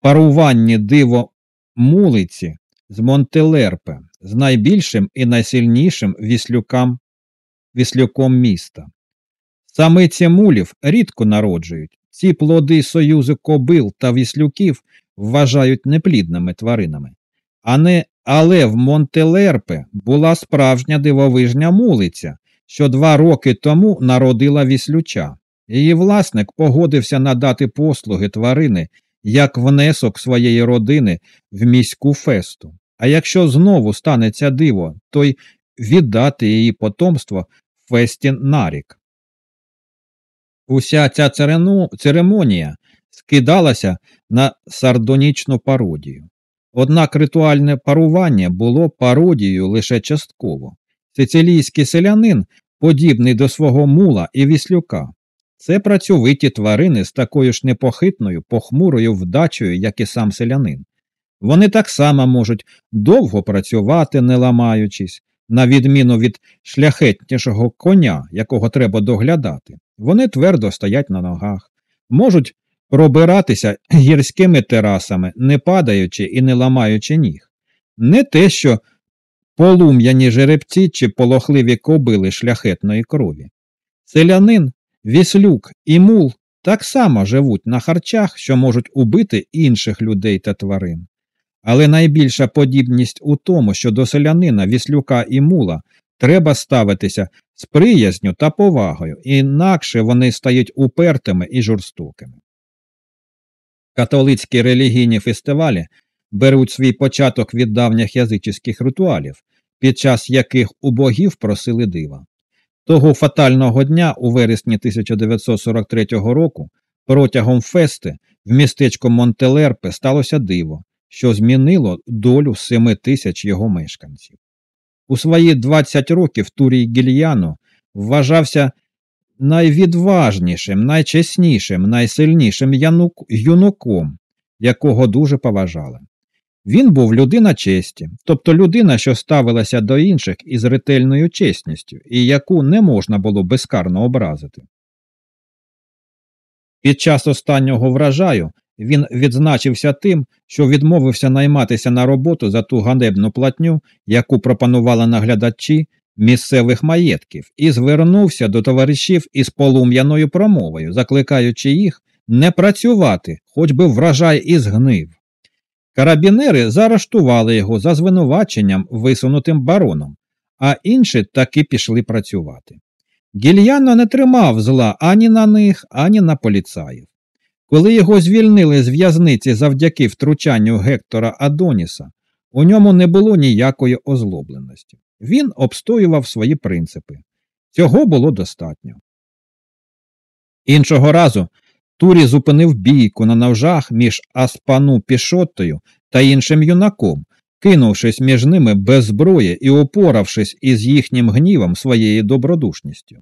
паруванні диво мулиці з Монтелерпе з найбільшим і найсильнішим віслюкам, віслюком міста. Самиці мулів рідко народжують, ці плоди союзу кобил та віслюків вважають неплідними тваринами. А не, Але в Монтелерпе була справжня дивовижня мулиця, що два роки тому народила віслюча. Її власник погодився надати послуги тварини як внесок своєї родини в міську фесту. А якщо знову станеться диво, то й віддати її потомство фесті нарік. Уся ця церемонія скидалася на сардонічну пародію. Однак ритуальне парування було пародією лише частково. Сицилійський селянин, подібний до свого мула і віслюка, це працьовиті тварини з такою ж непохитною, похмурою вдачею, як і сам селянин. Вони так само можуть довго працювати, не ламаючись, на відміну від шляхетнішого коня, якого треба доглядати. Вони твердо стоять на ногах, можуть пробиратися гірськими терасами, не падаючи і не ламаючи ніг. Не те, що полум'яні жеребці чи полохливі кобили шляхетної крові. Селянин, віслюк і мул так само живуть на харчах, що можуть убити інших людей та тварин. Але найбільша подібність у тому, що до селянина, віслюка і мула треба ставитися з приязню та повагою, інакше вони стають упертими і жорстокими. Католицькі релігійні фестивалі беруть свій початок від давніх язичних ритуалів, під час яких у богів просили дива. Того фатального дня, у вересні 1943 року, протягом фести в містечку Монтелерпе сталося диво, що змінило долю семи тисяч його мешканців. У свої 20 років Турій Гільяно вважався найвідважнішим, найчеснішим, найсильнішим юнуком, якого дуже поважали. Він був людина честі, тобто людина, що ставилася до інших із ретельною чесністю і яку не можна було безкарно образити. Під час останнього вражаю він відзначився тим, що відмовився найматися на роботу за ту ганебну платню, яку пропонували наглядачі місцевих маєтків, і звернувся до товаришів із полум'яною промовою, закликаючи їх не працювати, хоч би врожай і згнив. Карабінери заарештували його за звинуваченням висунутим бароном, а інші таки пішли працювати. Гільяно не тримав зла ані на них, ані на поліцаїв. Коли його звільнили з в'язниці завдяки втручанню Гектора Адоніса, у ньому не було ніякої озлобленості. Він обстоював свої принципи. Цього було достатньо. Іншого разу Турі зупинив бійку на ножах між Аспану Пішоттою та іншим юнаком, кинувшись між ними без зброї і опоравшись із їхнім гнівом своєю добродушністю.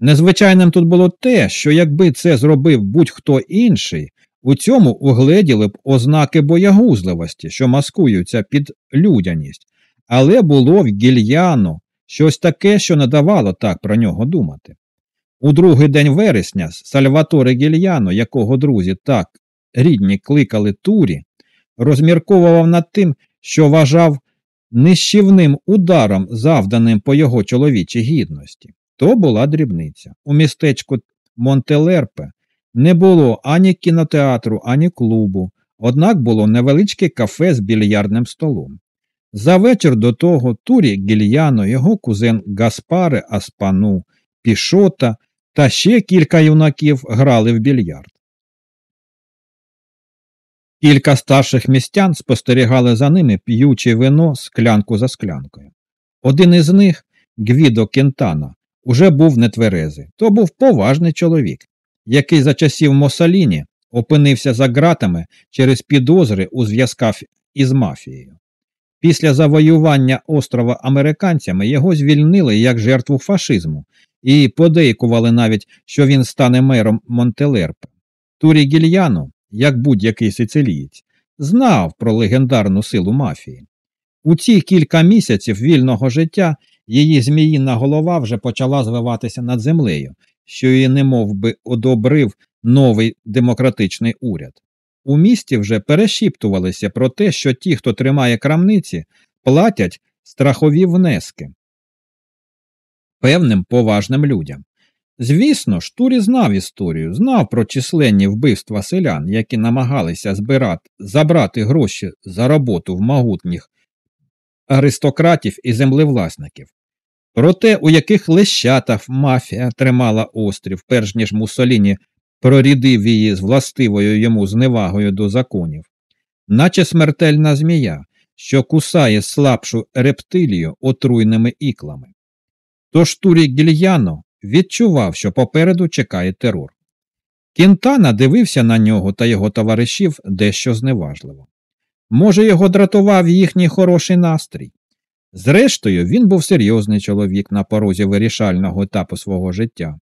Незвичайним тут було те, що якби це зробив будь-хто інший, у цьому угледіли б ознаки боягузливості, що маскуються під людяність, але було в гільяну щось таке, що не давало так про нього думати. У другий день вересня Сальваторе Гільяно, якого друзі так рідні кликали Турі, розмірковував над тим, що вважав нищівним ударом, завданим по його чоловічій гідності. То була дрібниця. У містечку Монтелерпе не було ані кінотеатру, ані клубу, однак було невеличке кафе з більярдним столом. За вечір до того Турі Гільяно, його кузен Гаспаре Аспану, Пішота та ще кілька юнаків грали в більярд. Кілька старших містян спостерігали за ними, п'ючи вино склянку за склянкою. Один із них, Гвідо Кентана, уже був нетверезий. То був поважний чоловік, який за часів Мосаліні опинився за ґратами через підозри у зв'язках із мафією. Після завоювання острова американцями його звільнили як жертву фашизму і подейкували навіть, що він стане мером Монтелерпа. Турі Гільяно, як будь-який сицилієць, знав про легендарну силу мафії. У ці кілька місяців вільного життя її зміїна голова вже почала звиватися над землею, що її немов би одобрив новий демократичний уряд. У місті вже перешіптувалися про те, що ті, хто тримає крамниці, платять страхові внески певним поважним людям. Звісно, Штурі знав історію, знав про численні вбивства селян, які намагалися збирати, забрати гроші за роботу в могутніх аристократів і землевласників. Про те, у яких лещатах мафія тримала острів, перш ніж Мусоліні прорідив її з властивою йому зневагою до законів, наче смертельна змія, що кусає слабшу рептилію отруйними іклами. Тож Турі Гільяно відчував, що попереду чекає терор. Кінтана дивився на нього та його товаришів дещо зневажливо. Може, його дратував їхній хороший настрій. Зрештою, він був серйозний чоловік на порозі вирішального етапу свого життя.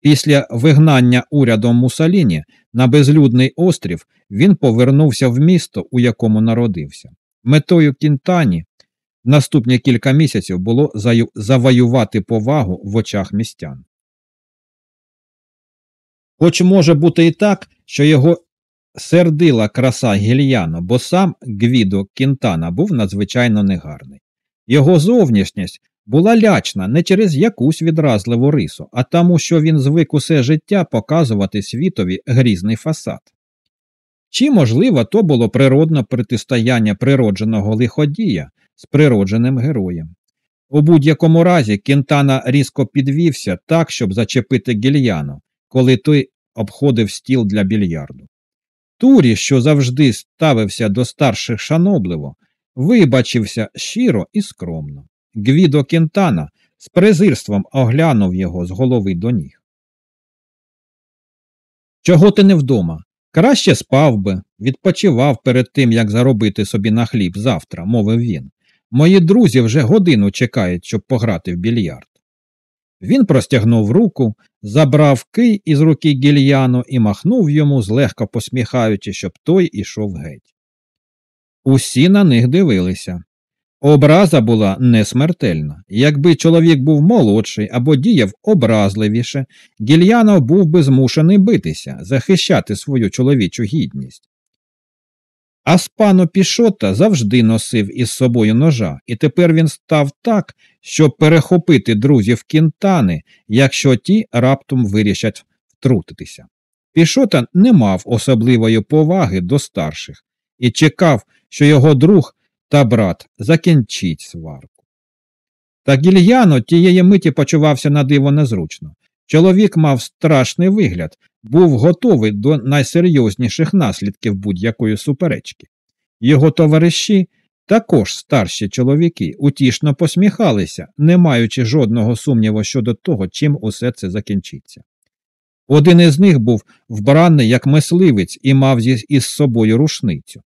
Після вигнання урядом Мусаліні на безлюдний острів він повернувся в місто, у якому народився. Метою Кінтані наступні кілька місяців було завоювати повагу в очах містян. Хоч може бути і так, що його сердила краса Гільяно, бо сам Гвідо Кінтана був надзвичайно негарний. Його зовнішність була лячна не через якусь відразливу рису, а тому, що він звик усе життя показувати світові грізний фасад. Чи, можливо, то було природне протистояння природженого лиходія з природженим героєм. У будь-якому разі Кентана різко підвівся так, щоб зачепити гільяну, коли той обходив стіл для більярду. Турі, що завжди ставився до старших шанобливо, вибачився щиро і скромно. Гвідо Кентана з презирством оглянув його з голови до ніг. Чого ти не вдома? Краще спав би, відпочивав перед тим, як заробити собі на хліб завтра, мовив він. Мої друзі вже годину чекають, щоб пограти в більярд. Він простягнув руку, забрав кий із руки гільяну і махнув йому, злегка посміхаючи, щоб той ішов геть. Усі на них дивилися. Образа була несмертельна. Якби чоловік був молодший або діяв образливіше, гільянов був би змушений битися, захищати свою чоловічу гідність. Аспано Пішота завжди носив із собою ножа, і тепер він став так, щоб перехопити друзів кінтани, якщо ті раптом вирішать втрутитися. Пішота не мав особливої поваги до старших і чекав, що його друг та брат закінчить сварку. Та гільяно тієї миті почувався на диво незручно. Чоловік мав страшний вигляд, був готовий до найсерйозніших наслідків будь-якої суперечки. Його товариші, також старші чоловіки, утішно посміхалися, не маючи жодного сумніву щодо того, чим усе це закінчиться. Один із них був вбраний як мисливець і мав із собою рушницю.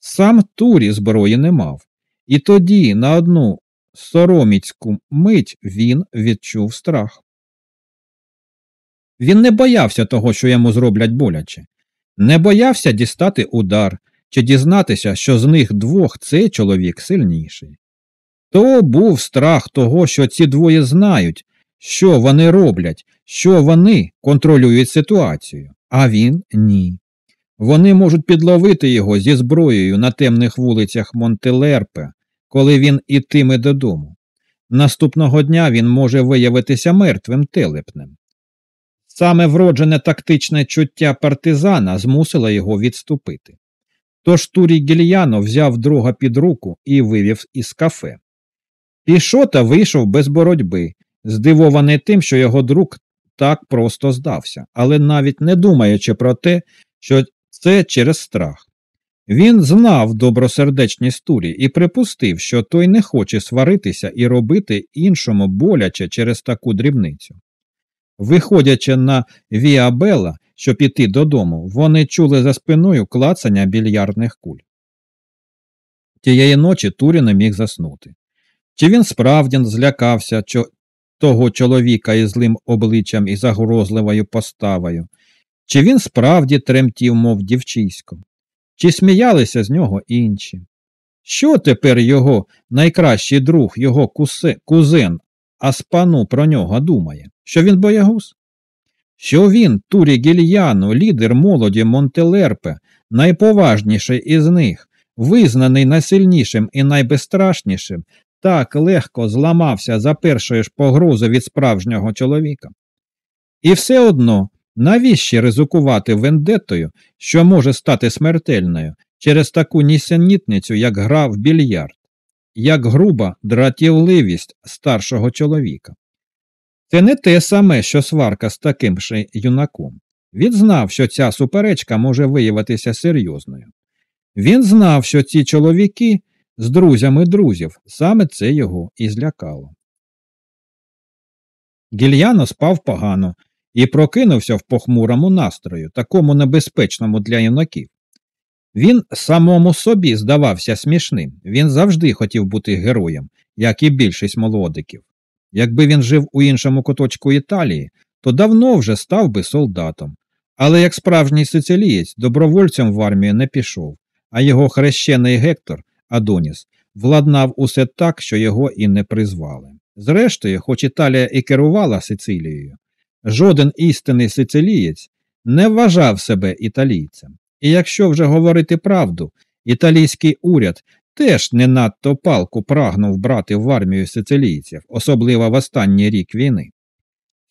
Сам Турі зброї не мав, і тоді на одну сороміцьку мить він відчув страх. Він не боявся того, що йому зроблять боляче, не боявся дістати удар чи дізнатися, що з них двох цей чоловік сильніший. То був страх того, що ці двоє знають, що вони роблять, що вони контролюють ситуацію, а він ні. Вони можуть підловити його зі зброєю на темних вулицях Монтелерпе, коли він ітиме додому. Наступного дня він може виявитися мертвим телепнем. Саме вроджене тактичне чуття партизана змусило його відступити. Тож Турій Гільяно взяв друга під руку і вивів із кафе. Пішота вийшов без боротьби, здивований тим, що його друг так просто здався, але навіть не думаючи про те, що це через страх. Він знав добросердечність Турі і припустив, що той не хоче сваритися і робити іншому боляче через таку дрібницю. Виходячи на Віабела, щоб іти додому, вони чули за спиною клацання більярдних куль. Тієї ночі Турі не міг заснути. Чи він справді злякався того чоловіка із злим обличчям і загрозливою поставою, чи він справді тремтів, мов дівчисько, чи сміялися з нього інші? Що тепер його найкращий друг, його кусе, кузен, Аспану про нього думає? Що він боягуз? Що він, Турі Гільяно, лідер молоді Монтелерпе, найповажніший із них, визнаний найсильнішим і найбезстрашнішим, так легко зламався за першої ж погрози від справжнього чоловіка. І все одно Навіщо ризикувати вендетою, що може стати смертельною через таку нісенітницю, як гра в більярд, як груба дратівливість старшого чоловіка? Це не те саме, що сварка з таким же юнаком. Він знав, що ця суперечка може виявитися серйозною. Він знав, що ці чоловіки з друзями друзів, саме це його і злякало. Гільяно спав погано і прокинувся в похмурому настрою, такому небезпечному для юнаків. Він самому собі здавався смішним, він завжди хотів бути героєм, як і більшість молодиків. Якби він жив у іншому куточку Італії, то давно вже став би солдатом. Але як справжній сицилієць добровольцем в армію не пішов, а його хрещений Гектор Адоніс владнав усе так, що його і не призвали. Зрештою, хоч Італія і керувала Сицилією, Жоден істинний сицилієць не вважав себе італійцем. І якщо вже говорити правду, італійський уряд теж не надто палку прагнув брати в армію сицилійців, особливо в останній рік війни.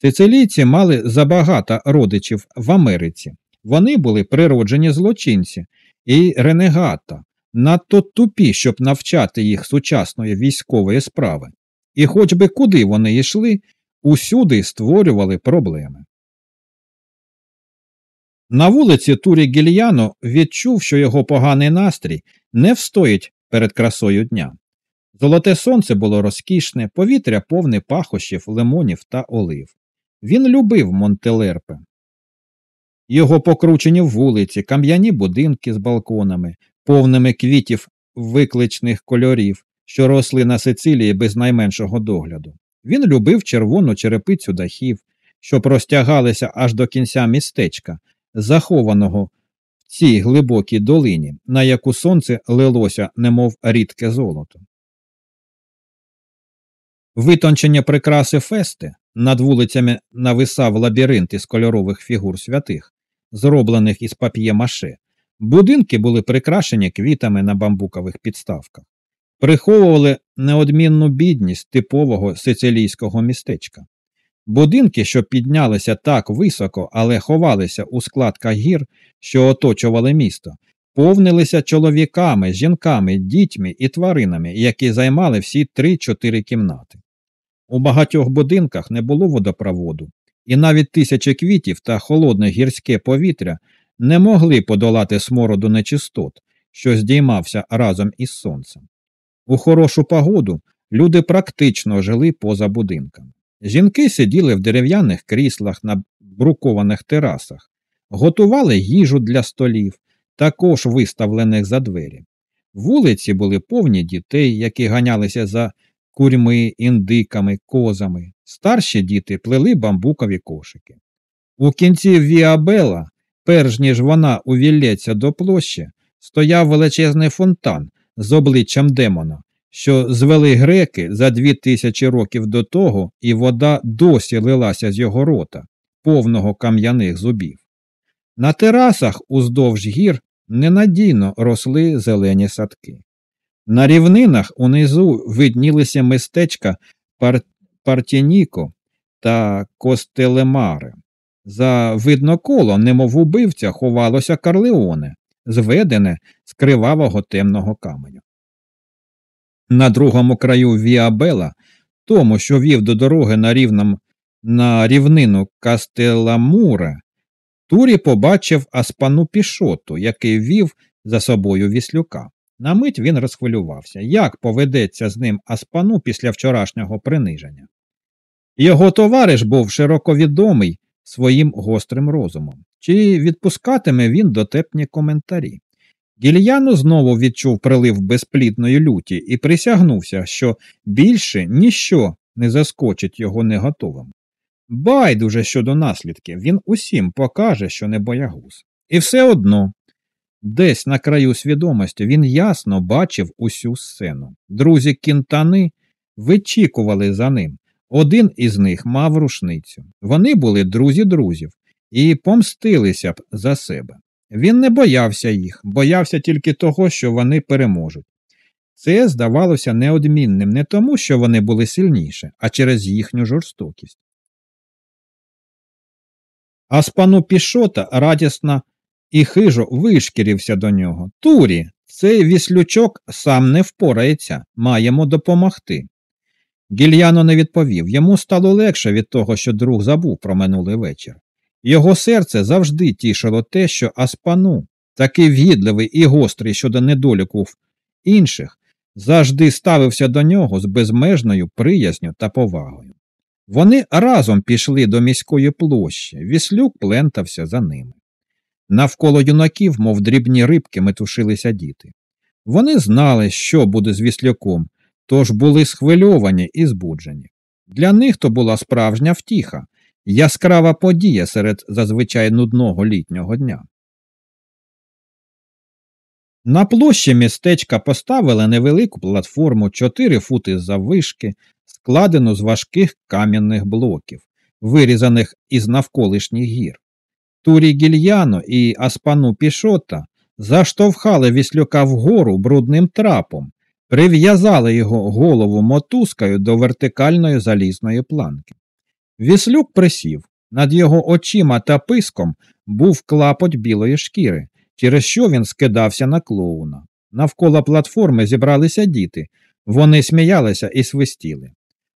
Сицилійці мали забагато родичів в Америці. Вони були природжені злочинці і ренегата, надто тупі, щоб навчати їх сучасної військової справи. і хоч би куди вони йшли, усюди створювали проблеми. На вулиці Турі Гільяно відчув, що його поганий настрій не встоїть перед красою дня. Золоте сонце було розкішне, повітря повне пахощів, лимонів та олив. Він любив Монтелерпе. Його покручені вулиці, кам'яні будинки з балконами, повними квітів викличних кольорів, що росли на Сицилії без найменшого догляду. Він любив червону черепицю дахів, що простягалися аж до кінця містечка, захованого в цій глибокій долині, на яку сонце лилося, немов рідке золото. Витончення прикраси фести над вулицями нависав лабіринт із кольорових фігур святих, зроблених із пап'є-маше. Будинки були прикрашені квітами на бамбукових підставках, приховували неодмінну бідність типового сицилійського містечка. Будинки, що піднялися так високо, але ховалися у складках гір, що оточували місто, повнилися чоловіками, жінками, дітьми і тваринами, які займали всі три-чотири кімнати. У багатьох будинках не було водопроводу, і навіть тисячі квітів та холодне гірське повітря не могли подолати смороду нечистот, що здіймався разом із сонцем. У хорошу погоду люди практично жили поза будинками. Жінки сиділи в дерев'яних кріслах на брукованих терасах, готували їжу для столів, також виставлених за двері. Вулиці були повні дітей, які ганялися за курьми, індиками, козами. Старші діти плели бамбукові кошики. У кінці Віабела, перш ніж вона увілється до площі, стояв величезний фонтан з обличчям демона, що звели греки за дві тисячі років до того, і вода досі лилася з його рота, повного кам'яних зубів. На терасах уздовж гір ненадійно росли зелені садки. На рівнинах унизу виднілися містечка Пар... Партініко та Костелемари. За видноколом, немов убивця, ховалося Карлеоне, зведене з кривавого темного каменю. На другому краю Віабела, тому, що вів до дороги на рівном, на рівнину Кастеламуре, Турі побачив аспану пішоту, який вів за собою віслюка. На мить він розхвилювався, як поведеться з ним Аспану після вчорашнього приниження. Його товариш був широко відомий своїм гострим розумом, чи відпускатиме він дотепні коментарі. Гільяно знову відчув прилив безплідної люті і присягнувся, що більше ніщо не заскочить його неготовим. Байдуже щодо наслідків, він усім покаже, що не боягуз. І все одно Десь на краю свідомості він ясно бачив усю сцену. Друзі кінтани вичікували за ним. Один із них мав рушницю. Вони були друзі друзів і помстилися б за себе. Він не боявся їх, боявся тільки того, що вони переможуть. Це здавалося неодмінним не тому, що вони були сильніші, а через їхню жорстокість. А з пану Пішота радісна і хижо вишкірився до нього. Турі, цей віслючок сам не впорається, маємо допомогти. Гільяно не відповів йому стало легше від того, що друг забув про минулий вечір. Його серце завжди тішило те, що Аспану, такий вгідливий і гострий щодо недоліку інших, завжди ставився до нього з безмежною приязню та повагою. Вони разом пішли до міської площі, віслюк плентався за ними. Навколо юнаків, мов дрібні рибки, метушилися діти. Вони знали, що буде з вісляком, тож були схвильовані і збуджені. Для них то була справжня втіха, яскрава подія серед зазвичай нудного літнього дня. На площі містечка поставили невелику платформу 4 фути заввишки, складену з важких кам'яних блоків, вирізаних із навколишніх гір. Турі Гільяно і Аспану Пішота заштовхали віслюка вгору брудним трапом, прив'язали його голову мотузкою до вертикальної залізної планки. Віслюк присів, над його очима та писком був клапоть білої шкіри, через що він скидався на клоуна. Навколо платформи зібралися діти, вони сміялися і свистіли.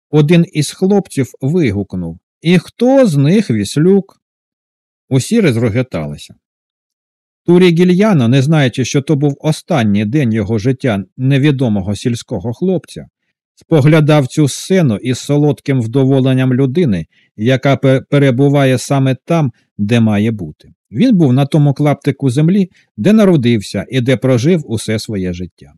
Один із хлопців вигукнув І хто з них віслюк? Усі розрогеталися. Турі Гільяно, не знаючи, що то був останній день його життя невідомого сільського хлопця, споглядав цю сцену із солодким вдоволенням людини, яка перебуває саме там, де має бути. Він був на тому клаптику землі, де народився і де прожив усе своє життя.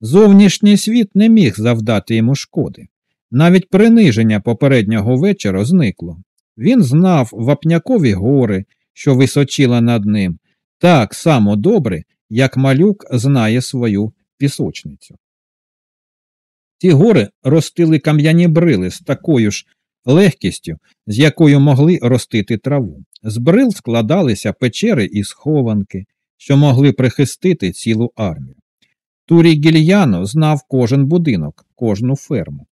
Зовнішній світ не міг завдати йому шкоди. Навіть приниження попереднього вечора зникло. Він знав вапнякові гори, що височила над ним, так само добре, як малюк знає свою пісочницю. Ці гори ростили кам'яні брили з такою ж легкістю, з якою могли ростити траву. З брил складалися печери і схованки, що могли прихистити цілу армію. Турій Гільяно знав кожен будинок, кожну ферму,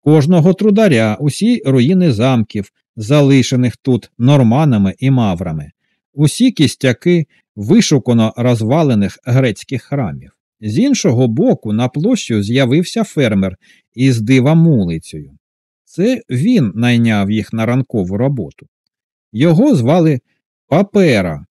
кожного трударя, усі руїни замків, залишених тут норманами і маврами, усі кістяки вишукано розвалених грецьких храмів. З іншого боку, на площу з'явився фермер із дива мулицею. Це він найняв їх на ранкову роботу. Його звали Папера,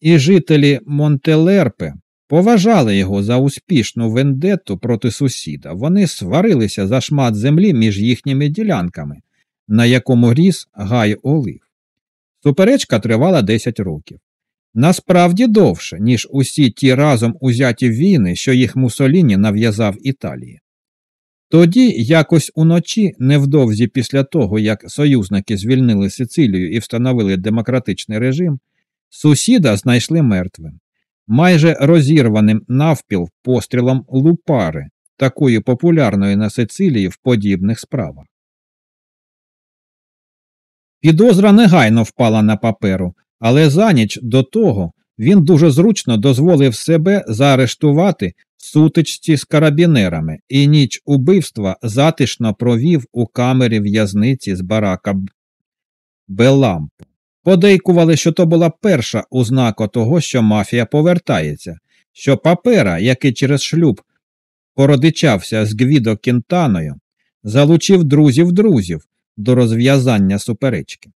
і жителі Монтелерпе поважали його за успішну вендетту проти сусіда. Вони сварилися за шмат землі між їхніми ділянками, на якому ріс гай олив. Суперечка тривала 10 років. Насправді довше, ніж усі ті разом узяті війни, що їх Мусоліні нав'язав Італії. Тоді, якось уночі, невдовзі після того, як союзники звільнили Сицилію і встановили демократичний режим, сусіда знайшли мертвим, майже розірваним навпіл пострілом лупари, такої популярної на Сицилії в подібних справах. Підозра негайно впала на паперу, але за ніч до того він дуже зручно дозволив себе заарештувати в сутичці з карабінерами і ніч убивства затишно провів у камері в'язниці з барака Белампу. Подейкували, що то була перша ознака того, що мафія повертається, що папера, який через шлюб породичався з Гвідо Кінтаною, залучив друзів друзів до розв'язання суперечки.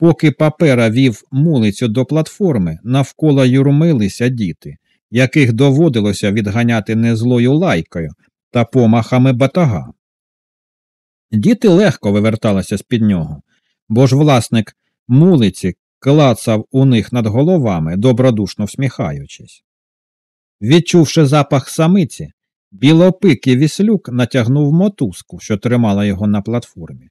Поки папера вів мулицю до платформи, навколо юрмилися діти, яких доводилося відганяти не злою лайкою та помахами батага. Діти легко виверталися з під нього, бо ж власник мулиці клацав у них над головами, добродушно всміхаючись. Відчувши запах самиці, білопикий віслюк натягнув мотузку, що тримала його на платформі.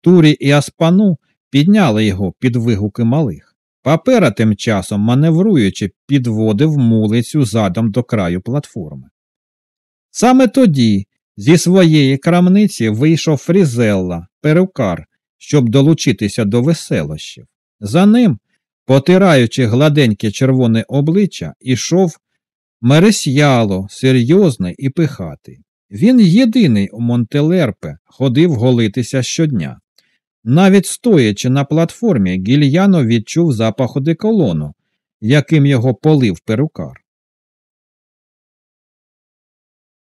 Турі і Аспану підняли його під вигуки малих. Папера тим часом, маневруючи, підводив мулицю задом до краю платформи. Саме тоді зі своєї крамниці вийшов Фрізелла, перукар, щоб долучитися до веселощів. За ним, потираючи гладеньке червоне обличчя, ішов мересьяло, серйозний і пихатий. Він єдиний у Монтелерпе ходив голитися щодня. Навіть стоячи на платформі, гільяно відчув запах одеколону, яким його полив перукар.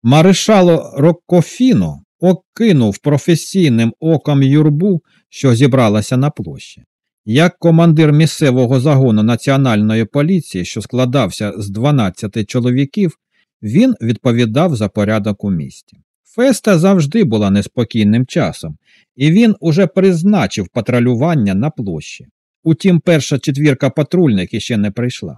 Маришало Роккофіно окинув професійним оком юрбу, що зібралася на площі. Як командир місцевого загону національної поліції, що складався з 12 чоловіків, він відповідав за порядок у місті. Феста завжди була неспокійним часом, і він уже призначив патрулювання на площі. Утім, перша четвірка патрульних іще не прийшла.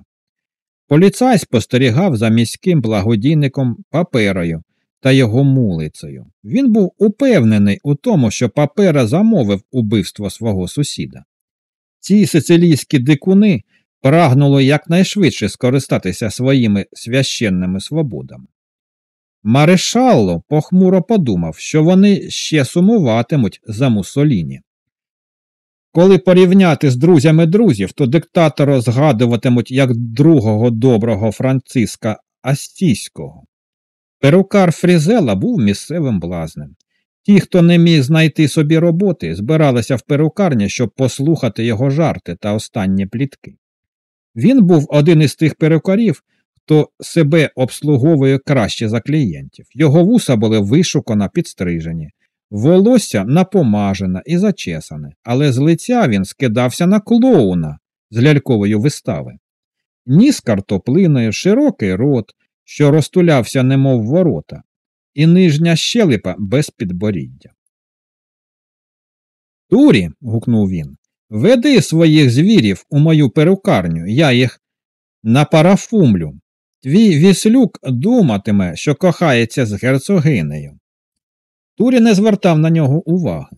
Поліцай спостерігав за міським благодійником паперою та його мулицею. Він був упевнений у тому, що папера замовив убивство свого сусіда. Ці сицилійські дикуни прагнули якнайшвидше скористатися своїми священними свободами. Маришалло похмуро подумав, що вони ще сумуватимуть за Мусоліні. Коли порівняти з друзями друзів, то диктатора згадуватимуть як другого доброго Франциска Астійського. Перукар Фрізела був місцевим блазнем. Ті, хто не міг знайти собі роботи, збиралися в перукарні, щоб послухати його жарти та останні плітки. Він був один із тих перукарів, хто себе обслуговує краще за клієнтів. Його вуса були вишукано підстрижені, волосся напомажене і зачесане, але з лиця він скидався на клоуна з лялькової вистави. Ніс картоплиною, широкий рот, що розтулявся, немов ворота, і нижня щелепа без підборіддя. Турі, гукнув він, веди своїх звірів у мою перукарню, я їх напарафумлю. Твій віслюк думатиме, що кохається з герцогинею. Турі не звертав на нього уваги.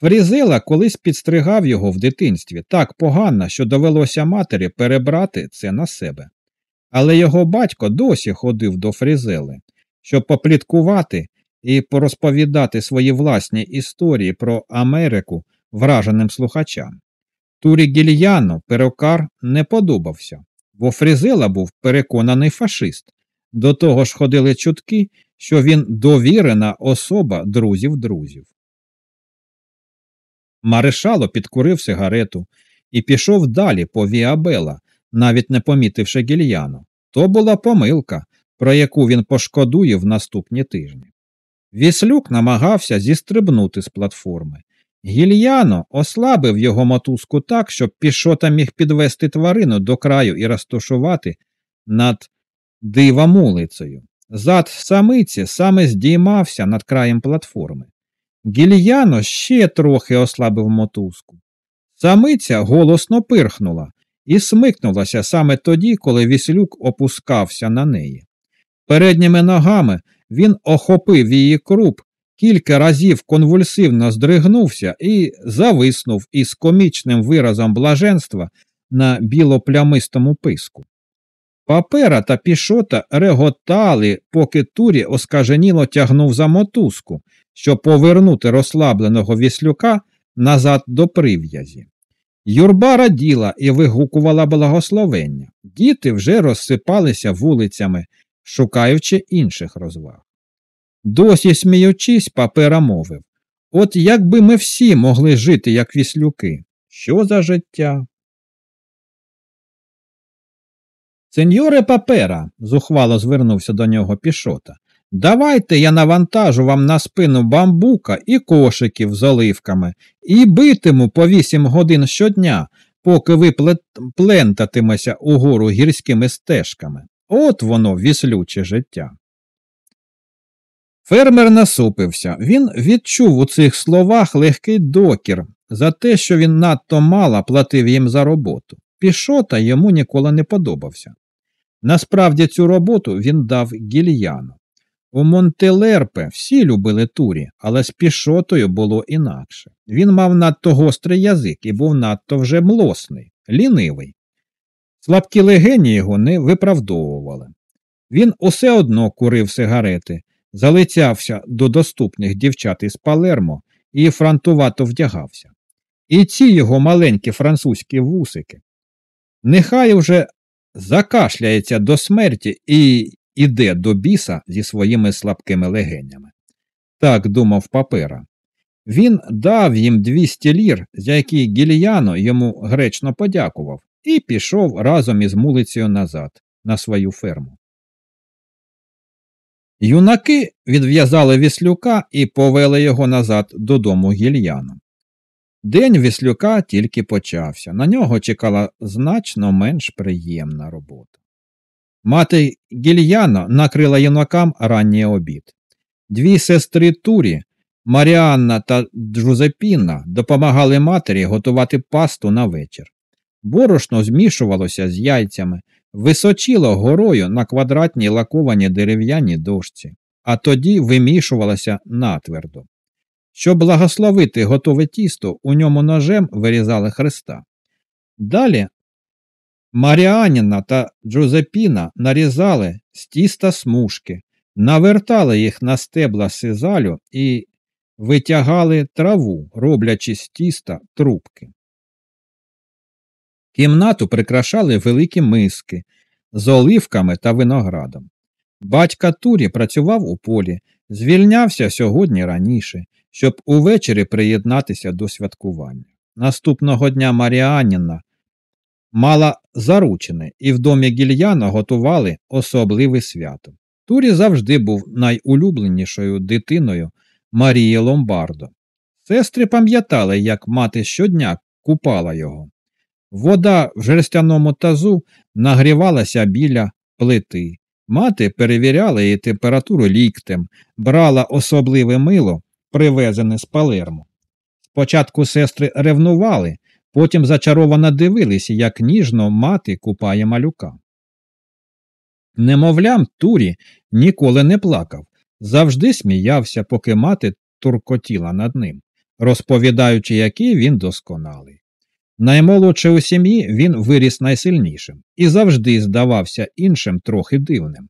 Фрізила колись підстригав його в дитинстві так погано, що довелося матері перебрати це на себе. Але його батько досі ходив до Фрізели, щоб попліткувати і порозповідати свої власні історії про Америку враженим слухачам. Турі Гільяно перукар не подобався, бо Фрізела був переконаний фашист. До того ж ходили чутки, що він довірена особа друзів друзів. Маришало підкурив сигарету і пішов далі по Віабела, навіть не помітивши гільяну. То була помилка, про яку він пошкодує в наступні тижні. Віслюк намагався зістрибнути з платформи. Гільяно ослабив його мотузку так, щоб пішота міг підвести тварину до краю і розташувати над дивамулицею. Зад самиці саме здіймався над краєм платформи. Гільяно ще трохи ослабив мотузку. Самиця голосно пирхнула і смикнулася саме тоді, коли віслюк опускався на неї. Передніми ногами він охопив її круп, кілька разів конвульсивно здригнувся і зависнув із комічним виразом блаженства на білоплямистому писку. Папера та пішота реготали, поки турі оскаженіло тягнув за мотузку, щоб повернути розслабленого віслюка назад до прив'язі. Юрба раділа і вигукувала благословення. Діти вже розсипалися вулицями, шукаючи інших розваг. Досі сміючись, папера мовив От якби ми всі могли жити, як віслюки. Що за життя? Сеньоре папера, зухвало звернувся до нього пішота. Давайте я навантажу вам на спину бамбука і кошиків з оливками і битиму по вісім годин щодня, поки ви плентатимеся угору гірськими стежками. От воно віслюче життя. Фермер насупився. Він відчув у цих словах легкий докір за те, що він надто мало платив їм за роботу. Пішота йому ніколи не подобався. Насправді цю роботу він дав гільяну. У Монтелерпе всі любили турі, але з пішотою було інакше. Він мав надто гострий язик і був надто вже млосний, лінивий. Слабкі легені його не виправдовували. Він усе одно курив сигарети, залицявся до доступних дівчат із Палермо і фронтувато вдягався. І ці його маленькі французькі вусики. Нехай уже закашляється до смерті і іде до біса зі своїми слабкими легенями. Так думав папера. Він дав їм 200 лір, за які Гільяно йому гречно подякував, і пішов разом із мулицею назад, на свою ферму. Юнаки відв'язали віслюка і повели його назад додому гільяна. День віслюка тільки почався, на нього чекала значно менш приємна робота. Мати гільяна накрила юнакам ранній обід. Дві сестри Турі, Маріанна та Джузепіна, допомагали матері готувати пасту на вечір. Борошно змішувалося з яйцями, височило горою на квадратній лаковані дерев'яній дошці, а тоді вимішувалося натвердо. Щоб благословити готове тісто, у ньому ножем вирізали хреста. Далі Маріаніна та Джозепіна нарізали з тіста смужки, навертали їх на стебла сизалю і витягали траву, роблячи з тіста трубки. Кімнату прикрашали великі миски з оливками та виноградом. Батька Турі працював у полі, звільнявся сьогодні раніше, щоб увечері приєднатися до святкування. Наступного дня Маріаніна мала заручене, і в домі гільяна готували особливе свято. Турі завжди був найулюбленішою дитиною Марії Ломбардо. Сестри пам'ятали, як мати щодня купала його. Вода в жерстяному тазу нагрівалася біля плити. Мати перевіряла її температуру ліктем, брала особливе мило, привезене з Палермо. Спочатку сестри ревнували, потім зачаровано дивилися, як ніжно мати купає малюка. Немовлям Турі ніколи не плакав, завжди сміявся, поки мати туркотіла над ним, розповідаючи, який він досконалий. Наймолодший у сім'ї він виріс найсильнішим і завжди здавався іншим трохи дивним.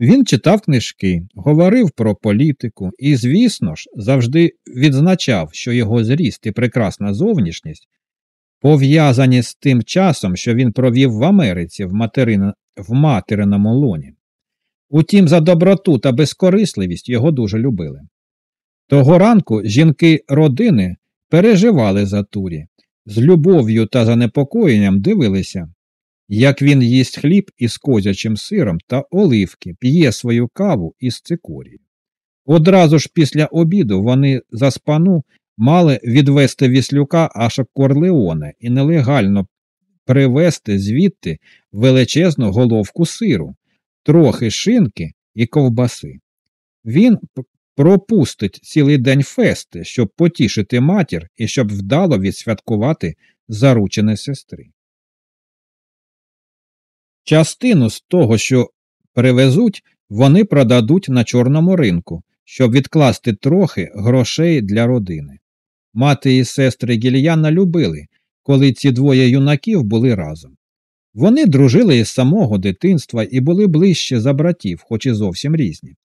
Він читав книжки, говорив про політику і, звісно ж, завжди відзначав, що його зріст і прекрасна зовнішність пов'язані з тим часом, що він провів в Америці в, материна... в материному лоні. Утім, за доброту та безкорисливість його дуже любили. Того ранку жінки родини переживали за турі, з любов'ю та занепокоєнням дивилися, як він їсть хліб із козячим сиром та оливки, п'є свою каву із цикорію. Одразу ж після обіду вони за спану мали відвести віслюка аж Корлеоне і нелегально привезти звідти величезну головку сиру, трохи шинки і ковбаси. Він пропустить цілий день фести, щоб потішити матір і щоб вдало відсвяткувати заручене сестри. Частину з того, що привезуть, вони продадуть на чорному ринку, щоб відкласти трохи грошей для родини. Мати і сестри Гільяна любили, коли ці двоє юнаків були разом. Вони дружили із самого дитинства і були ближче за братів, хоч і зовсім різні.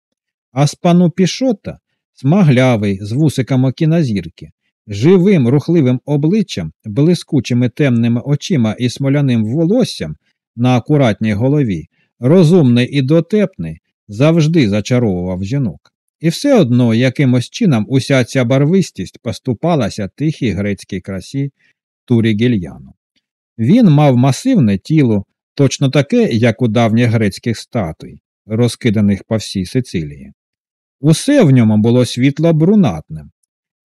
А з Пішота, смаглявий, з вусиками кінозірки, живим рухливим обличчям, блискучими темними очима і смоляним волоссям на акуратній голові, розумний і дотепний, завжди зачаровував жінок. І все одно якимось чином уся ця барвистість поступалася тихій грецькій красі Турі Гільяну. Він мав масивне тіло, точно таке, як у давніх грецьких статуй, розкиданих по всій Сицилії. Усе в ньому було світло брунатним,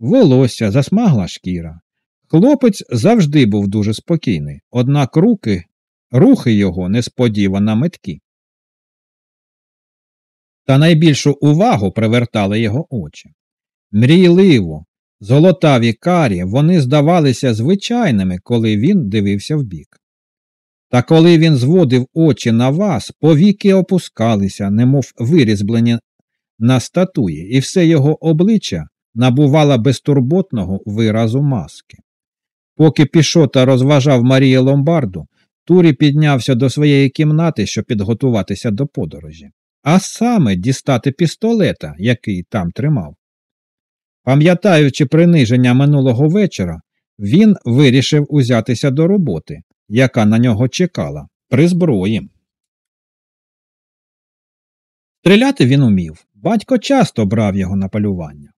волосся, засмагла шкіра. Хлопець завжди був дуже спокійний, однак руки, рухи його несподівано меткі. Та найбільшу увагу привертали його очі. Мрійливо, золотаві карі, вони здавалися звичайними, коли він дивився вбік. Та коли він зводив очі на вас, повіки опускалися, немов вирізблені на статуї, і все його обличчя набувало безтурботного виразу маски. Поки Пішота розважав Марії Ломбарду, Турі піднявся до своєї кімнати, щоб підготуватися до подорожі, а саме дістати пістолета, який там тримав. Пам'ятаючи приниження минулого вечора, він вирішив узятися до роботи, яка на нього чекала, при зброї. Стріляти він умів, батько часто брав його на полювання.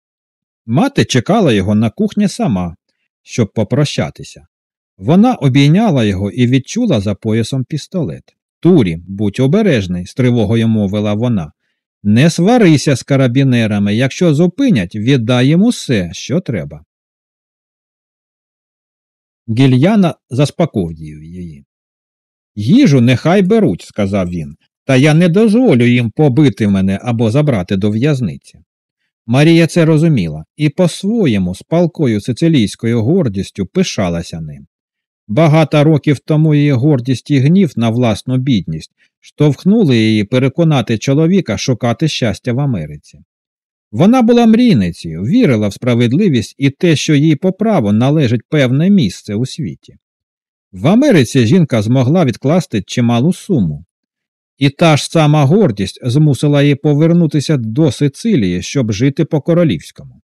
Мати чекала його на кухні сама, щоб попрощатися. Вона обійняла його і відчула за поясом пістолет. Турі, будь обережний, з тривогою мовила вона. Не сварися з карабінерами, якщо зупинять, віддай їм усе, що треба. Гільяна заспокоює її. Їжу нехай беруть, сказав він, та я не дозволю їм побити мене або забрати до в'язниці. Марія це розуміла і по-своєму з палкою сицилійською гордістю пишалася ним. Багато років тому її гордість і гнів на власну бідність штовхнули її переконати чоловіка шукати щастя в Америці. Вона була мрійницею, вірила в справедливість і те, що їй по праву належить певне місце у світі. В Америці жінка змогла відкласти чималу суму, і та ж сама гордість змусила її повернутися до Сицилії, щоб жити по королівському.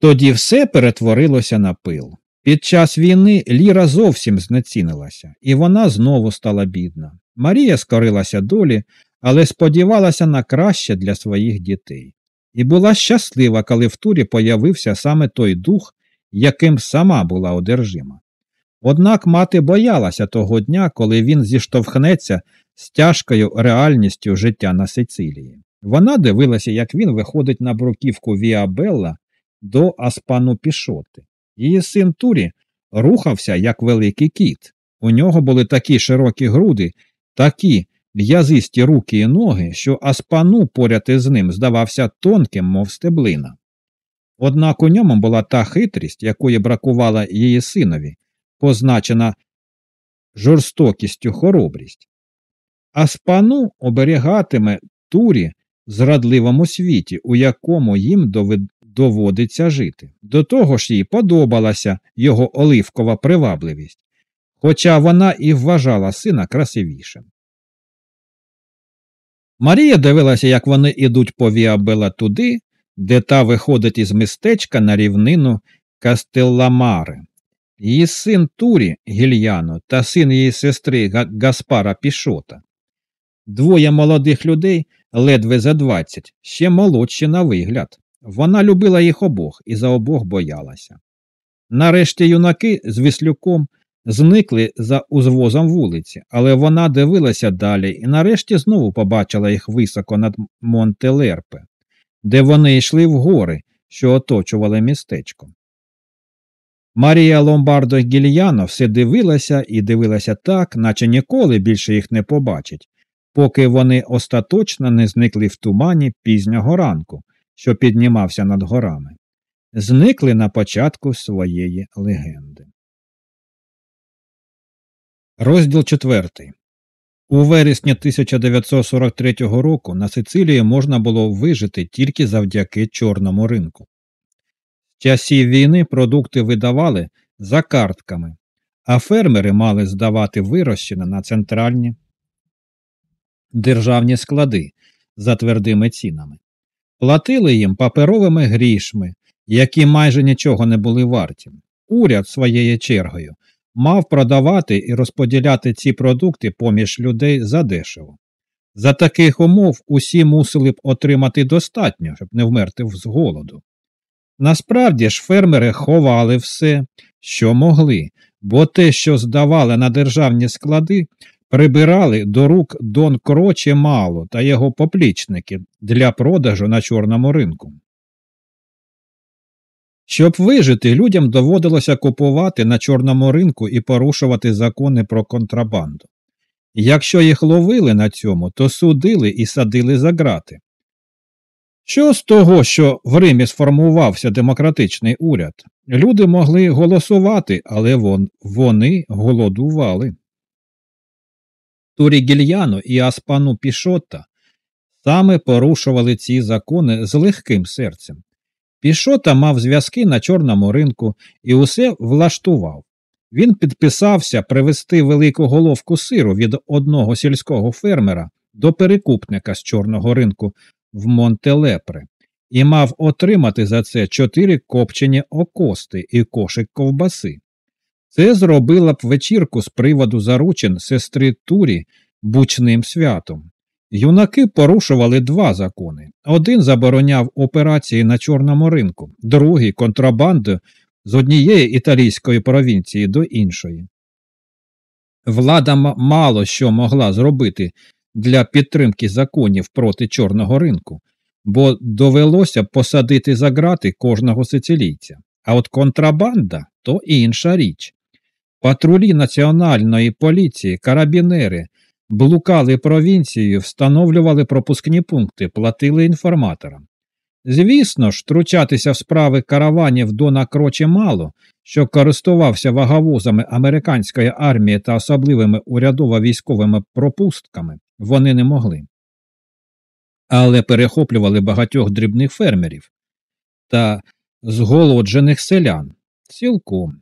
Тоді все перетворилося на пил. Під час війни Ліра зовсім знецінилася, і вона знову стала бідна. Марія скорилася долі, але сподівалася на краще для своїх дітей, і була щаслива, коли в турі появився саме той дух, яким сама була одержима. Однак мати боялася того дня, коли він зіштовхнеться з тяжкою реальністю життя на Сицилії. Вона дивилася, як він виходить на бруківку Віабелла до Аспану Пішоти. Її син Турі рухався, як великий кіт. У нього були такі широкі груди, такі в'язисті руки і ноги, що Аспану поряд із ним здавався тонким, мов стеблина. Однак у ньому була та хитрість, якої бракувала її синові, позначена жорстокістю хоробрість. Аспану оберігатиме турі в зрадливому світі, у якому їм доводиться жити. До того ж їй подобалася його оливкова привабливість, хоча вона і вважала сина красивішим. Марія дивилася, як вони ідуть по Віабела туди, де та виходить із містечка на рівнину Кастелламари. Її син Турі Гільяно та син її сестри Гаспара Пішота. Двоє молодих людей, ледве за двадцять, ще молодші на вигляд. Вона любила їх обох і за обох боялася. Нарешті юнаки з віслюком зникли за узвозом вулиці, але вона дивилася далі і нарешті знову побачила їх високо над Монтелерпе, де вони йшли в гори, що оточували містечко. Марія Ломбардо Гільяно все дивилася і дивилася так, наче ніколи більше їх не побачить, поки вони остаточно не зникли в тумані пізнього ранку, що піднімався над горами, зникли на початку своєї легенди. Розділ 4. У вересні 1943 року на Сицилії можна було вижити тільки завдяки чорному ринку. З часів війни продукти видавали за картками, а фермери мали здавати вирощене на центральні державні склади за твердими цінами. Платили їм паперовими грішми, які майже нічого не були варті. Уряд своєю чергою мав продавати і розподіляти ці продукти поміж людей задешево. За таких умов усі мусили б отримати достатньо, щоб не вмерти з голоду. Насправді ж фермери ховали все, що могли, бо те, що здавали на державні склади, прибирали до рук Дон Кроче мало та його поплічники для продажу на чорному ринку. Щоб вижити, людям доводилося купувати на чорному ринку і порушувати закони про контрабанду. Якщо їх ловили на цьому, то судили і садили за грати. Що з того, що в Римі сформувався демократичний уряд? Люди могли голосувати, але вон, вони голодували. Турі Гільяно і Аспану Пішота саме порушували ці закони з легким серцем. Пішота мав зв'язки на чорному ринку і усе влаштував. Він підписався привезти велику головку сиру від одного сільського фермера до перекупника з чорного ринку в Монтелепре і мав отримати за це чотири копчені окости і кошик ковбаси. Це зробила б вечірку з приводу заручин сестри Турі бучним святом. Юнаки порушували два закони. Один забороняв операції на чорному ринку, другий контрабанду з однієї італійської провінції до іншої. Влада мало що могла зробити для підтримки законів проти чорного ринку, бо довелося посадити за грати кожного сицилійця. А от контрабанда то інша річ. Патрулі національної поліції, карабінери блукали провінцією, встановлювали пропускні пункти, платили інформаторам. Звісно ж, втручатися в справи караванів Дона Кроче мало, що користувався ваговозами американської армії та особливими урядово-військовими пропустками, вони не могли. Але перехоплювали багатьох дрібних фермерів та зголоджених селян. Цілком.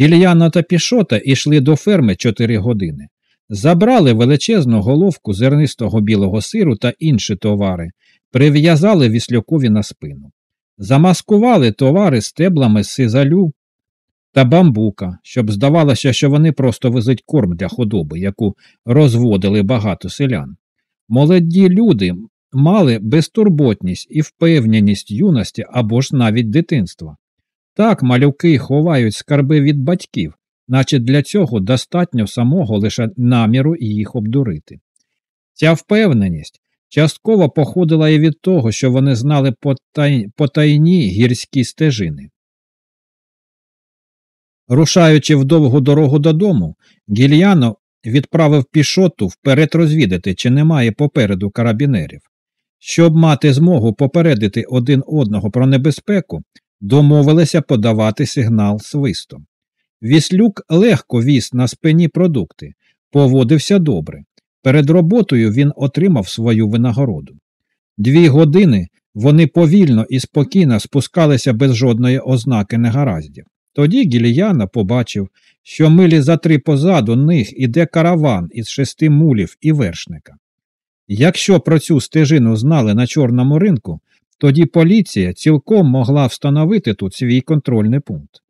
Гільяна та пішота йшли до ферми чотири години. Забрали величезну головку зернистого білого сиру та інші товари, прив'язали віслюкові на спину, замаскували товари стеблами сизалю та бамбука, щоб здавалося, що вони просто везуть корм для худоби, яку розводили багато селян. Молоді люди мали безтурботність і впевненість юності або ж навіть дитинства. Так малюки ховають скарби від батьків, наче для цього достатньо самого лише наміру їх обдурити. Ця впевненість частково походила і від того, що вони знали потай... потайні гірські стежини. Рушаючи в довгу дорогу додому, Гільяно відправив пішоту вперед розвідати, чи немає попереду карабінерів. Щоб мати змогу попередити один одного про небезпеку, домовилися подавати сигнал свистом. Віслюк легко віз на спині продукти, поводився добре. Перед роботою він отримав свою винагороду. Дві години вони повільно і спокійно спускалися без жодної ознаки негараздів. Тоді Гіліяна побачив, що милі за три позаду них іде караван із шести мулів і вершника. Якщо про цю стежину знали на чорному ринку, тоді поліція цілком могла встановити тут свій контрольний пункт.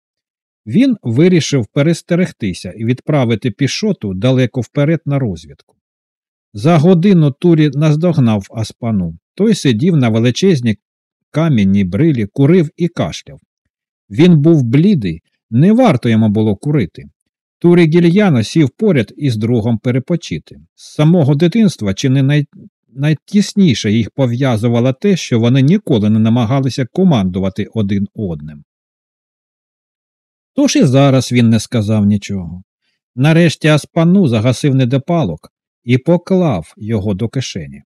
Він вирішив перестерегтися і відправити пішоту далеко вперед на розвідку. За годину Турі наздогнав Аспану. Той сидів на величезній камінній брилі, курив і кашляв. Він був блідий, не варто йому було курити. Турі Гільяно сів поряд із другом перепочити. З самого дитинства чи не най... найтісніше їх пов'язувало те, що вони ніколи не намагалися командувати один одним. Тож і зараз він не сказав нічого. Нарешті Аспану загасив недопалок і поклав його до кишені.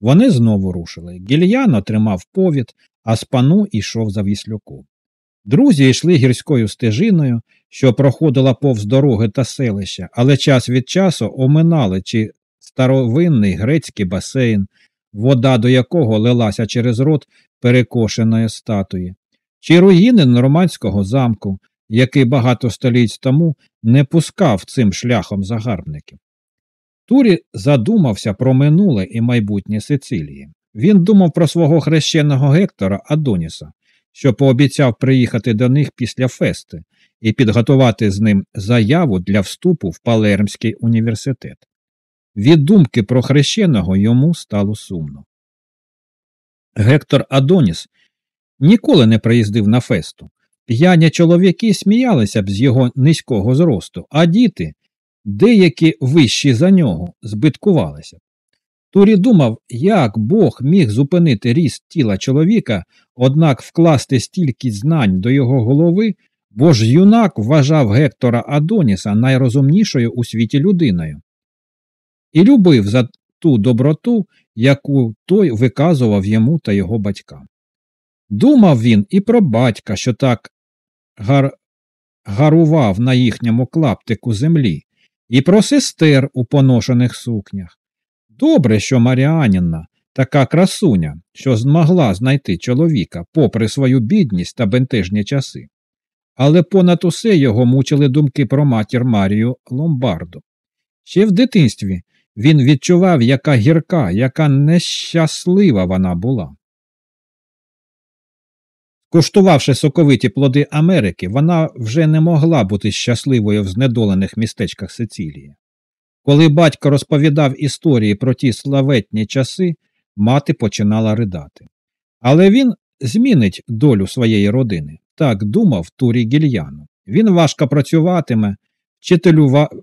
Вони знову рушили. Гільяно тримав повід, а спану йшов за віслюку. Друзі йшли гірською стежиною, що проходила повз дороги та селища, але час від часу оминали чи старовинний грецький басейн, вода до якого лилася через рот перекошеної статуї, чи руїни нормандського замку, який багато століть тому не пускав цим шляхом загарбників. Турі задумався про минуле і майбутнє Сицилії. Він думав про свого хрещеного Гектора Адоніса, що пообіцяв приїхати до них після фести і підготувати з ним заяву для вступу в Палермський університет. Від думки про хрещеного йому стало сумно. Гектор Адоніс ніколи не приїздив на фесту. П'яні чоловіки сміялися б з його низького зросту, а діти, деякі вищі за нього, збиткувалися. Турі думав, як Бог міг зупинити ріст тіла чоловіка, однак вкласти стільки знань до його голови, бо ж юнак вважав Гектора Адоніса найрозумнішою у світі людиною і любив за ту доброту, яку той виказував йому та його батькам. Думав він і про батька, що так гар... гарував на їхньому клаптику землі, і про сестер у поношених сукнях. Добре, що Маріанівна, така красуня, що змогла знайти чоловіка, попри свою бідність та бентежні часи. Але понад усе його мучили думки про матір Марію Ломбарду. Ще в дитинстві він відчував, яка гірка, яка нещаслива вона була. Куштувавши соковиті плоди Америки, вона вже не могла бути щасливою в знедолених містечках Сицилії. Коли батько розповідав історії про ті славетні часи, мати починала ридати. Але він змінить долю своєї родини, так думав Турі Гільяно. Він важко працюватиме,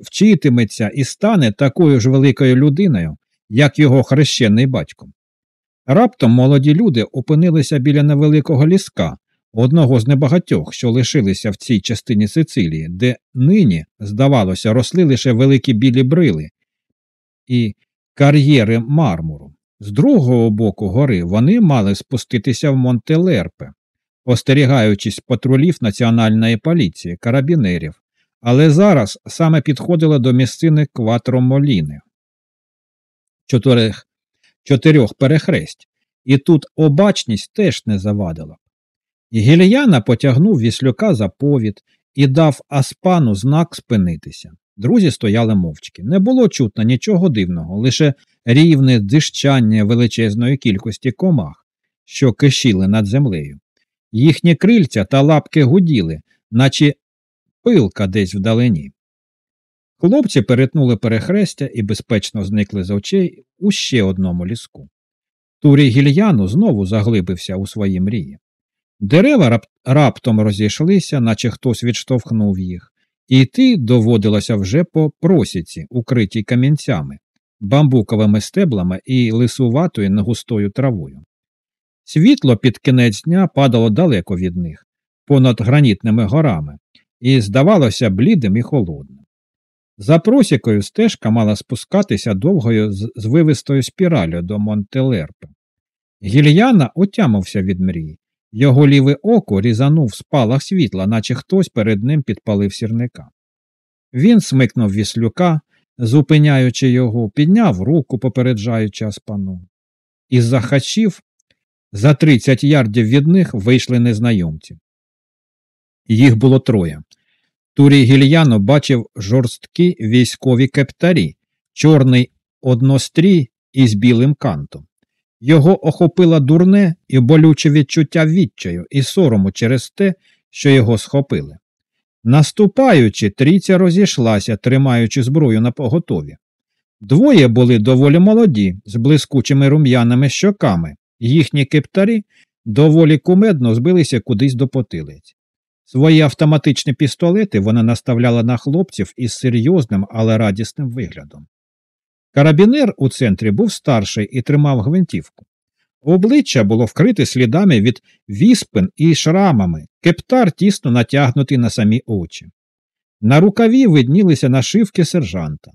вчитиметься і стане такою ж великою людиною, як його хрещений батько. Раптом молоді люди опинилися біля невеликого ліска, одного з небагатьох, що лишилися в цій частині Сицилії, де нині, здавалося, росли лише великі білі брили і кар'єри мармуру. З другого боку гори вони мали спуститися в Монтелерпе, остерігаючись патрулів національної поліції, карабінерів, але зараз саме підходили до місцини Кватромоліни, чотирьох, чотирьох перехресть, і тут обачність теж не завадила. Гільяна потягнув віслюка за повід і дав Аспану знак спинитися. Друзі стояли мовчки. Не було чутно нічого дивного, лише рівне дищання величезної кількості комах, що кишіли над землею. Їхні крильця та лапки гуділи, наче пилка десь вдалині. Хлопці перетнули перехрестя і безпечно зникли з очей у ще одному ліску. Турій Гільяну знову заглибився у свої мрії. Дерева раптом розійшлися, наче хтось відштовхнув їх, і йти доводилося вже по просіці, укритій камінцями, бамбуковими стеблами і лисуватою негустою травою. Світло під кінець дня падало далеко від них, понад гранітними горами, і здавалося блідим і холодним. За просікою стежка мала спускатися довгою звивистою спіралю до Монтелерпи. Гільяна отямився від мрії. Його ліве око різанув спалах світла, наче хтось перед ним підпалив сірника. Він смикнув віслюка, зупиняючи його, підняв руку, попереджаючи аспану. Із захачів за тридцять ярдів від них вийшли незнайомці. Їх було троє. Турій Гільяно бачив жорсткі військові кептарі, чорний однострій із білим кантом. Його охопило дурне і болюче відчуття відчаю і сорому через те, що його схопили. Наступаючи, трійця розійшлася, тримаючи зброю на поготові. Двоє були доволі молоді, з блискучими рум'яними щоками, їхні кептарі доволі кумедно збилися кудись до потилиць. Свої автоматичні пістолети вона наставляла на хлопців із серйозним, але радісним виглядом. Карабінер у центрі був старший і тримав гвинтівку. Обличчя було вкрите слідами від віспин і шрамами, кептар тісно натягнутий на самі очі. На рукаві виднілися нашивки сержанта.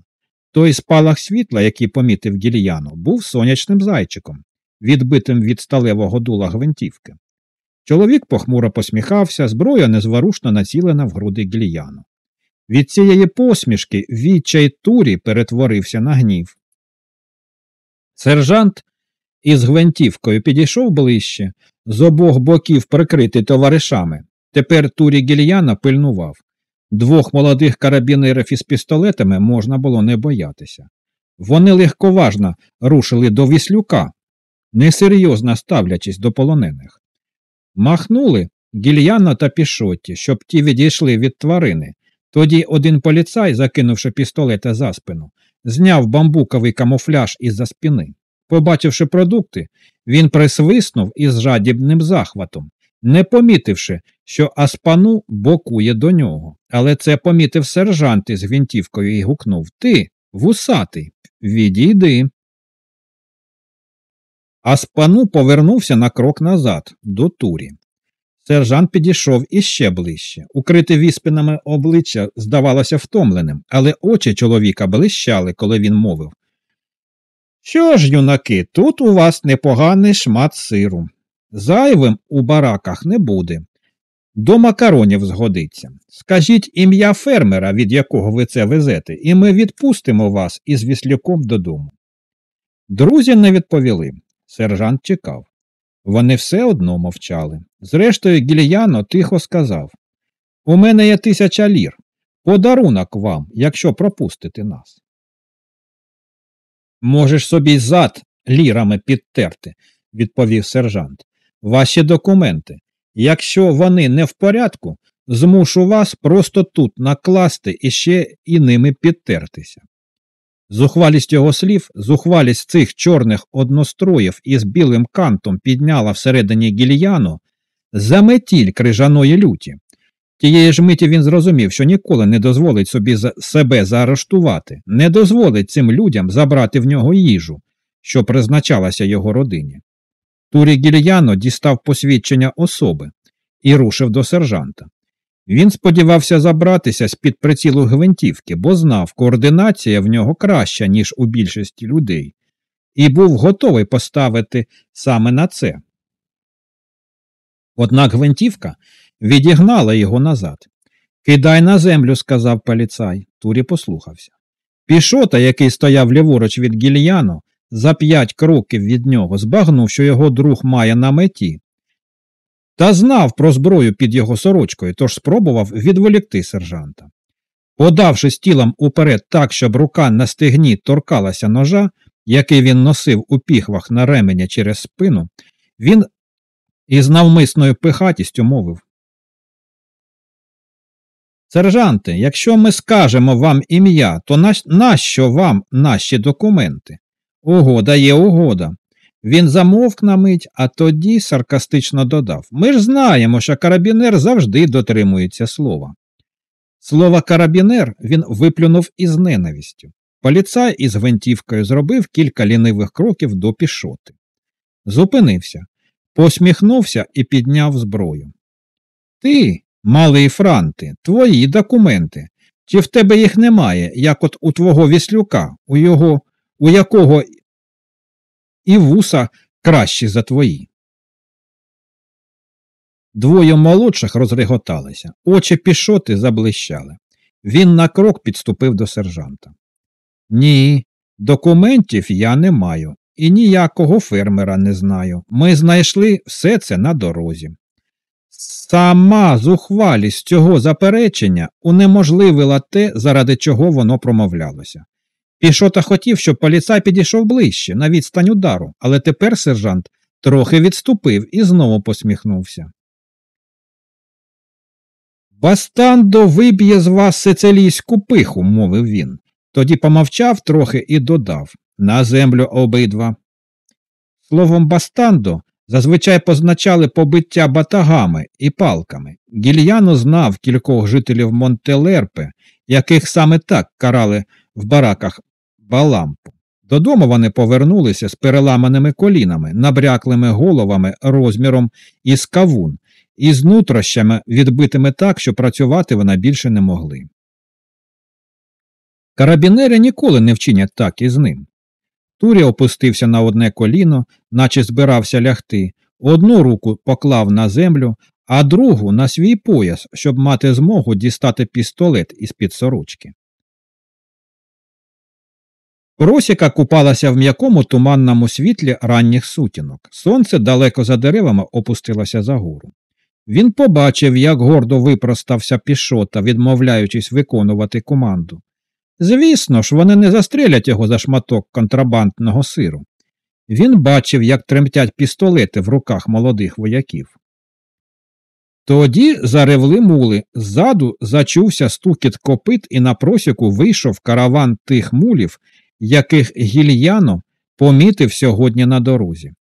Той спалах світла, який помітив гільяну, був сонячним зайчиком, відбитим від сталевого дула гвинтівки. Чоловік похмуро посміхався, зброя незворушно націлена в груди гільяну. Від цієї посмішки відчай турі перетворився на гнів. Сержант із гвинтівкою підійшов ближче, з обох боків прикритий товаришами. Тепер турі гільяна пильнував. Двох молодих карабінерів із пістолетами можна було не боятися. Вони легковажно рушили до віслюка, несерйозно ставлячись до полонених. Махнули гільяно та пішоті, щоб ті відійшли від тварини. Тоді один поліцай, закинувши пістолета за спину, зняв бамбуковий камуфляж із за спини. Побачивши продукти, він присвиснув із жадібним захватом, не помітивши, що Аспану бокує до нього. Але це помітив сержант із гвинтівкою і гукнув Ти, вусатий, відійди. Аспану повернувся на крок назад, до турі. Сержант підійшов іще ближче. Укрите віспинами обличчя здавалося втомленим, але очі чоловіка блищали, коли він мовив. Що ж, юнаки, тут у вас непоганий шмат сиру. Зайвим у бараках не буде. До макаронів згодиться. Скажіть ім'я фермера, від якого ви це везете, і ми відпустимо вас із віслюком додому. Друзі не відповіли. Сержант чекав. Вони все одно мовчали. Зрештою, Гільяно тихо сказав У мене є тисяча лір. Подарунок вам, якщо пропустите нас. Можеш собі зад лірами підтерти, відповів сержант. Ваші документи. Якщо вони не в порядку, змушу вас просто тут накласти і ще і ними підтертися. Зухвалість його слів, зухвалість цих чорних одностроїв із білим кантом підняла всередині гільяну заметіль крижаної люті. Тієї ж миті він зрозумів, що ніколи не дозволить собі себе заарештувати, не дозволить цим людям забрати в нього їжу, що призначалася його родині. Турі Гільяно дістав посвідчення особи і рушив до сержанта. Він сподівався забратися з під прицілу гвинтівки, бо знав, координація в нього краща, ніж у більшості людей, і був готовий поставити саме на це. Однак гвинтівка відігнала його назад. Кидай на землю, сказав поліцай. Турі послухався. Пішота, який стояв ліворуч від гільяно, за п'ять кроків від нього, збагнув, що його друг має на меті, та знав про зброю під його сорочкою, тож спробував відволікти сержанта. Подавшись тілом уперед так, щоб рука на стегні торкалася ножа, який він носив у піхвах на ременя через спину, він із навмисною пихатістю мовив. Сержанте, якщо ми скажемо вам ім'я, то нащо вам наші документи? Угода є угода. Він замовк на мить, а тоді саркастично додав Ми ж знаємо, що карабінер завжди дотримується слова. Слово карабінер він виплюнув із ненавістю. поліцай із гвинтівкою зробив кілька лінивих кроків до пішоти. Зупинився, посміхнувся і підняв зброю. Ти, малий Франти, твої документи. Чи в тебе їх немає, як от у твого віслюка, у його, у якого і вуса кращі за твої? Двоє молодших розреготалися, очі пішоти заблищали. Він на крок підступив до сержанта. Ні, документів я не маю і ніякого фермера не знаю. Ми знайшли все це на дорозі. Сама зухвалість цього заперечення унеможливила те, заради чого воно промовлялося. Пішота хотів, щоб поліцай підійшов ближче, на відстань удару, але тепер сержант трохи відступив і знову посміхнувся. Бастандо виб'є з вас сицилійську пиху, мовив він. Тоді помовчав трохи і додав на землю обидва. Словом бастандо зазвичай позначали побиття батагами і палками. Гільяно знав кількох жителів Монтелерпе, яких саме так карали в бараках Балампу. Додому вони повернулися з переламаними колінами, набряклими головами розміром із кавун, і з нутрощами, відбитими так, що працювати вона більше не могли. Карабінери ніколи не вчинять так із ним. Турі опустився на одне коліно, наче збирався лягти, одну руку поклав на землю, а другу на свій пояс, щоб мати змогу дістати пістолет із під сорочки. Росіка купалася в м'якому туманному світлі ранніх сутінок. Сонце далеко за деревами опустилося за гору. Він побачив, як гордо випростався пішота, відмовляючись виконувати команду. Звісно ж, вони не застрелять його за шматок контрабандного сиру. Він бачив, як тремтять пістолети в руках молодих вояків. Тоді заревли мули, ззаду зачувся стукіт копит, і на просіку вийшов караван тих мулів, яких гільяно помітив сьогодні на дорозі.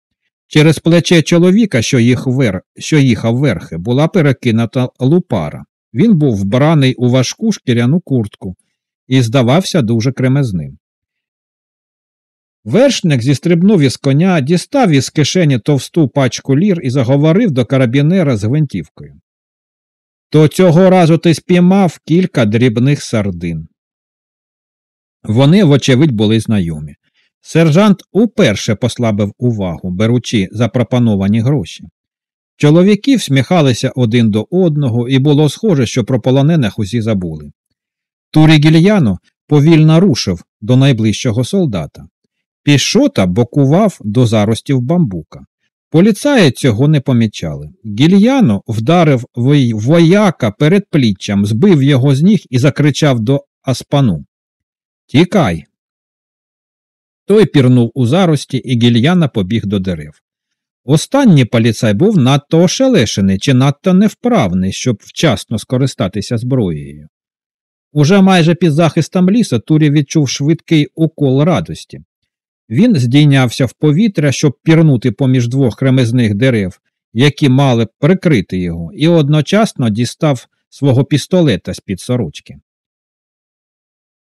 Через плече чоловіка, що, їх вер... що їхав верхи, була перекинута лупара. Він був вбраний у важку шкіряну куртку і здавався дуже кремезним. Вершник зістрибнув із коня, дістав із кишені товсту пачку лір і заговорив до карабінера з гвинтівкою. То цього разу ти спіймав кілька дрібних сардин. Вони, вочевидь, були знайомі. Сержант уперше послабив увагу, беручи запропоновані гроші. Чоловіки всміхалися один до одного, і було схоже, що про полонених усі забули. Турі Гільяно повільно рушив до найближчого солдата. Пішота бокував до заростів бамбука. Поліцаї цього не помічали. Гільяно вдарив вояка перед пліччям, збив його з ніг і закричав до аспану. Тікай. Той пірнув у зарості, і гільяна побіг до дерев. Останній поліцай був надто ошелешений чи надто невправний, щоб вчасно скористатися зброєю. Уже майже під захистом ліса Турі відчув швидкий укол радості. Він здійнявся в повітря, щоб пірнути поміж двох кремезних дерев, які мали прикрити його, і одночасно дістав свого пістолета з під сорочки.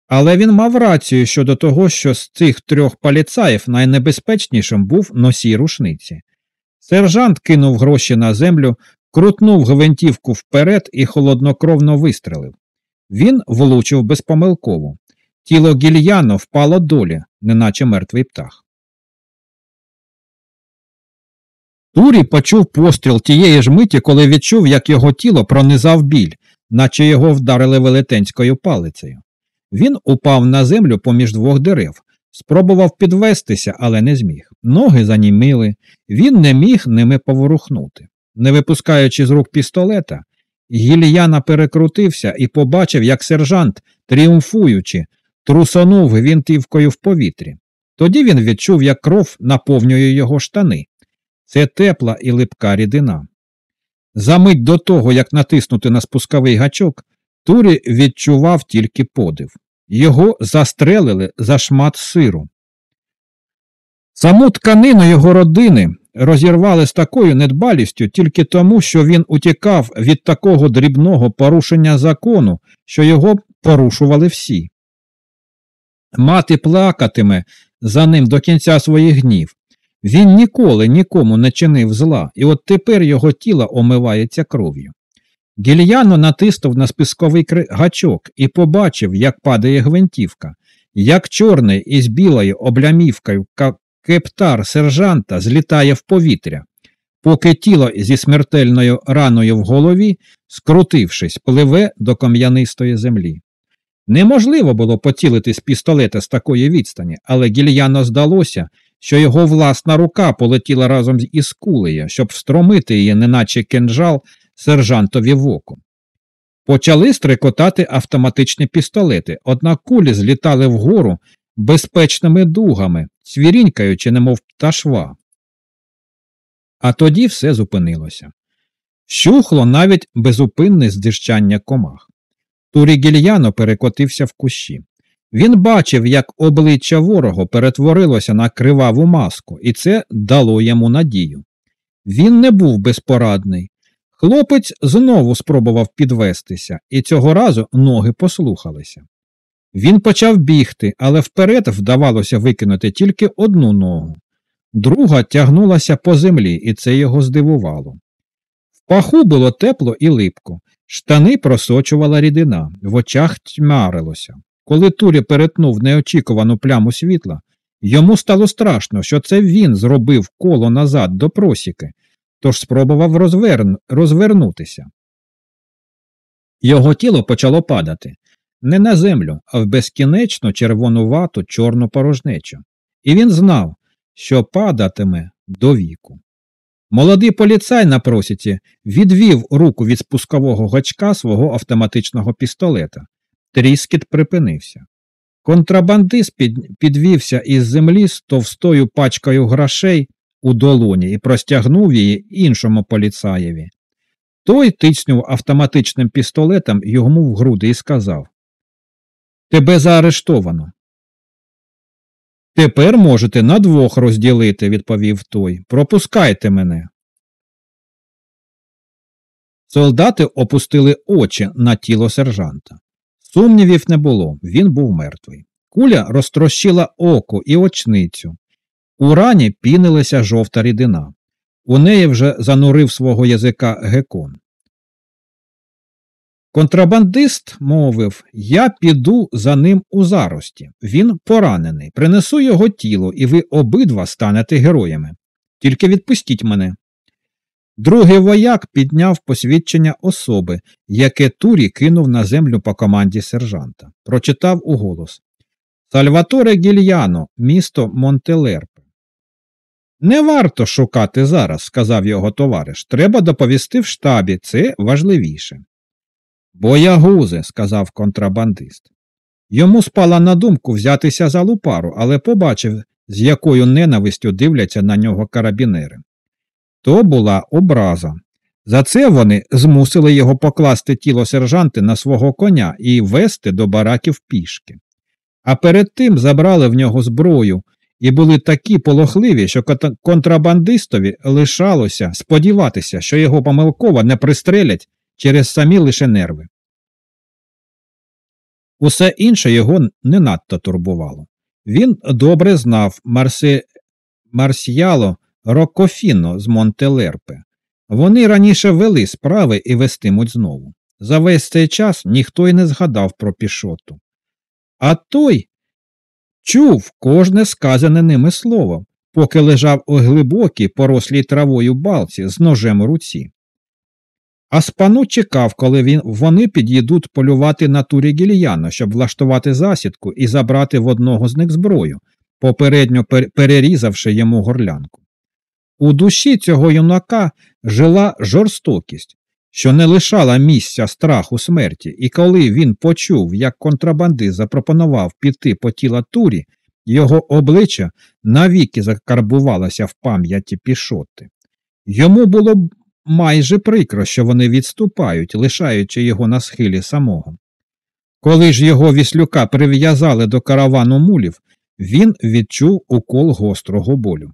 Але він мав рацію щодо того, що з цих трьох поліцаїв найнебезпечнішим був носій рушниці. Сержант кинув гроші на землю, крутнув гвинтівку вперед і холоднокровно вистрелив. Він влучив безпомилково. Тіло гільяно впало долі, неначе мертвий птах. Турі почув постріл тієї ж миті, коли відчув, як його тіло пронизав біль, наче його вдарили велетенською палицею. Він упав на землю поміж двох дерев, спробував підвестися, але не зміг. Ноги занімили, він не міг ними поворухнути. Не випускаючи з рук пістолета, Гільяна перекрутився і побачив, як сержант, тріумфуючи, трусонув гвинтівкою в повітрі. Тоді він відчув, як кров наповнює його штани. Це тепла і липка рідина. Замить до того, як натиснути на спусковий гачок, Турі відчував тільки подив. Його застрелили за шмат сиру. Саму тканину його родини розірвали з такою недбалістю тільки тому, що він утікав від такого дрібного порушення закону, що його порушували всі. Мати плакатиме за ним до кінця своїх днів. Він ніколи нікому не чинив зла, і от тепер його тіло омивається кров'ю. Гільяно натиснув на списковий гачок і побачив, як падає гвинтівка, як чорний із білою облямівкою кептар сержанта злітає в повітря, поки тіло зі смертельною раною в голові, скрутившись, пливе до кам'янистої землі. Неможливо було поцілити з пістолета з такої відстані, але гільяно здалося, що його власна рука полетіла разом із кулею, щоб встромити її, неначе кинжал, сержантові в око. Почали стрикотати автоматичні пістолети, однак кулі злітали вгору безпечними дугами, свірінькаючи, немов пташва. А тоді все зупинилося. Щухло навіть безупинне здищання комах. Турі перекотився в кущі. Він бачив, як обличчя ворога перетворилося на криваву маску, і це дало йому надію. Він не був безпорадний. Хлопець знову спробував підвестися, і цього разу ноги послухалися. Він почав бігти, але вперед вдавалося викинути тільки одну ногу. Друга тягнулася по землі, і це його здивувало. В паху було тепло і липко, штани просочувала рідина, в очах тьмарилося. Коли Турі перетнув неочікувану пляму світла, йому стало страшно, що це він зробив коло назад до просіки, тож спробував розверн... розвернутися. Його тіло почало падати не на землю, а в безкінечно червонувату чорну порожнечу, і він знав, що падатиме до віку. Молодий поліцай на просіці відвів руку від спускового гачка свого автоматичного пістолета. Тріскіт припинився. Контрабандист підвівся із землі з товстою пачкою грошей у долоні і простягнув її іншому поліцаєві. Той тицнув автоматичним пістолетом йому в груди і сказав Тебе заарештовано. Тепер можете на двох розділити, відповів той. Пропускайте мене. Солдати опустили очі на тіло сержанта. Сумнівів не було, він був мертвий. Куля розтрощила око і очницю. У рані пінилася жовта рідина. У неї вже занурив свого язика гекон. Контрабандист мовив Я піду за ним у зарості. Він поранений. Принесу його тіло, і ви обидва станете героями. Тільки відпустіть мене. Другий вояк підняв посвідчення особи, яке Турі кинув на землю по команді сержанта. Прочитав уголос Сальваторе Гільяно, місто Монтелерпе. Не варто шукати зараз, сказав його товариш. Треба доповісти в штабі, це важливіше. Боягузи, сказав контрабандист. Йому спала на думку взятися за лупару, але побачив, з якою ненавистю дивляться на нього карабінери. То була образа. За це вони змусили його покласти тіло сержанти на свого коня і вести до бараків пішки. А перед тим забрали в нього зброю і були такі полохливі, що контрабандистові лишалося сподіватися, що його помилково не пристрелять через самі лише нерви. Усе інше його не надто турбувало. Він добре знав Марси... Марсіяло Рокофіно з Монтелерпе. Вони раніше вели справи і вестимуть знову. За весь цей час ніхто й не згадав про пішоту. А той чув кожне сказане ними слово, поки лежав у глибокій, порослій травою балці з ножем у руці. А спану чекав, коли він, вони під'їдуть полювати на турі гільяна, щоб влаштувати засідку і забрати в одного з них зброю, попередньо перерізавши йому горлянку. У душі цього юнака жила жорстокість, що не лишала місця страху смерті, і коли він почув, як контрабандист запропонував піти по тіла турі, його обличчя навіки закарбувалося в пам'яті пішоти. Йому було майже прикро, що вони відступають, лишаючи його на схилі самого. Коли ж його віслюка прив'язали до каравану мулів, він відчув укол гострого болю.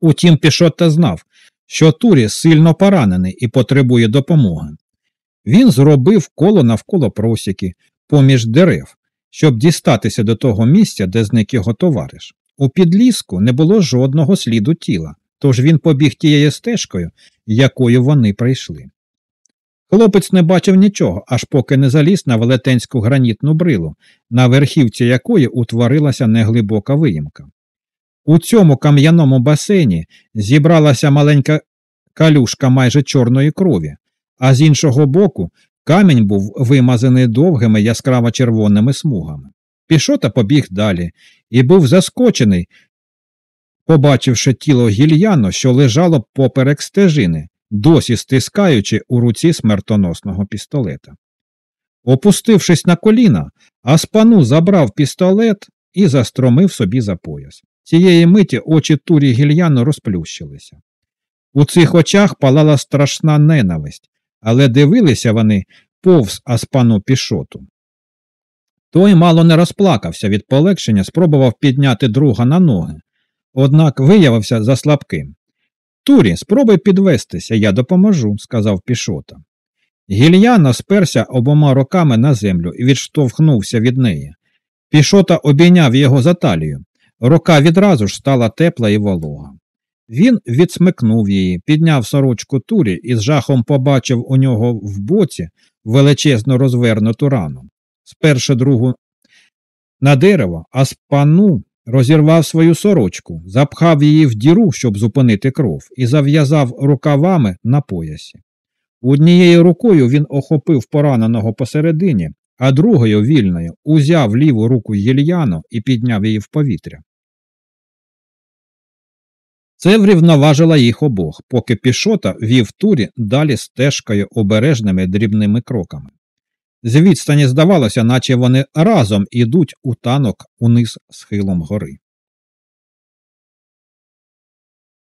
Утім, Пішотта знав, що Турі сильно поранений і потребує допомоги. Він зробив коло навколо просіки, поміж дерев, щоб дістатися до того місця, де зник його товариш. У підліску не було жодного сліду тіла, тож він побіг тією стежкою, якою вони прийшли. Хлопець не бачив нічого, аж поки не заліз на велетенську гранітну брилу, на верхівці якої утворилася неглибока виїмка. У цьому кам'яному басейні зібралася маленька калюшка майже чорної крові, а з іншого боку камінь був вимазаний довгими яскраво червоними смугами. Пішота побіг далі і був заскочений, побачивши тіло гільяно, що лежало поперек стежини, досі стискаючи у руці смертоносного пістолета. Опустившись на коліна, Аспану забрав пістолет і застромив собі за пояс. Цієї миті очі турі гільяно розплющилися. У цих очах палала страшна ненависть, але дивилися вони повз Аспану пішоту. Той мало не розплакався від полегшення, спробував підняти друга на ноги, однак виявився за слабким. Турі, спробуй підвестися, я допоможу, сказав пішота. Гільяна сперся обома руками на землю і відштовхнувся від неї. Пішота обійняв його за талію. Рука відразу ж стала тепла і волога. Він відсмикнув її, підняв сорочку турі і з жахом побачив у нього в боці величезну розвернуту рану. Сперши другу на дерево, а з пану розірвав свою сорочку, запхав її в діру, щоб зупинити кров, і зав'язав рукавами на поясі. Однією рукою він охопив пораненого посередині, а другою вільною узяв ліву руку Єльяну і підняв її в повітря. Це врівноважило їх обох, поки пішота вів турі далі стежкою обережними дрібними кроками. З відстані здавалося, наче вони разом ідуть у танок униз схилом гори.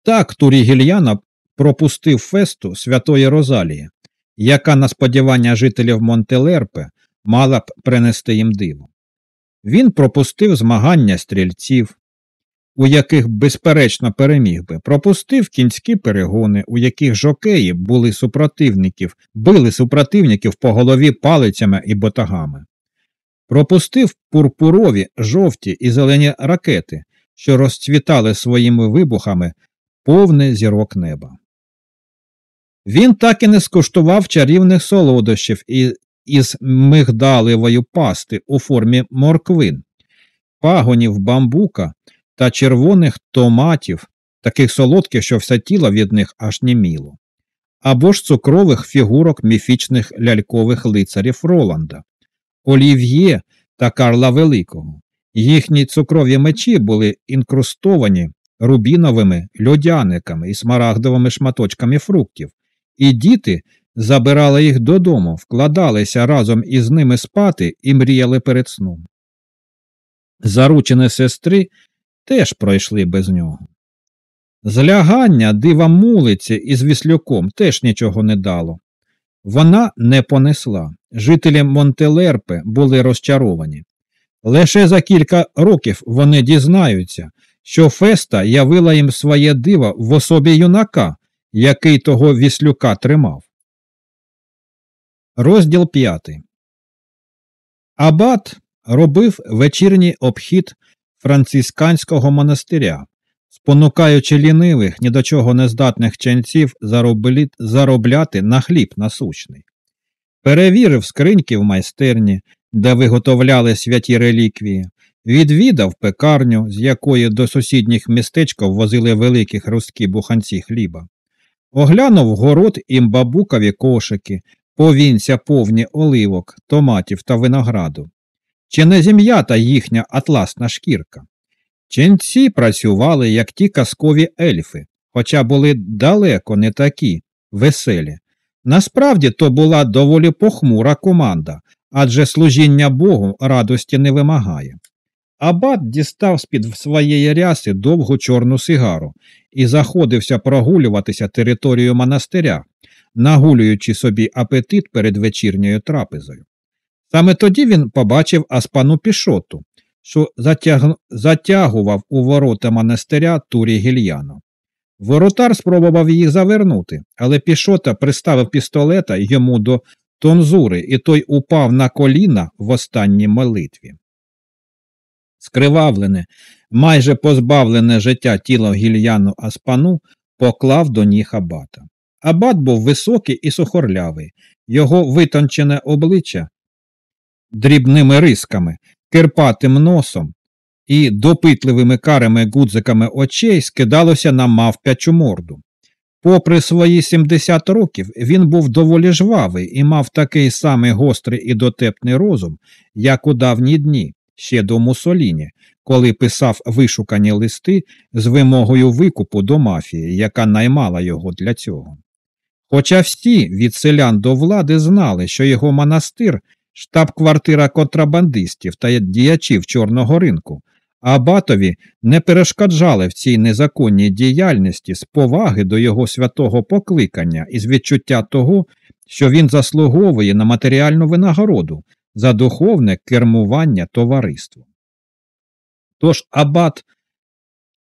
Так Турі Гільяна пропустив фесту святої Розалії, яка на сподівання жителів Монтелерпе мала б принести їм диво. Він пропустив змагання стрільців, у яких безперечно переміг би, пропустив кінські перегони, у яких жокеї були супротивників, били супротивників по голові палицями і ботагами. Пропустив пурпурові, жовті і зелені ракети, що розцвітали своїми вибухами повне зірок неба. Він так і не скуштував чарівних солодощів із мигдалевою пасти у формі морквин, пагонів бамбука та червоних томатів, таких солодких, що все тіло від них аж німіло, або ж цукрових фігурок міфічних лялькових лицарів Роланда, Олів'є та Карла Великого. Їхні цукрові мечі були інкрустовані рубіновими льодяниками і смарагдовими шматочками фруктів, і діти забирали їх додому, вкладалися разом із ними спати і мріяли перед сном. Заручені сестри теж пройшли без нього. Злягання дива мулиці із віслюком теж нічого не дало. Вона не понесла. Жителі Монтелерпе були розчаровані. Лише за кілька років вони дізнаються, що Феста явила їм своє диво в особі юнака, який того віслюка тримав. Розділ п'ятий. Абат робив вечірній обхід францисканського монастиря, спонукаючи лінивих, ні до чого нездатних ченців заробляти на хліб насущний. Перевірив скриньки в майстерні, де виготовляли святі реліквії, відвідав пекарню, з якої до сусідніх містечків возили великі хрусткі буханці хліба, оглянув город і бабукові кошики, повінця повні оливок, томатів та винограду. Чи не зім'ята їхня атласна шкірка? Ченці працювали, як ті казкові ельфи, хоча були далеко не такі веселі. Насправді то була доволі похмура команда, адже служіння Богу радості не вимагає. Абат дістав з під своєї ряси довгу чорну сигару і заходився прогулюватися територію монастиря, нагулюючи собі апетит перед вечірньою трапезою. Саме тоді він побачив аспану пішоту, що затяг... затягував у ворота монастиря Турі Гільяно. Воротар спробував їх завернути, але пішота приставив пістолета йому до тонзури, і той упав на коліна в останній молитві. Скривавлене, майже позбавлене життя тіло гільяну Аспану поклав до ніг абата. Абат був високий і сухорлявий, його витончене обличчя дрібними рисками, кирпатим носом і допитливими карими гудзиками очей скидалося на мавпячу морду. Попри свої 70 років, він був доволі жвавий і мав такий самий гострий і дотепний розум, як у давні дні, ще до Мусоліні, коли писав вишукані листи з вимогою викупу до мафії, яка наймала його для цього. Хоча всі від селян до влади знали, що його монастир штаб-квартира контрабандистів та діячів чорного ринку, а батові не перешкоджали в цій незаконній діяльності з поваги до його святого покликання і з відчуття того, що він заслуговує на матеріальну винагороду за духовне кермування товариством. Тож абат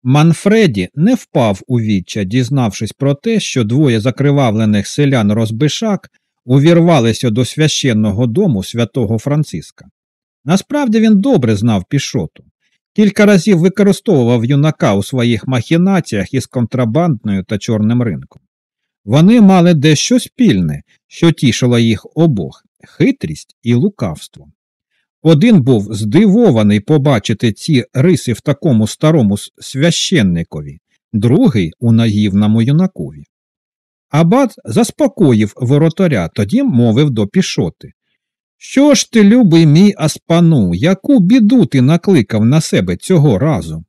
Манфреді не впав у віччя, дізнавшись про те, що двоє закривавлених селян розбишак увірвалися до священного дому святого Франциска. Насправді він добре знав пішоту. Кілька разів використовував юнака у своїх махінаціях із контрабандною та чорним ринком. Вони мали дещо спільне, що тішило їх обох хитрість і лукавство. Один був здивований побачити ці риси в такому старому священникові, другий у наївному юнакові. Абат заспокоїв воротаря, тоді мовив до пішоти. Що ж ти, любий мій аспану, яку біду ти накликав на себе цього разу?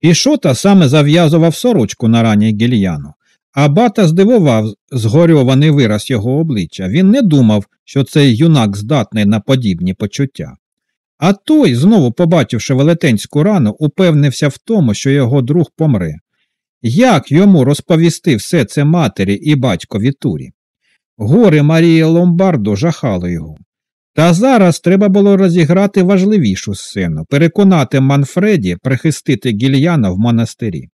Пішота саме зав'язував сорочку на рані гільяну. Абата здивував згорьований вираз його обличчя. Він не думав, що цей юнак здатний на подібні почуття. А той, знову побачивши велетенську рану, упевнився в тому, що його друг помре. Як йому розповісти все це матері і батькові турі? Горе Марії Ломбардо жахало його. Та зараз треба було розіграти важливішу сцену, переконати Манфреді прихистити гільяна в монастирі.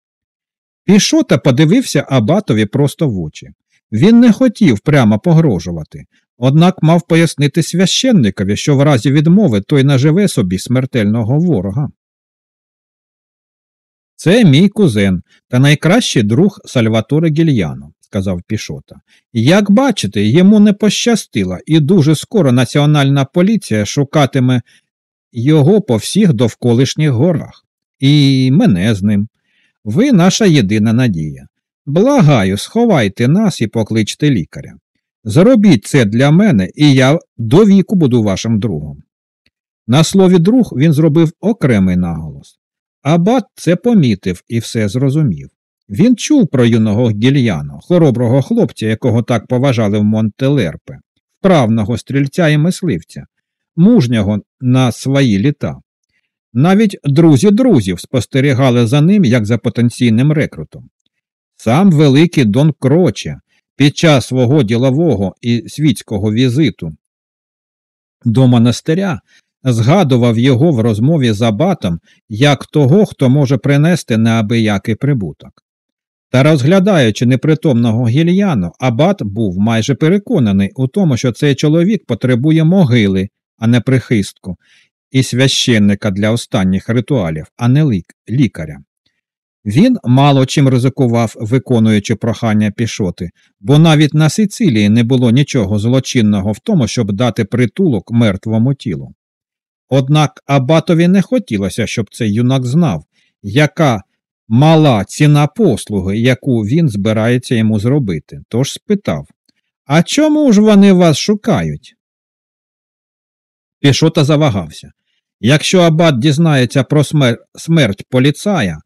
Пішота подивився Абатові просто в очі. Він не хотів прямо погрожувати, однак мав пояснити священникові, що в разі відмови той наживе собі смертельного ворога. Це мій кузен та найкращий друг Сальваторе Гільяно, сказав Пішота. Як бачите, йому не пощастило, і дуже скоро національна поліція шукатиме його по всіх довколишніх горах. І мене з ним. Ви наша єдина надія. Благаю, сховайте нас і покличте лікаря. Зробіть це для мене, і я до віку буду вашим другом. На слові друг він зробив окремий наголос. Абат це помітив і все зрозумів. Він чув про юного гільяно, хороброго хлопця, якого так поважали в Монтелерпе, вправного стрільця і мисливця, мужнього на свої літа. Навіть друзі друзів спостерігали за ним як за потенційним рекрутом. Сам великий Дон Кроче під час свого ділового і світського візиту до монастиря згадував його в розмові з абатом як того, хто може принести неабиякий прибуток. Та розглядаючи непритомного гільяну, абат був майже переконаний у тому, що цей чоловік потребує могили, а не прихистку, і священника для останніх ритуалів, а не лік, лікаря. Він мало чим ризикував, виконуючи прохання пішоти, бо навіть на Сицилії не було нічого злочинного в тому, щоб дати притулок мертвому тілу. Однак Абатові не хотілося, щоб цей юнак знав, яка мала ціна послуги, яку він збирається йому зробити, тож спитав А чому ж вони вас шукають? Пішота завагався. Якщо Абат дізнається про смер... смерть поліцая,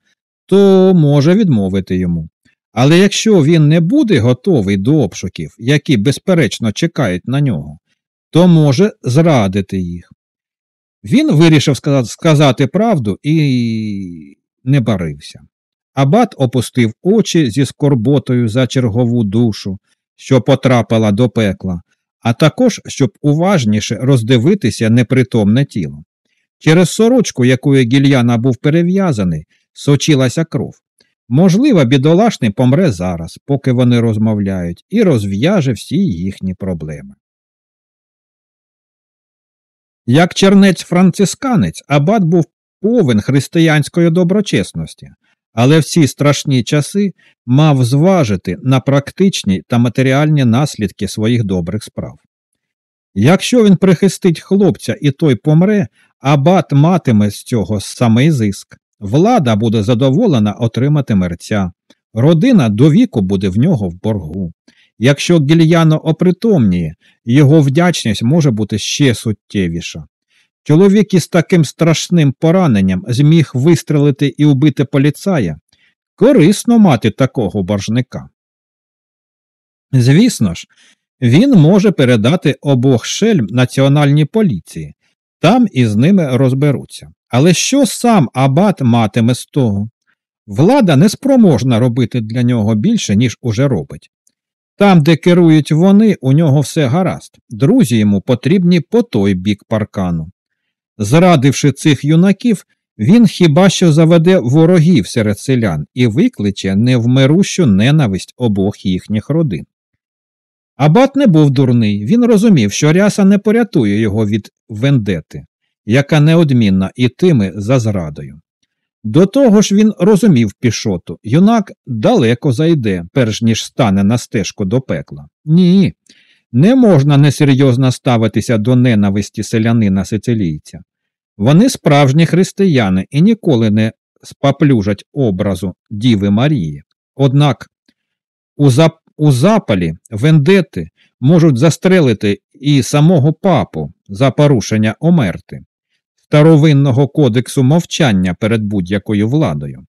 то може відмовити йому. Але якщо він не буде готовий до обшуків, які безперечно чекають на нього, то може зрадити їх. Він вирішив сказати правду і не барився. Абат опустив очі зі скорботою за чергову душу, що потрапила до пекла, а також щоб уважніше роздивитися непритомне тіло. Через сорочку, якою гільяна був перев'язаний, сочилася кров. Можливо, бідолашний помре зараз, поки вони розмовляють, і розв'яже всі їхні проблеми. Як чернець францисканець, абат був повен християнської доброчесності, але в ці страшні часи мав зважити на практичні та матеріальні наслідки своїх добрих справ. Якщо він прихистить хлопця і той помре, абат матиме з цього самий зиск. Влада буде задоволена отримати мерця, родина до віку буде в нього в боргу. Якщо гільяно опритомніє, його вдячність може бути ще суттєвіша. Чоловік із таким страшним пораненням зміг вистрелити і убити поліцая. Корисно мати такого боржника. Звісно ж, він може передати обох шельм національній поліції, там із ними розберуться. Але що сам абат матиме з того? Влада не спроможна робити для нього більше, ніж уже робить. Там, де керують вони, у нього все гаразд, друзі йому потрібні по той бік паркану. Зрадивши цих юнаків, він хіба що заведе ворогів серед селян і викличе невмирущу ненависть обох їхніх родин. Абат не був дурний, він розумів, що ряса не порятує його від вендети, яка неодмінна ітиме за зрадою. До того ж він розумів пішоту, юнак далеко зайде, перш ніж стане на стежку до пекла. Ні, не можна несерйозно ставитися до ненависті селянина сицилійця. Вони справжні християни і ніколи не спаплюжать образу Діви Марії. Однак у, зап... у запалі вендети можуть застрелити і самого папу за порушення омерти старовинного кодексу мовчання перед будь-якою владою.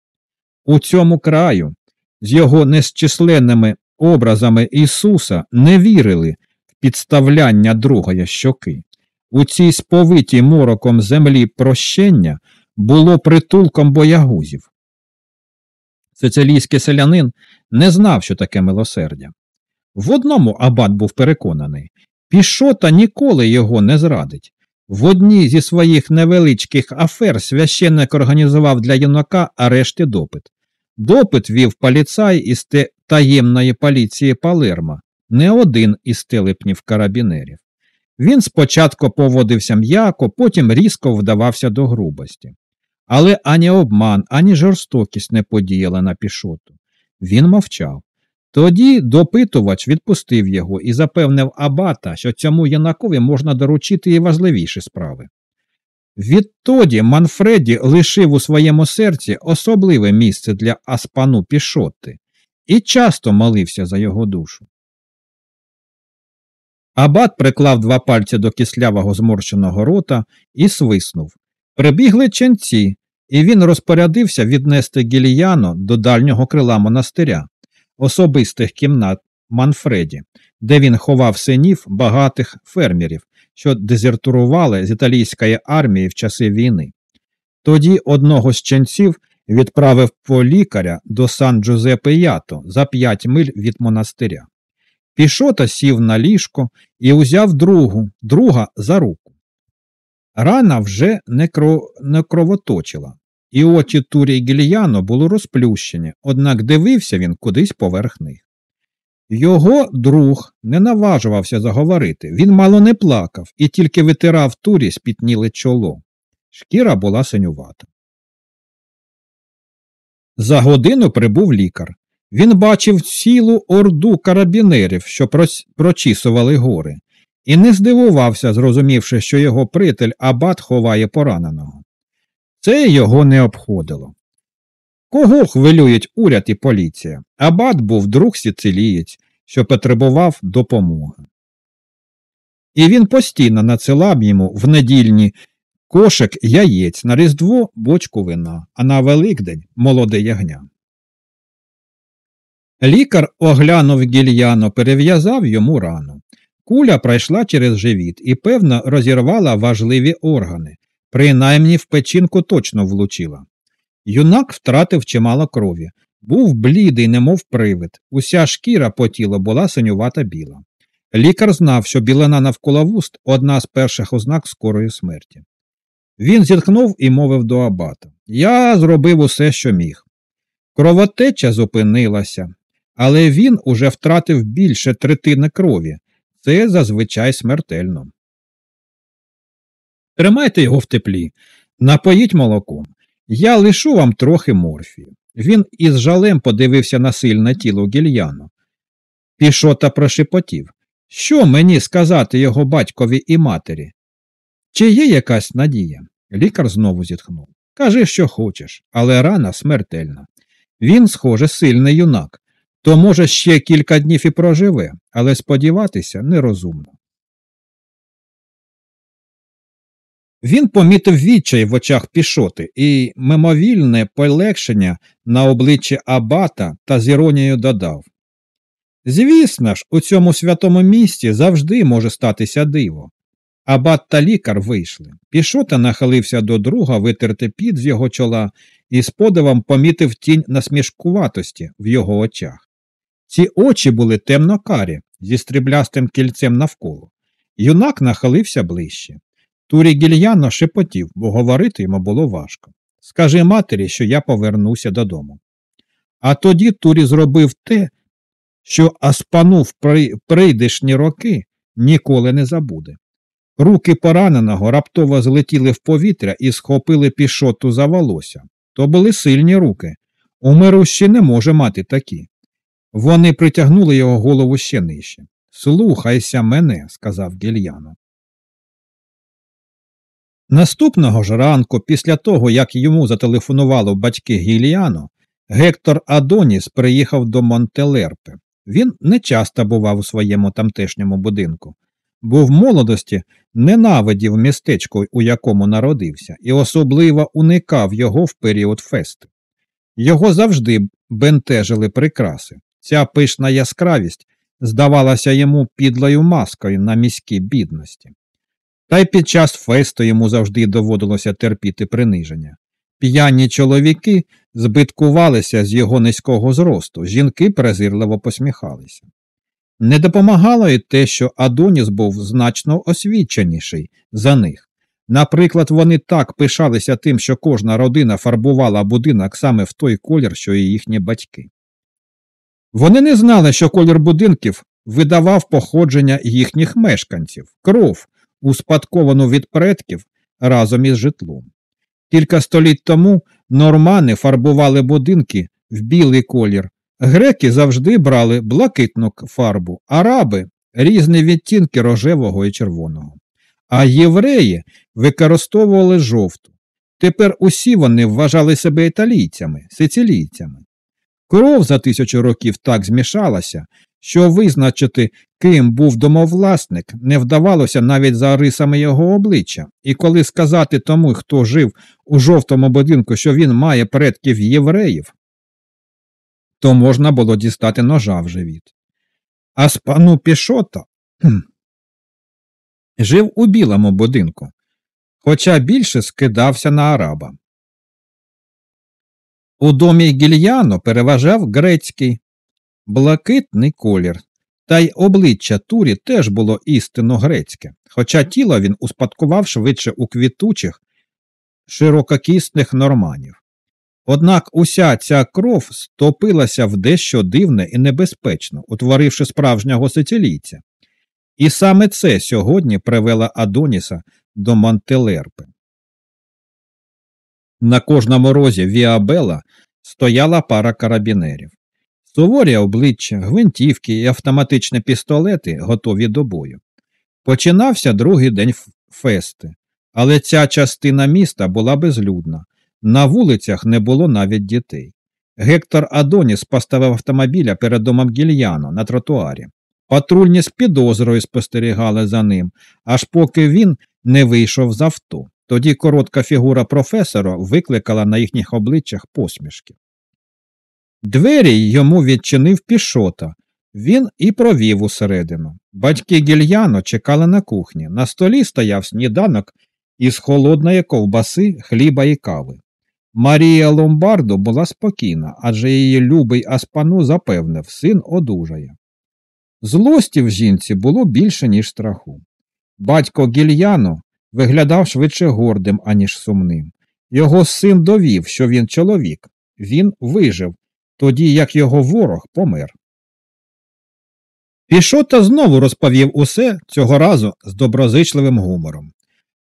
У цьому краю з його незчисленними образами Ісуса не вірили в підставляння другої щоки. У цій сповитій мороком землі прощення було притулком боягузів. Сицилійський селянин не знав, що таке милосердя. В одному абат був переконаний пішота ніколи його не зрадить. В одній зі своїх невеличких афер священник організував для юнака арешт і допит. Допит вів поліцай із таємної поліції Палерма, не один із телепнів карабінерів. Він спочатку поводився м'яко, потім різко вдавався до грубості. Але ані обман, ані жорстокість не подіяли на пішоту. Він мовчав. Тоді допитувач відпустив його і запевнив Абата, що цьому юнакові можна доручити і важливіші справи. Відтоді Манфреді лишив у своєму серці особливе місце для аспану пішоти і часто молився за його душу. Абат приклав два пальці до кислявого зморщеного рота і свиснув. Прибігли ченці, і він розпорядився віднести гіліяно до дальнього крила монастиря особистих кімнат Манфреді, де він ховав синів багатих фермерів, що дезертурували з італійської армії в часи війни. Тоді одного з ченців відправив по лікаря до Сан Джузепе Ято за п'ять миль від монастиря. Пішота сів на ліжко і узяв другу, друга за руку. Рана вже не, кров... не кровоточила, і очі Турі Гільяно були розплющені, однак дивився він кудись поверх них. Його друг не наважувався заговорити, він мало не плакав і тільки витирав турі спітніле чоло. Шкіра була синювата. За годину прибув лікар. Він бачив цілу орду карабінерів, що прочісували гори, і не здивувався, зрозумівши, що його притель абат ховає пораненого. Це його не обходило. Кого хвилюють уряд і поліція? Абат був друг сицилієць, що потребував допомоги. І він постійно надсилав йому в недільні кошик яєць на Різдво бочку вина, а на Великдень молоде ягня. Лікар оглянув гільяно, перев'язав йому рану. Куля пройшла через живіт і, певно, розірвала важливі органи, принаймні в печінку точно влучила. Юнак втратив чимало крові, був блідий, немов привид, уся шкіра по тілу була синювата біла. Лікар знав, що білина навколо вуст одна з перших ознак скорої смерті. Він зітхнув і мовив до абата Я зробив усе, що міг. Кровотеча зупинилася, але він уже втратив більше третини крові. Це зазвичай смертельно. Тримайте його в теплі, напоїть молоком. Я лишу вам трохи морфію. Він із жалем подивився на сильне тіло гільяно. Пішота прошепотів. Що мені сказати його батькові і матері? Чи є якась надія? Лікар знову зітхнув. Кажи, що хочеш, але рана смертельна. Він, схоже, сильний юнак, то, може, ще кілька днів і проживе, але сподіватися нерозумно. Він помітив відчай в очах пішоти і мимовільне полегшення на обличчі Абата та з іронією додав Звісно ж, у цьому святому місті завжди може статися диво. Абат та лікар вийшли. Пішота нахилився до друга витерти під з його чола і з подивом помітив тінь насмішкуватості в його очах. Ці очі були темно карі, зі стріблястим кільцем навколо. Юнак нахилився ближче. Турі гільяно шепотів, бо говорити йому було важко. Скажи матері, що я повернуся додому. А тоді Турі зробив те, що Аспану в прийдешні роки ніколи не забуде. Руки пораненого раптово злетіли в повітря і схопили пішоту за волосся. То були сильні руки. У миру ще не може мати такі. Вони притягнули його голову ще нижче. Слухайся мене, сказав гільяно. Наступного ж ранку, після того, як йому зателефонувало батьки Гіліано, Гектор Адоніс приїхав до Монтелерпи. Він не часто бував у своєму тамтешньому будинку, бо в молодості ненавидів містечко, у якому народився, і особливо уникав його в період фести. Його завжди бентежили прикраси. Ця пишна яскравість здавалася йому підлою маскою на міській бідності. Та й під час фесту йому завжди доводилося терпіти приниження. П'яні чоловіки збиткувалися з його низького зросту, жінки презирливо посміхалися. Не допомагало й те, що Адоніс був значно освіченіший за них. Наприклад, вони так пишалися тим, що кожна родина фарбувала будинок саме в той колір, що і їхні батьки. Вони не знали, що колір будинків видавав походження їхніх мешканців, кров, успадковану від предків разом із житлом. Кілька століть тому нормани фарбували будинки в білий колір, греки завжди брали блакитну фарбу, араби різні відтінки рожевого і червоного. А євреї використовували жовту. Тепер усі вони вважали себе італійцями, сицилійцями. Кров за тисячу років так змішалася, що визначити, ким був домовласник, не вдавалося навіть за рисами його обличчя, і коли сказати тому, хто жив у жовтому будинку, що він має предків євреїв, то можна було дістати ножа в живіт. А спану Пішота хм, жив у білому будинку, хоча більше скидався на араба. У домі Гільяно переважав грецький, блакитний колір, та й обличчя Турі теж було істинно грецьке, хоча тіло він успадкував швидше у квітучих, ширококісних норманів. Однак уся ця кров стопилася в дещо дивне і небезпечно, утворивши справжнього сицилійця. І саме це сьогодні привело Адоніса до Монтелерпи. На кожному розі Віабела стояла пара карабінерів. Суворі обличчя, гвинтівки і автоматичні пістолети готові до бою. Починався другий день фести, але ця частина міста була безлюдна. На вулицях не було навіть дітей. Гектор Адоніс поставив автомобіля перед домом гільяно на тротуарі. Патрульні з підозрою спостерігали за ним, аж поки він не вийшов з авто. Тоді коротка фігура професора викликала на їхніх обличчях посмішки. Двері йому відчинив пішота. Він і провів усередину. Батьки гільяно чекали на кухні. На столі стояв сніданок із холодної ковбаси, хліба і кави. Марія Ломбардо була спокійна, адже її любий Аспану запевнив, син одужає. Злості в жінці було більше, ніж страху. Батько гільяно виглядав швидше гордим, аніж сумним. Його син довів, що він чоловік, він вижив, тоді як його ворог помер. Пішота знову розповів усе цього разу з доброзичливим гумором.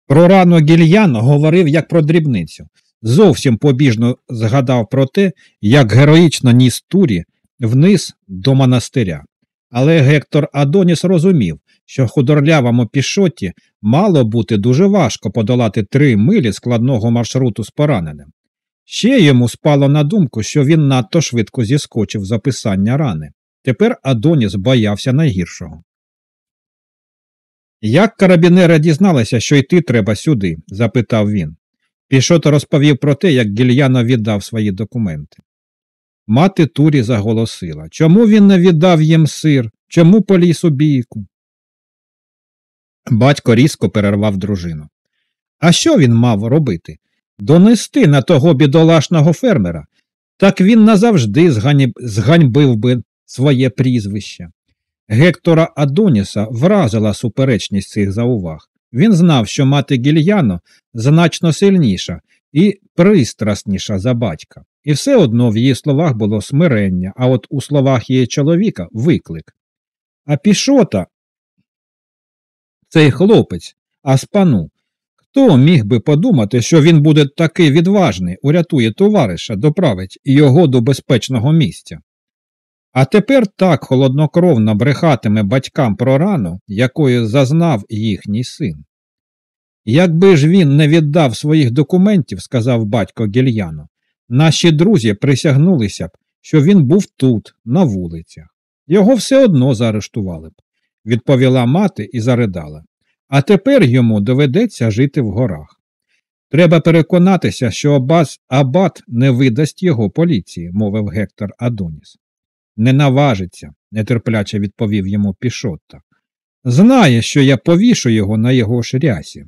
Про рану гільяно говорив як про дрібницю. Зовсім побіжно згадав про те, як героїчно ніс турі вниз до монастиря. Але Гектор Адоніс розумів, що худорлявому пішоті мало бути дуже важко подолати три милі складного маршруту з пораненим. Ще йому спало на думку, що він надто швидко зіскочив з описання рани. Тепер Адоніс боявся найгіршого. Як карабінера дізналися, що йти треба сюди? запитав він. Пішото розповів про те, як Гільяно віддав свої документи. Мати Турі заголосила чому він не віддав їм сир? Чому поліз у бійку? Батько різко перервав дружину. А що він мав робити? Донести на того бідолашного фермера. Так він назавжди зганьбив би своє прізвище. Гектора Адоніса вразила суперечність цих зауваг. Він знав, що мати Гільяно значно сильніша і пристрасніша за батька. І все одно в її словах було смирення, а от у словах її чоловіка виклик. А пішота, цей хлопець, Аспану, хто міг би подумати, що він буде такий відважний, урятує товариша, доправить його до безпечного місця? А тепер так холоднокровно брехатиме батькам про рану, якою зазнав їхній син. Якби ж він не віддав своїх документів, сказав батько Гільяно, наші друзі присягнулися б, що він був тут, на вулицях. Його все одно заарештували б, відповіла мати і заридала. А тепер йому доведеться жити в горах. Треба переконатися, що Абас Абат не видасть його поліції, мовив Гектор Адоніс. Не наважиться, нетерпляче відповів йому Пішотта. Знає, що я повішу його на його шрясі.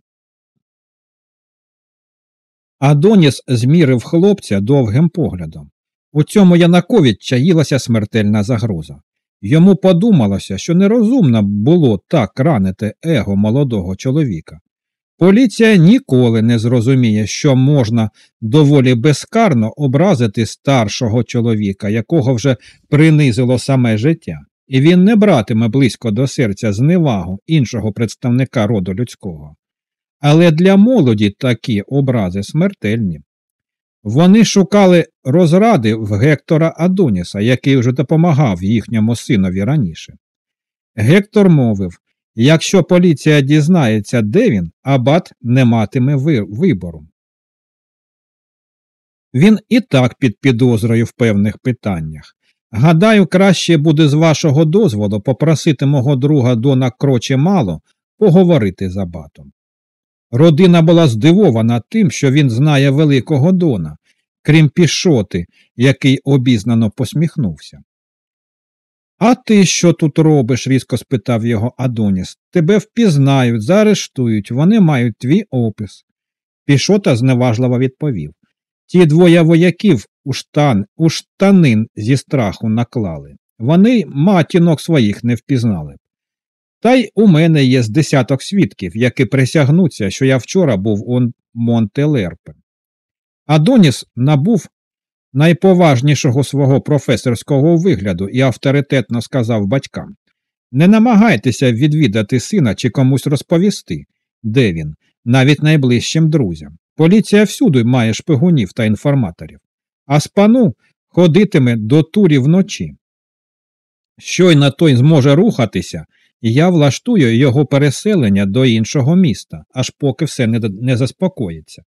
Адоніс змірив хлопця довгим поглядом. У цьому Янакові чаїлася смертельна загроза. Йому подумалося, що нерозумно було так ранити его молодого чоловіка. Поліція ніколи не зрозуміє, що можна доволі безкарно образити старшого чоловіка, якого вже принизило саме життя, і він не братиме близько до серця зневагу іншого представника роду людського. Але для молоді такі образи смертельні. Вони шукали розради в Гектора Адоніса, який вже допомагав їхньому синові раніше. Гектор мовив якщо поліція дізнається, де він, абат не матиме вибору. Він і так під підозрою в певних питаннях. Гадаю, краще буде з вашого дозволу попросити мого друга Дона Кроче мало поговорити з абатом. Родина була здивована тим, що він знає великого Дона, крім пішоти, який обізнано посміхнувся. А ти що тут робиш? різко спитав його Адоніс. Тебе впізнають, заарештують, вони мають твій опис. Пішота зневажливо відповів. Ті двоє вояків у штан, у штанин зі страху наклали. Вони матінок своїх не впізнали. Та й у мене є з десяток свідків, які присягнуться, що я вчора був у Монтелерпе. Адоніс набув найповажнішого свого професорського вигляду і авторитетно сказав батькам Не намагайтеся відвідати сина чи комусь розповісти, де він, навіть найближчим друзям. Поліція всюди має шпигунів та інформаторів, а спану ходитиме до турі вночі. Щойно той зможе рухатися, я влаштую його переселення до іншого міста, аж поки все не, не заспокоїться.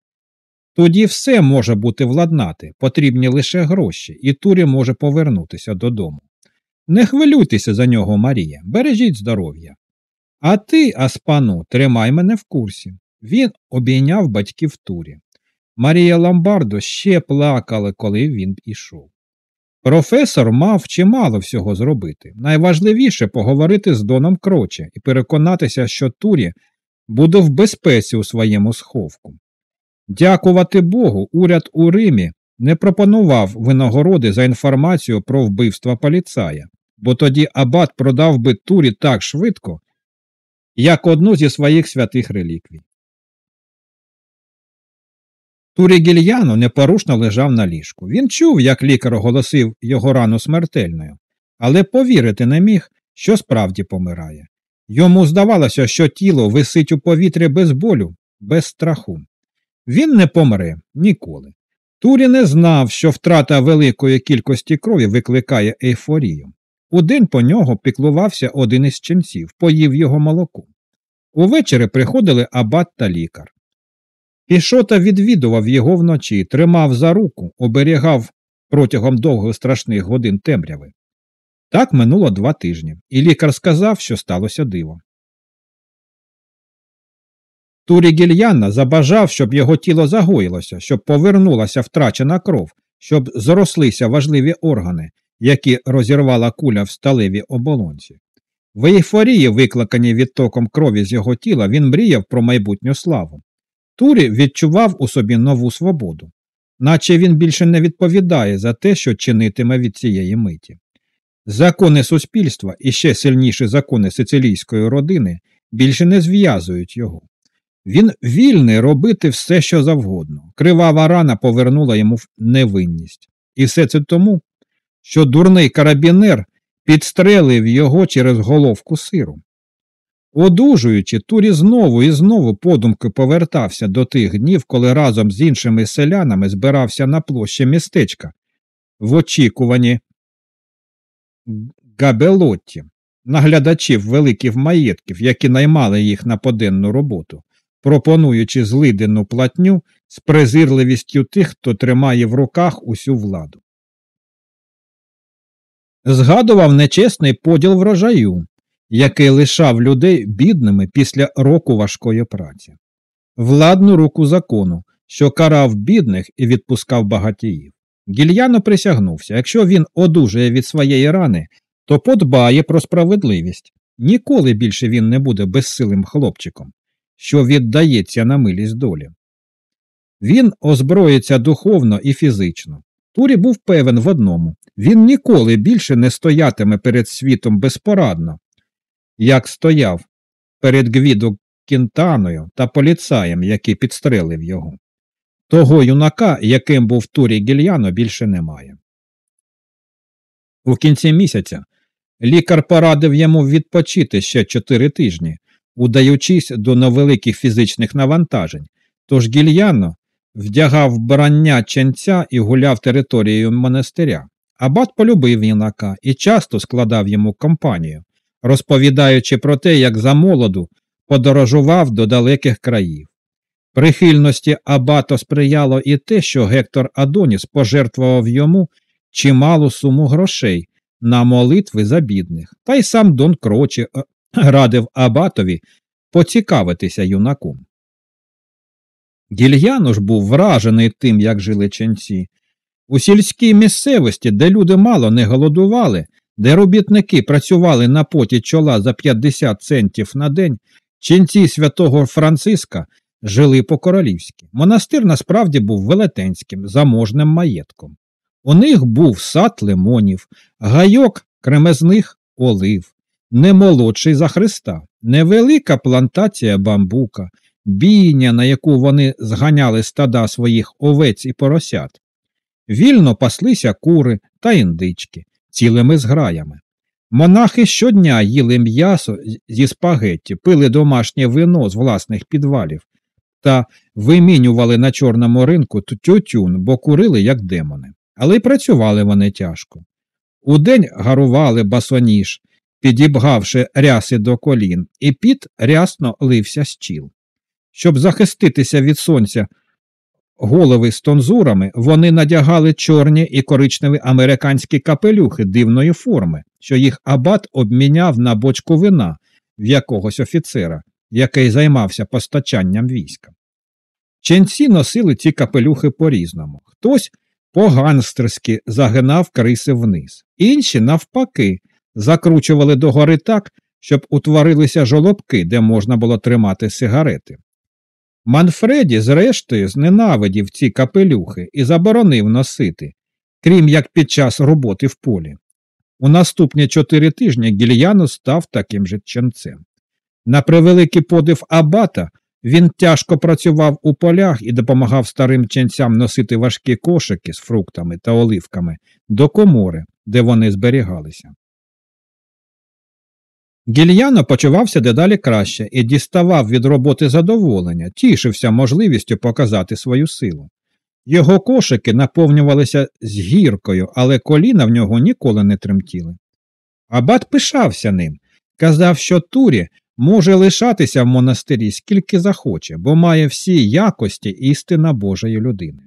Тоді все може бути владнати, потрібні лише гроші, і Турі може повернутися додому. Не хвилюйтеся за нього, Марія, бережіть здоров'я. А ти, Аспану, тримай мене в курсі. Він обійняв батьків Турі. Марія Ламбардо ще плакала, коли він ішов. Професор мав чимало всього зробити. Найважливіше поговорити з Доном Кроче і переконатися, що Турі буде в безпеці у своєму сховку. Дякувати Богу, уряд у Римі не пропонував винагороди за інформацію про вбивство поліцая, бо тоді Абат продав би турі так швидко, як одну зі своїх святих реліквій. Турі Гільяно непорушно лежав на ліжку. Він чув, як лікар оголосив його рану смертельною, але повірити не міг, що справді помирає. Йому здавалося, що тіло висить у повітрі без болю, без страху. Він не помре ніколи. Турі не знав, що втрата великої кількості крові викликає ейфорію. У день по нього піклувався один із ченців, поїв його молоко. Увечері приходили абат та лікар. Пішота відвідував його вночі, тримав за руку, оберігав протягом довгих страшних годин темряви. Так минуло два тижні, і лікар сказав, що сталося диво. Турі Гільянна забажав, щоб його тіло загоїлося, щоб повернулася втрачена кров, щоб зрослися важливі органи, які розірвала куля в сталевій оболонці. В ейфорії, викликаній відтоком крові з його тіла, він мріяв про майбутню славу. Турі відчував у собі нову свободу, наче він більше не відповідає за те, що чинитиме від цієї миті. Закони суспільства і ще сильніші закони сицилійської родини більше не зв'язують його. Він вільний робити все, що завгодно. Кривава рана повернула йому в невинність. І все це тому, що дурний карабінер підстрелив його через головку сиру. Одужуючи, Турі знову і знову подумки повертався до тих днів, коли разом з іншими селянами збирався на площі містечка в очікуванні Габелотті, наглядачів великих маєтків, які наймали їх на поденну роботу, пропонуючи злидену платню з презирливістю тих, хто тримає в руках усю владу. Згадував нечесний поділ врожаю, який лишав людей бідними після року важкої праці, владну руку закону, що карав бідних і відпускав багатіїв. Гільяно присягнувся якщо він одужає від своєї рани, то подбає про справедливість. Ніколи більше він не буде безсилим хлопчиком, що віддається на милість долі. Він озброїться духовно і фізично. Турі був певен в одному він ніколи більше не стоятиме перед світом безпорадно, як стояв перед Гвідо Кінтаною та поліцаєм, який підстрелив його. Того юнака, яким був Турі Гільяно, більше немає. У кінці місяця лікар порадив йому відпочити ще чотири тижні, удаючись до невеликих фізичних навантажень, тож Гільяно вдягав вбрання ченця і гуляв територією монастиря. Абат полюбив юнака і часто складав йому компанію, розповідаючи про те, як за молоду подорожував до далеких країв. Прихильності Абато сприяло і те, що Гектор Адоніс пожертвував йому чималу суму грошей на молитви за бідних, та й сам Дон Крочі е, радив Абатові поцікавитися юнаком. Гільяно ж був вражений тим, як жили ченці. У сільській місцевості, де люди мало не голодували, де робітники працювали на поті чола за 50 центів на день, ченці святого Франциска жили по-королівськи. Монастир насправді був велетенським, заможним маєтком. У них був сад лимонів, гайок кремезних олив, не молодший за Христа, невелика плантація бамбука, бійня, на яку вони зганяли стада своїх овець і поросят. Вільно паслися кури та індички цілими зграями. Монахи щодня їли м'ясо зі спагетті, пили домашнє вино з власних підвалів та вимінювали на чорному ринку тютюн, бо курили, як демони. Але й працювали вони тяжко. Удень гарували басоніж, підібгавши ряси до колін, і піт рясно лився з чіл. Щоб захиститися від сонця голови з тонзурами, вони надягали чорні і коричневі американські капелюхи дивної форми, що їх абат обміняв на бочку вина в якогось офіцера, який займався постачанням війська. Ченці носили ці капелюхи по різному. Хтось по-ганстерськи загинав криси вниз, інші, навпаки, закручували догори так, щоб утворилися жолобки, де можна було тримати сигарети. Манфреді, зрештою, зненавидів ці капелюхи і заборонив носити, крім як під час роботи в полі. У наступні чотири тижні Гільяно став таким же ченцем. На превеликий подив Абата він тяжко працював у полях і допомагав старим ченцям носити важкі кошики з фруктами та оливками до комори, де вони зберігалися. Гільяно почувався дедалі краще і діставав від роботи задоволення, тішився можливістю показати свою силу. Його кошики наповнювалися з гіркою, але коліна в нього ніколи не тремтіли. Абат пишався ним, казав, що Турі може лишатися в монастирі скільки захоче, бо має всі якості істина Божої людини.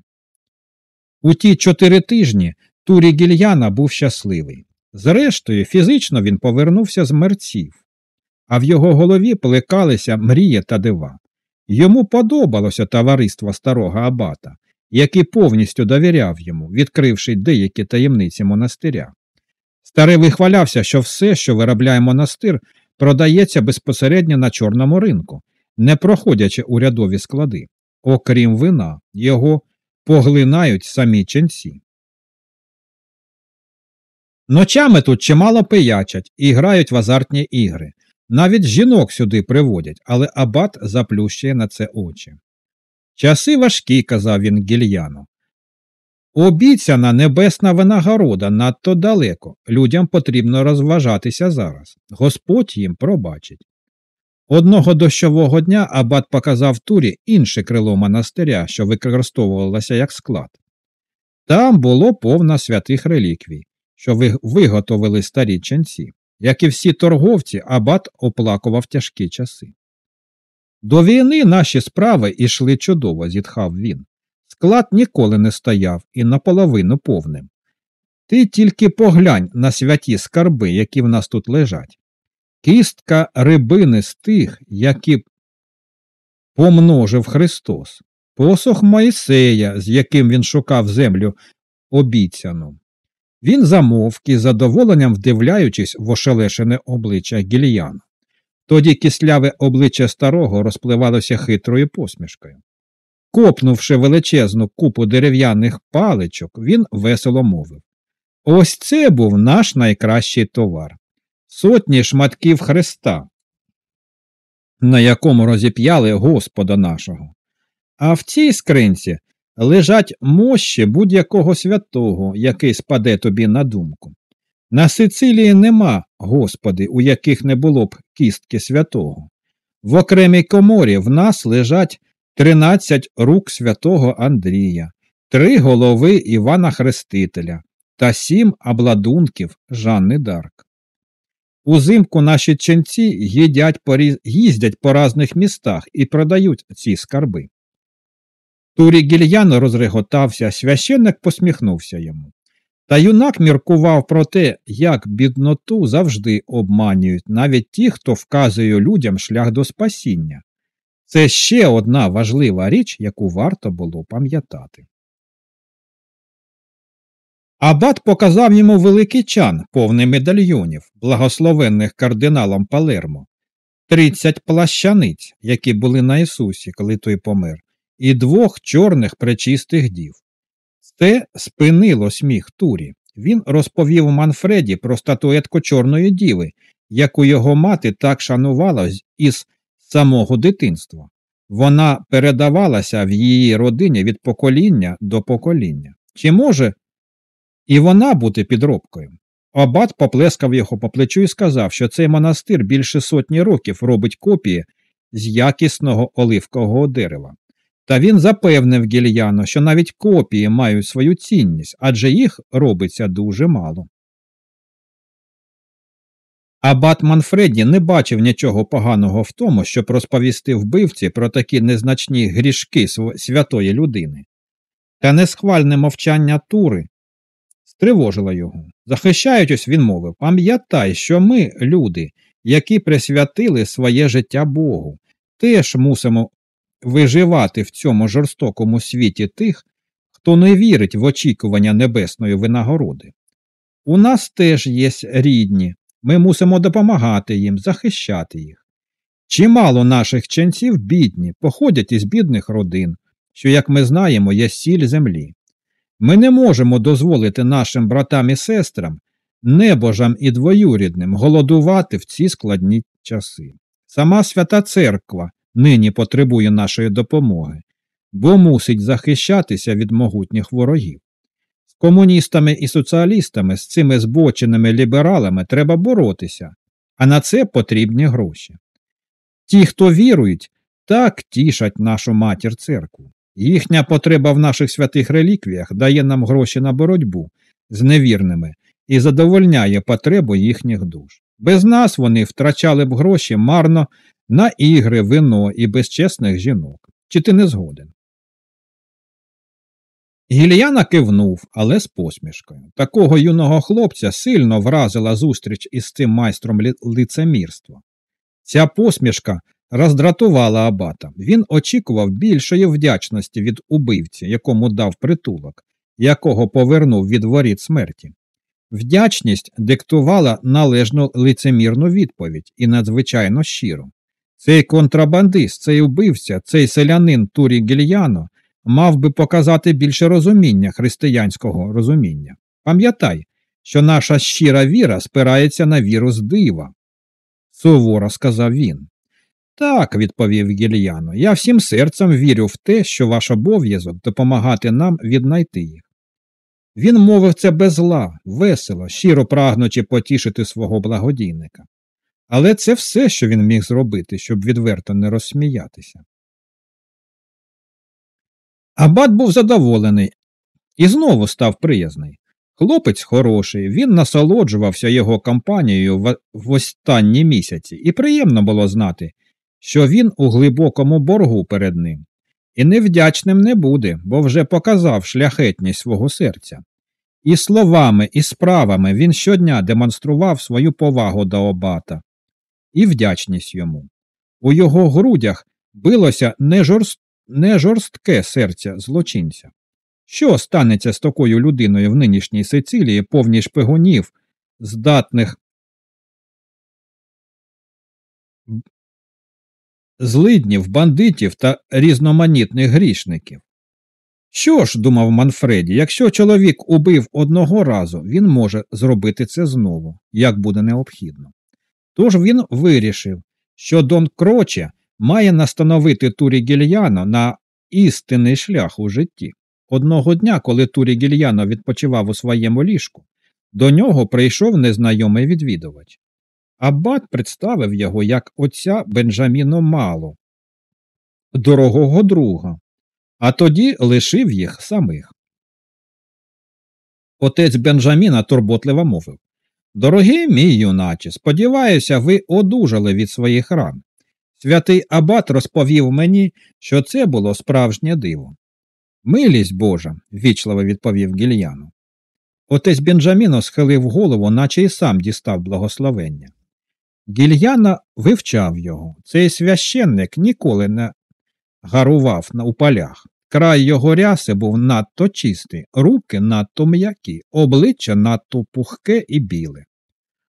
У ті чотири тижні Турі Гільяна був щасливий. Зрештою, фізично він повернувся з мерців, а в його голові плекалися мрії та дива. Йому подобалося товариство старого абата, який повністю довіряв йому, відкривши деякі таємниці монастиря. Старий вихвалявся, що все, що виробляє монастир, продається безпосередньо на чорному ринку, не проходячи урядові склади. Окрім вина, його поглинають самі ченці. Ночами тут чимало пиячать і грають в азартні ігри. Навіть жінок сюди приводять, але абат заплющує на це очі. Часи важкі, казав він гільяно. Обіцяна небесна винагорода надто далеко. Людям потрібно розважатися зараз. Господь їм пробачить. Одного дощового дня абат показав турі інше крило монастиря, що використовувалося як склад. Там було повно святих реліквій, що ви виготовили старі ченці. Як і всі торговці, абат оплакував тяжкі часи. До війни наші справи йшли чудово, зітхав він. Склад ніколи не стояв і наполовину повним. Ти тільки поглянь на святі скарби, які в нас тут лежать. Кістка рибини з тих, які помножив Христос, посох Моїсея, з яким він шукав землю обіцяну. Він замовк із задоволенням вдивляючись в ошелешене обличчя Гільяна. Тоді кисляве обличчя старого розпливалося хитрою посмішкою. Копнувши величезну купу дерев'яних паличок, він весело мовив Ось це був наш найкращий товар. Сотні шматків Христа, на якому розіп'яли Господа нашого. А в цій скринці лежать мощі будь-якого святого, який спаде тобі на думку. На Сицилії нема, Господи, у яких не було б кістки святого. В окремій коморі в нас лежать тринадцять рук святого Андрія, три голови Івана Хрестителя та сім обладунків Жанни Дарк. Узимку наші ченці їздять по разних містах і продають ці скарби. Турі Гільяно розреготався, священник посміхнувся йому. Та юнак міркував про те, як бідноту завжди обманюють навіть ті, хто вказує людям шлях до спасіння. Це ще одна важлива річ, яку варто було пам'ятати. Абат показав йому великий чан, повний медальйонів, благословенних кардиналом Палермо, тридцять плащаниць, які були на Ісусі, коли той помер, і двох чорних пречистих дів. Це спинило сміх Турі. Він розповів Манфреді про статуетку Чорної діви, яку його мати так шанувала із самого дитинства. Вона передавалася в її родині від покоління до покоління. Чи може і вона бути підробкою? Абат поплескав його по плечу і сказав, що цей монастир більше сотні років робить копії з якісного оливкового дерева. Та він запевнив гільяно, що навіть копії мають свою цінність, адже їх робиться дуже мало. Абат Манфредді не бачив нічого поганого в тому, щоб розповісти вбивці про такі незначні грішки святої людини. Та несхвальне мовчання Тури стривожило його. Захищаючись, він мовив Пам'ятай, що ми, люди, які присвятили своє життя Богу, теж мусимо виживати в цьому жорстокому світі тих, хто не вірить в очікування небесної винагороди. У нас теж є рідні, ми мусимо допомагати їм, захищати їх. Чимало наших ченців бідні, походять із бідних родин, що, як ми знаємо, є сіль землі. Ми не можемо дозволити нашим братам і сестрам, небожам і двоюрідним голодувати в ці складні часи. Сама свята церква нині потребує нашої допомоги, бо мусить захищатися від могутніх ворогів. З комуністами і соціалістами, з цими збоченими лібералами треба боротися, а на це потрібні гроші. Ті, хто вірують, так тішать нашу матір церкву. Їхня потреба в наших святих реліквіях дає нам гроші на боротьбу з невірними і задовольняє потребу їхніх душ. Без нас вони втрачали б гроші марно на ігри, вино і безчесних жінок. Чи ти не згоден? Гільяна кивнув, але з посмішкою. Такого юного хлопця сильно вразила зустріч із цим майстром лицемірства. Ця посмішка роздратувала абата. Він очікував більшої вдячності від убивці, якому дав притулок, якого повернув від воріт смерті. Вдячність диктувала належну лицемірну відповідь і надзвичайно щиро. Цей контрабандист, цей убивця, цей селянин Турі Гільяно мав би показати більше розуміння християнського розуміння. Пам'ятай, що наша щира віра спирається на віру з дива, суворо сказав він. Так, відповів Гільяно, я всім серцем вірю в те, що ваш обов'язок допомагати нам віднайти їх. Він мовив це без зла, весело, щиро прагнучи потішити свого благодійника. Але це все, що він міг зробити, щоб відверто не розсміятися. Абат був задоволений і знову став приязний. Хлопець хороший, він насолоджувався його компанією в, останні місяці, і приємно було знати, що він у глибокому боргу перед ним. І невдячним не буде, бо вже показав шляхетність свого серця. І словами, і справами він щодня демонстрував свою повагу до обата і вдячність йому. У його грудях билося не, жорст... серце злочинця. Що станеться з такою людиною в нинішній Сицилії, повні шпигунів, здатних злиднів, бандитів та різноманітних грішників? Що ж, думав Манфреді, якщо чоловік убив одного разу, він може зробити це знову, як буде необхідно. Тож він вирішив, що Дон Кроче має настановити Турі Гільяно на істинний шлях у житті. Одного дня, коли Турі Гільяно відпочивав у своєму ліжку, до нього прийшов незнайомий відвідувач. Аббат представив його як отця Бенджаміно Мало, дорогого друга, а тоді лишив їх самих. Отець Бенджаміна турботливо мовив Дорогий мій юначе, сподіваюся, ви одужали від своїх ран. Святий Абат розповів мені, що це було справжнє диво. Милість Божа, вічливо відповів гільяну. Отець Бенджаміно схилив голову, наче й сам дістав благословення. Гільяна вивчав його. Цей священник ніколи не гарував у полях. Край його ряси був надто чистий, руки надто м'які, обличчя надто пухке і біле.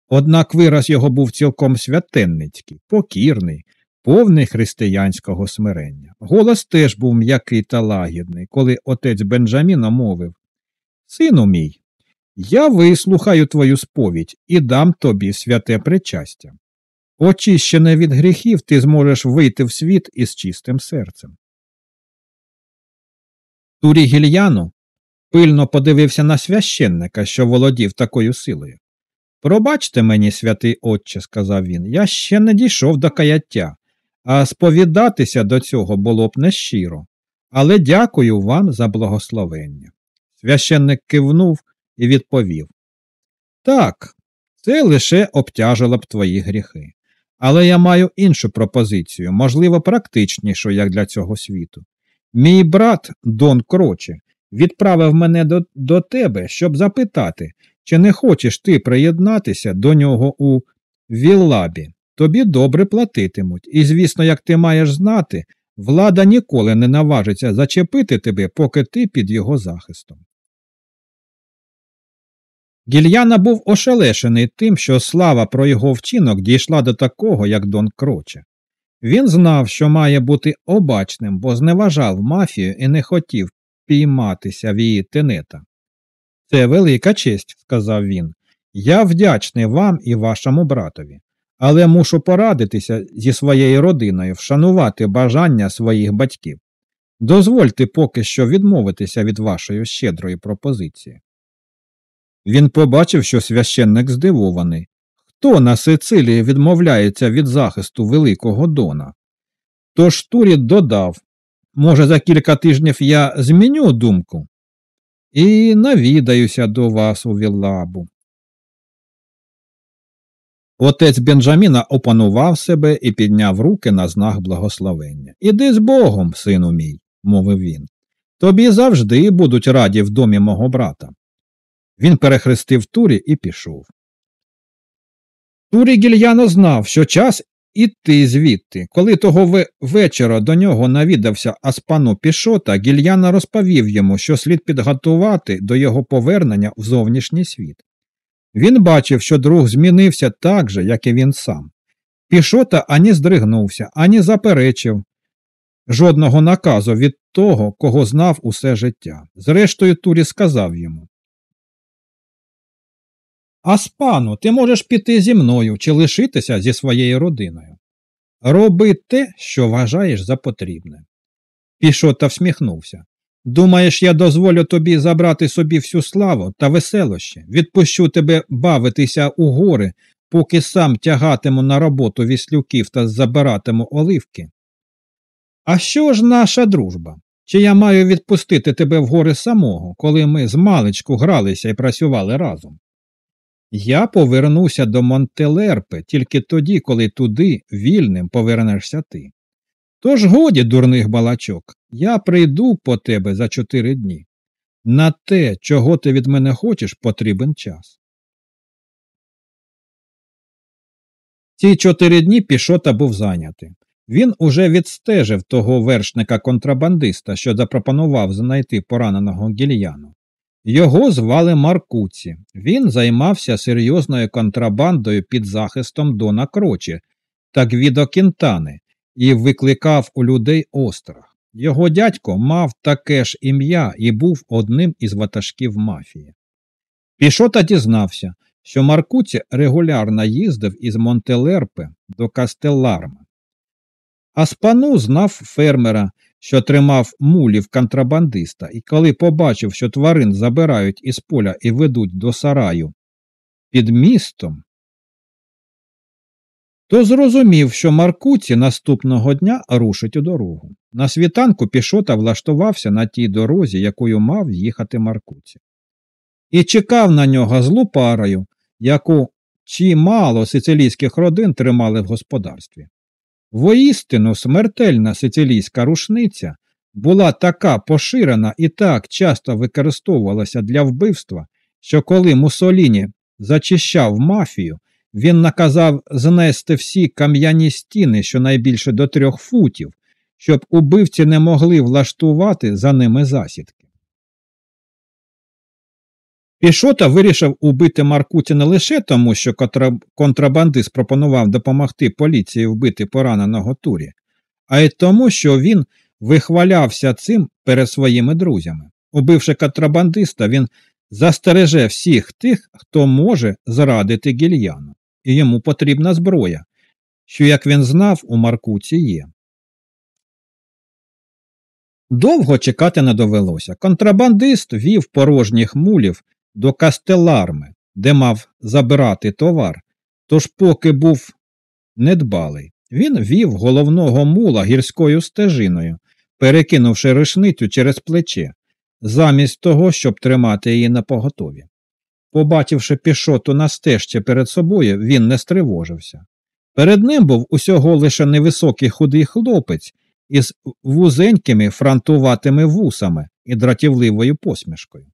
Однак вираз його був цілком святенницький, покірний, повний християнського смирення. Голос теж був м'який та лагідний, коли отець Бенджаміна мовив Сину мій, я вислухаю твою сповідь і дам тобі святе причастя. Очищене від гріхів, ти зможеш вийти в світ із чистим серцем. Турі Гільяну пильно подивився на священника, що володів такою силою. Пробачте мені, святий отче, сказав він, я ще не дійшов до каяття, а сповідатися до цього було б нещиро, але дякую вам за благословення. Священник кивнув і відповів Так, це лише обтяжило б твої гріхи. Але я маю іншу пропозицію, можливо, практичнішу, як для цього світу. Мій брат Дон Кроче відправив мене до, до тебе, щоб запитати, чи не хочеш ти приєднатися до нього у Віллабі. Тобі добре платитимуть, і, звісно, як ти маєш знати, влада ніколи не наважиться зачепити тебе, поки ти під його захистом. Гільяна був ошелешений тим, що слава про його вчинок дійшла до такого, як Дон Кроче. Він знав, що має бути обачним, бо зневажав мафію і не хотів пійматися в її тенета. Це велика честь, сказав він. Я вдячний вам і вашому братові, але мушу порадитися зі своєю родиною, вшанувати бажання своїх батьків. Дозвольте поки що відмовитися від вашої щедрої пропозиції. Він побачив, що священник здивований. Ніхто на Сицилії відмовляється від захисту Великого Дона. Тож Турі додав може, за кілька тижнів я зміню думку і навідаюся до вас у Віллабу. Отець Бенджаміна опанував себе і підняв руки на знак благословення. Іди з Богом, сину мій, мовив він. Тобі завжди будуть раді в домі мого брата. Він перехрестив турі і пішов. Турі гільяно знав, що час іти звідти. Коли того вечора до нього навідався Аспану Пішота, гільяна розповів йому, що слід підготувати до його повернення в зовнішній світ. Він бачив, що друг змінився так же, як і він сам. Пішота ані здригнувся, ані заперечив жодного наказу від того, кого знав усе життя. Зрештою, Турі сказав йому Аспану, ти можеш піти зі мною чи лишитися зі своєю родиною. Роби те, що вважаєш за потрібне. Пішота всміхнувся. Думаєш, я дозволю тобі забрати собі всю славу та веселощі, відпущу тебе бавитися у гори, поки сам тягатиму на роботу віслюків та забиратиму оливки. А що ж наша дружба? Чи я маю відпустити тебе в гори самого, коли ми з маличку гралися і працювали разом? Я повернуся до Монтелерпи тільки тоді, коли туди вільним повернешся ти. Тож годі, дурних балачок, я прийду по тебе за чотири дні. На те, чого ти від мене хочеш, потрібен час. Ці чотири дні Пішота був зайнятий. Він уже відстежив того вершника контрабандиста, що запропонував знайти пораненого гільяну. Його звали Маркуці. Він займався серйозною контрабандою під захистом Дона Крочі та Гвідо Кінтани і викликав у людей острах. Його дядько мав таке ж ім'я і був одним із ватажків мафії. Пішота дізнався, що Маркуці регулярно їздив із Монтелерпи до Кастелларма. Аспану знав фермера, що тримав мулів контрабандиста, і коли побачив, що тварин забирають із поля і ведуть до сараю під містом, то зрозумів, що Маркуці наступного дня рушить у дорогу. На світанку Пішота влаштувався на тій дорозі, якою мав їхати Маркуці, і чекав на нього з лупарою, яку чимало сицилійських родин тримали в господарстві. Воістину смертельна сицилійська рушниця була така поширена і так часто використовувалася для вбивства, що коли Мусоліні зачищав мафію, він наказав знести всі кам'яні стіни щонайбільше до трьох футів, щоб убивці не могли влаштувати за ними засідки. Пішота вирішив убити Маркуті не лише тому, що контрабандист пропонував допомогти поліції вбити пораненого турі, а й тому, що він вихвалявся цим перед своїми друзями. Убивши контрабандиста, він застереже всіх тих, хто може зрадити гільяну, і йому потрібна зброя, що, як він знав, у Маркуці є. Довго чекати не довелося. Контрабандист вів порожніх мулів до Кастеларми, де мав забирати товар, тож, поки був недбалий, він вів головного мула гірською стежиною, перекинувши рушницю через плече, замість того, щоб тримати її на поготові. Побачивши пішоту на стежці перед собою, він не стривожився. Перед ним був усього лише невисокий худий хлопець із вузенькими фронтуватими вусами і дратівливою посмішкою.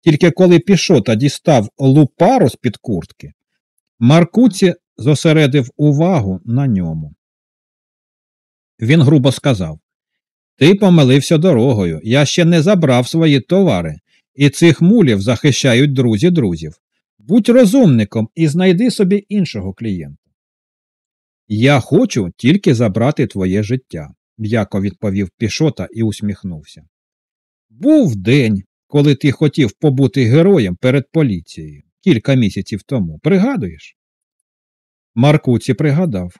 Тільки коли Пішота дістав лупару з під куртки, Маркуці зосередив увагу на ньому. Він грубо сказав Ти помилився дорогою, я ще не забрав свої товари, і цих мулів захищають друзі друзів. Будь розумником і знайди собі іншого клієнта. Я хочу тільки забрати твоє життя, м'яко відповів Пішота і усміхнувся. Був день, коли ти хотів побути героєм перед поліцією кілька місяців тому. Пригадуєш? Маркуці пригадав.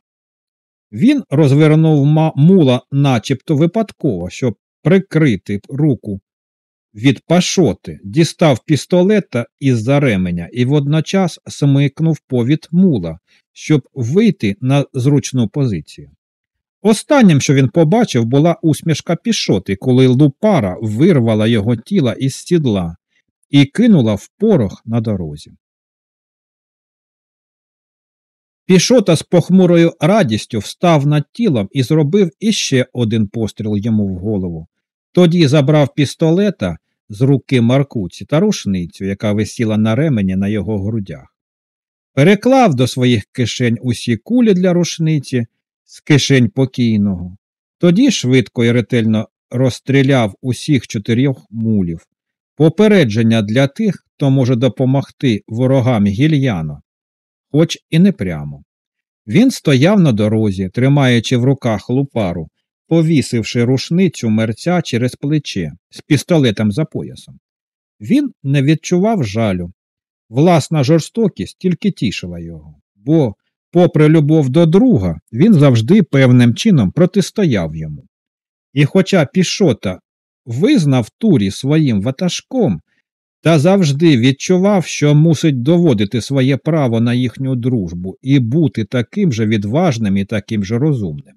Він розвернув мула начебто випадково, щоб прикрити руку від пашоти, дістав пістолета із за ременя і водночас смикнув повід мула, щоб вийти на зручну позицію. Останнім, що він побачив, була усмішка пішоти, коли лупара вирвала його тіла із сідла і кинула в порох на дорозі. Пішота з похмурою радістю встав над тілом і зробив іще один постріл йому в голову. Тоді забрав пістолета з руки Маркуці та рушницю, яка висіла на ремені на його грудях. Переклав до своїх кишень усі кулі для рушниці з кишень покійного. Тоді швидко і ретельно розстріляв усіх чотирьох мулів. Попередження для тих, хто може допомогти ворогам гільяно, хоч і не прямо. Він стояв на дорозі, тримаючи в руках лупару, повісивши рушницю мерця через плече з пістолетом за поясом. Він не відчував жалю. Власна жорстокість тільки тішила його, бо, попри любов до друга, він завжди певним чином протистояв йому. І хоча пішота визнав турі своїм ватажком та завжди відчував, що мусить доводити своє право на їхню дружбу і бути таким же відважним і таким же розумним.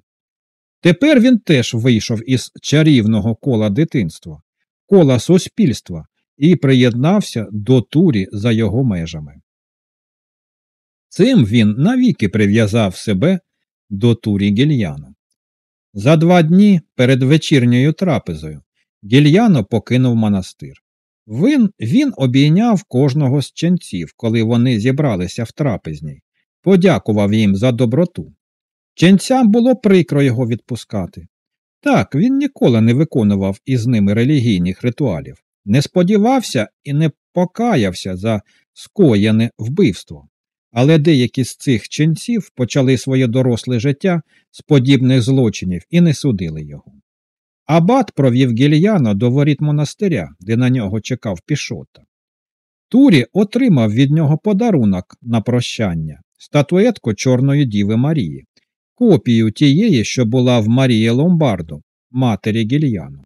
Тепер він теж вийшов із чарівного кола дитинства, кола суспільства і приєднався до турі за його межами. Цим він навіки прив'язав себе до турі гільяна. За два дні перед вечірньою трапезою гільяно покинув монастир. Він він обійняв кожного з ченців, коли вони зібралися в трапезній, подякував їм за доброту. Ченцям було прикро його відпускати. Так, він ніколи не виконував із ними релігійних ритуалів, не сподівався і не покаявся за скоєне вбивство. Але деякі з цих ченців почали своє доросле життя з подібних злочинів і не судили його. Абат провів гільяно до воріт монастиря, де на нього чекав пішота. Турі отримав від нього подарунок на прощання статуетку Чорної Діви Марії, копію тієї, що була в Марії Ломбарду, матері Гільяну.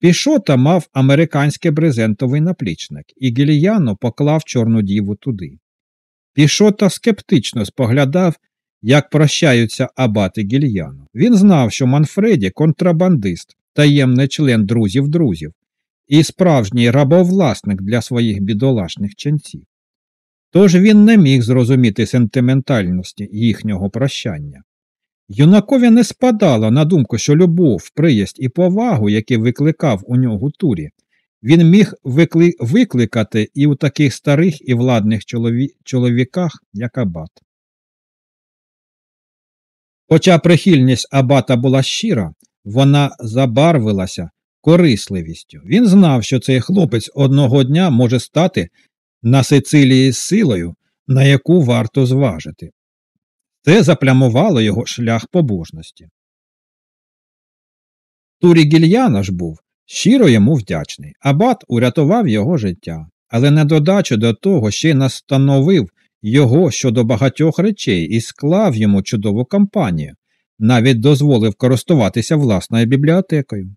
Пішота мав американський брезентовий наплічник, і Гільяно поклав Чорну Діву туди. Пішота скептично споглядав як прощаються абати гільяну. Він знав, що Манфреді контрабандист, таємний член друзів друзів і справжній рабовласник для своїх бідолашних ченців. Тож він не міг зрозуміти сентиментальності їхнього прощання. Юнакові не спадало на думку, що любов, приясть і повагу, які викликав у нього турі, він міг викли... викликати і у таких старих і владних чолові... чоловіках, як Абат. Хоча прихильність абата була щира, вона забарвилася корисливістю. Він знав, що цей хлопець одного дня може стати на Сицилії силою, на яку варто зважити. Це заплямувало його шлях побожності. Турі Гільяна ж був щиро йому вдячний. Абат урятував його життя, але на додачу до того ще й настановив його щодо багатьох речей і склав йому чудову кампанію, навіть дозволив користуватися власною бібліотекою.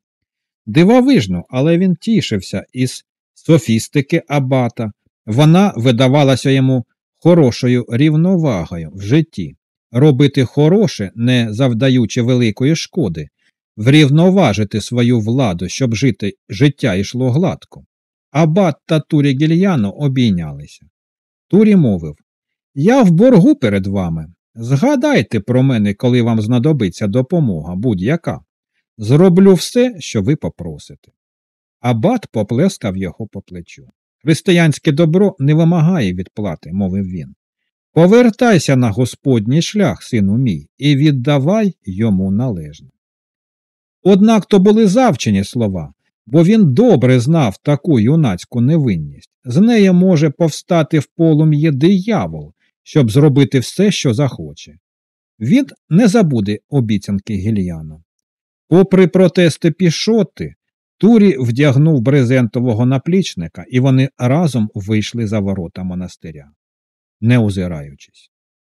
Дивовижно, але він тішився із софістики Абата, вона видавалася йому хорошою рівновагою в житті, робити хороше, не завдаючи великої шкоди, врівноважити свою владу, щоб жити життя йшло гладко. Абат та Турі Гільяно обійнялися. Турі мовив я в боргу перед вами. Згадайте про мене, коли вам знадобиться допомога будь-яка. Зроблю все, що ви попросите. Абат поплескав його по плечу. Християнське добро не вимагає відплати, мовив він. Повертайся на Господній шлях, сину мій, і віддавай йому належне. Однак то були завчені слова, бо він добре знав таку юнацьку невинність. З неї може повстати в полум'ї диявол, щоб зробити все, що захоче. Він не забуде обіцянки Гільяна. Попри протести пішоти, Турі вдягнув брезентового наплічника, і вони разом вийшли за ворота монастиря, не озираючись.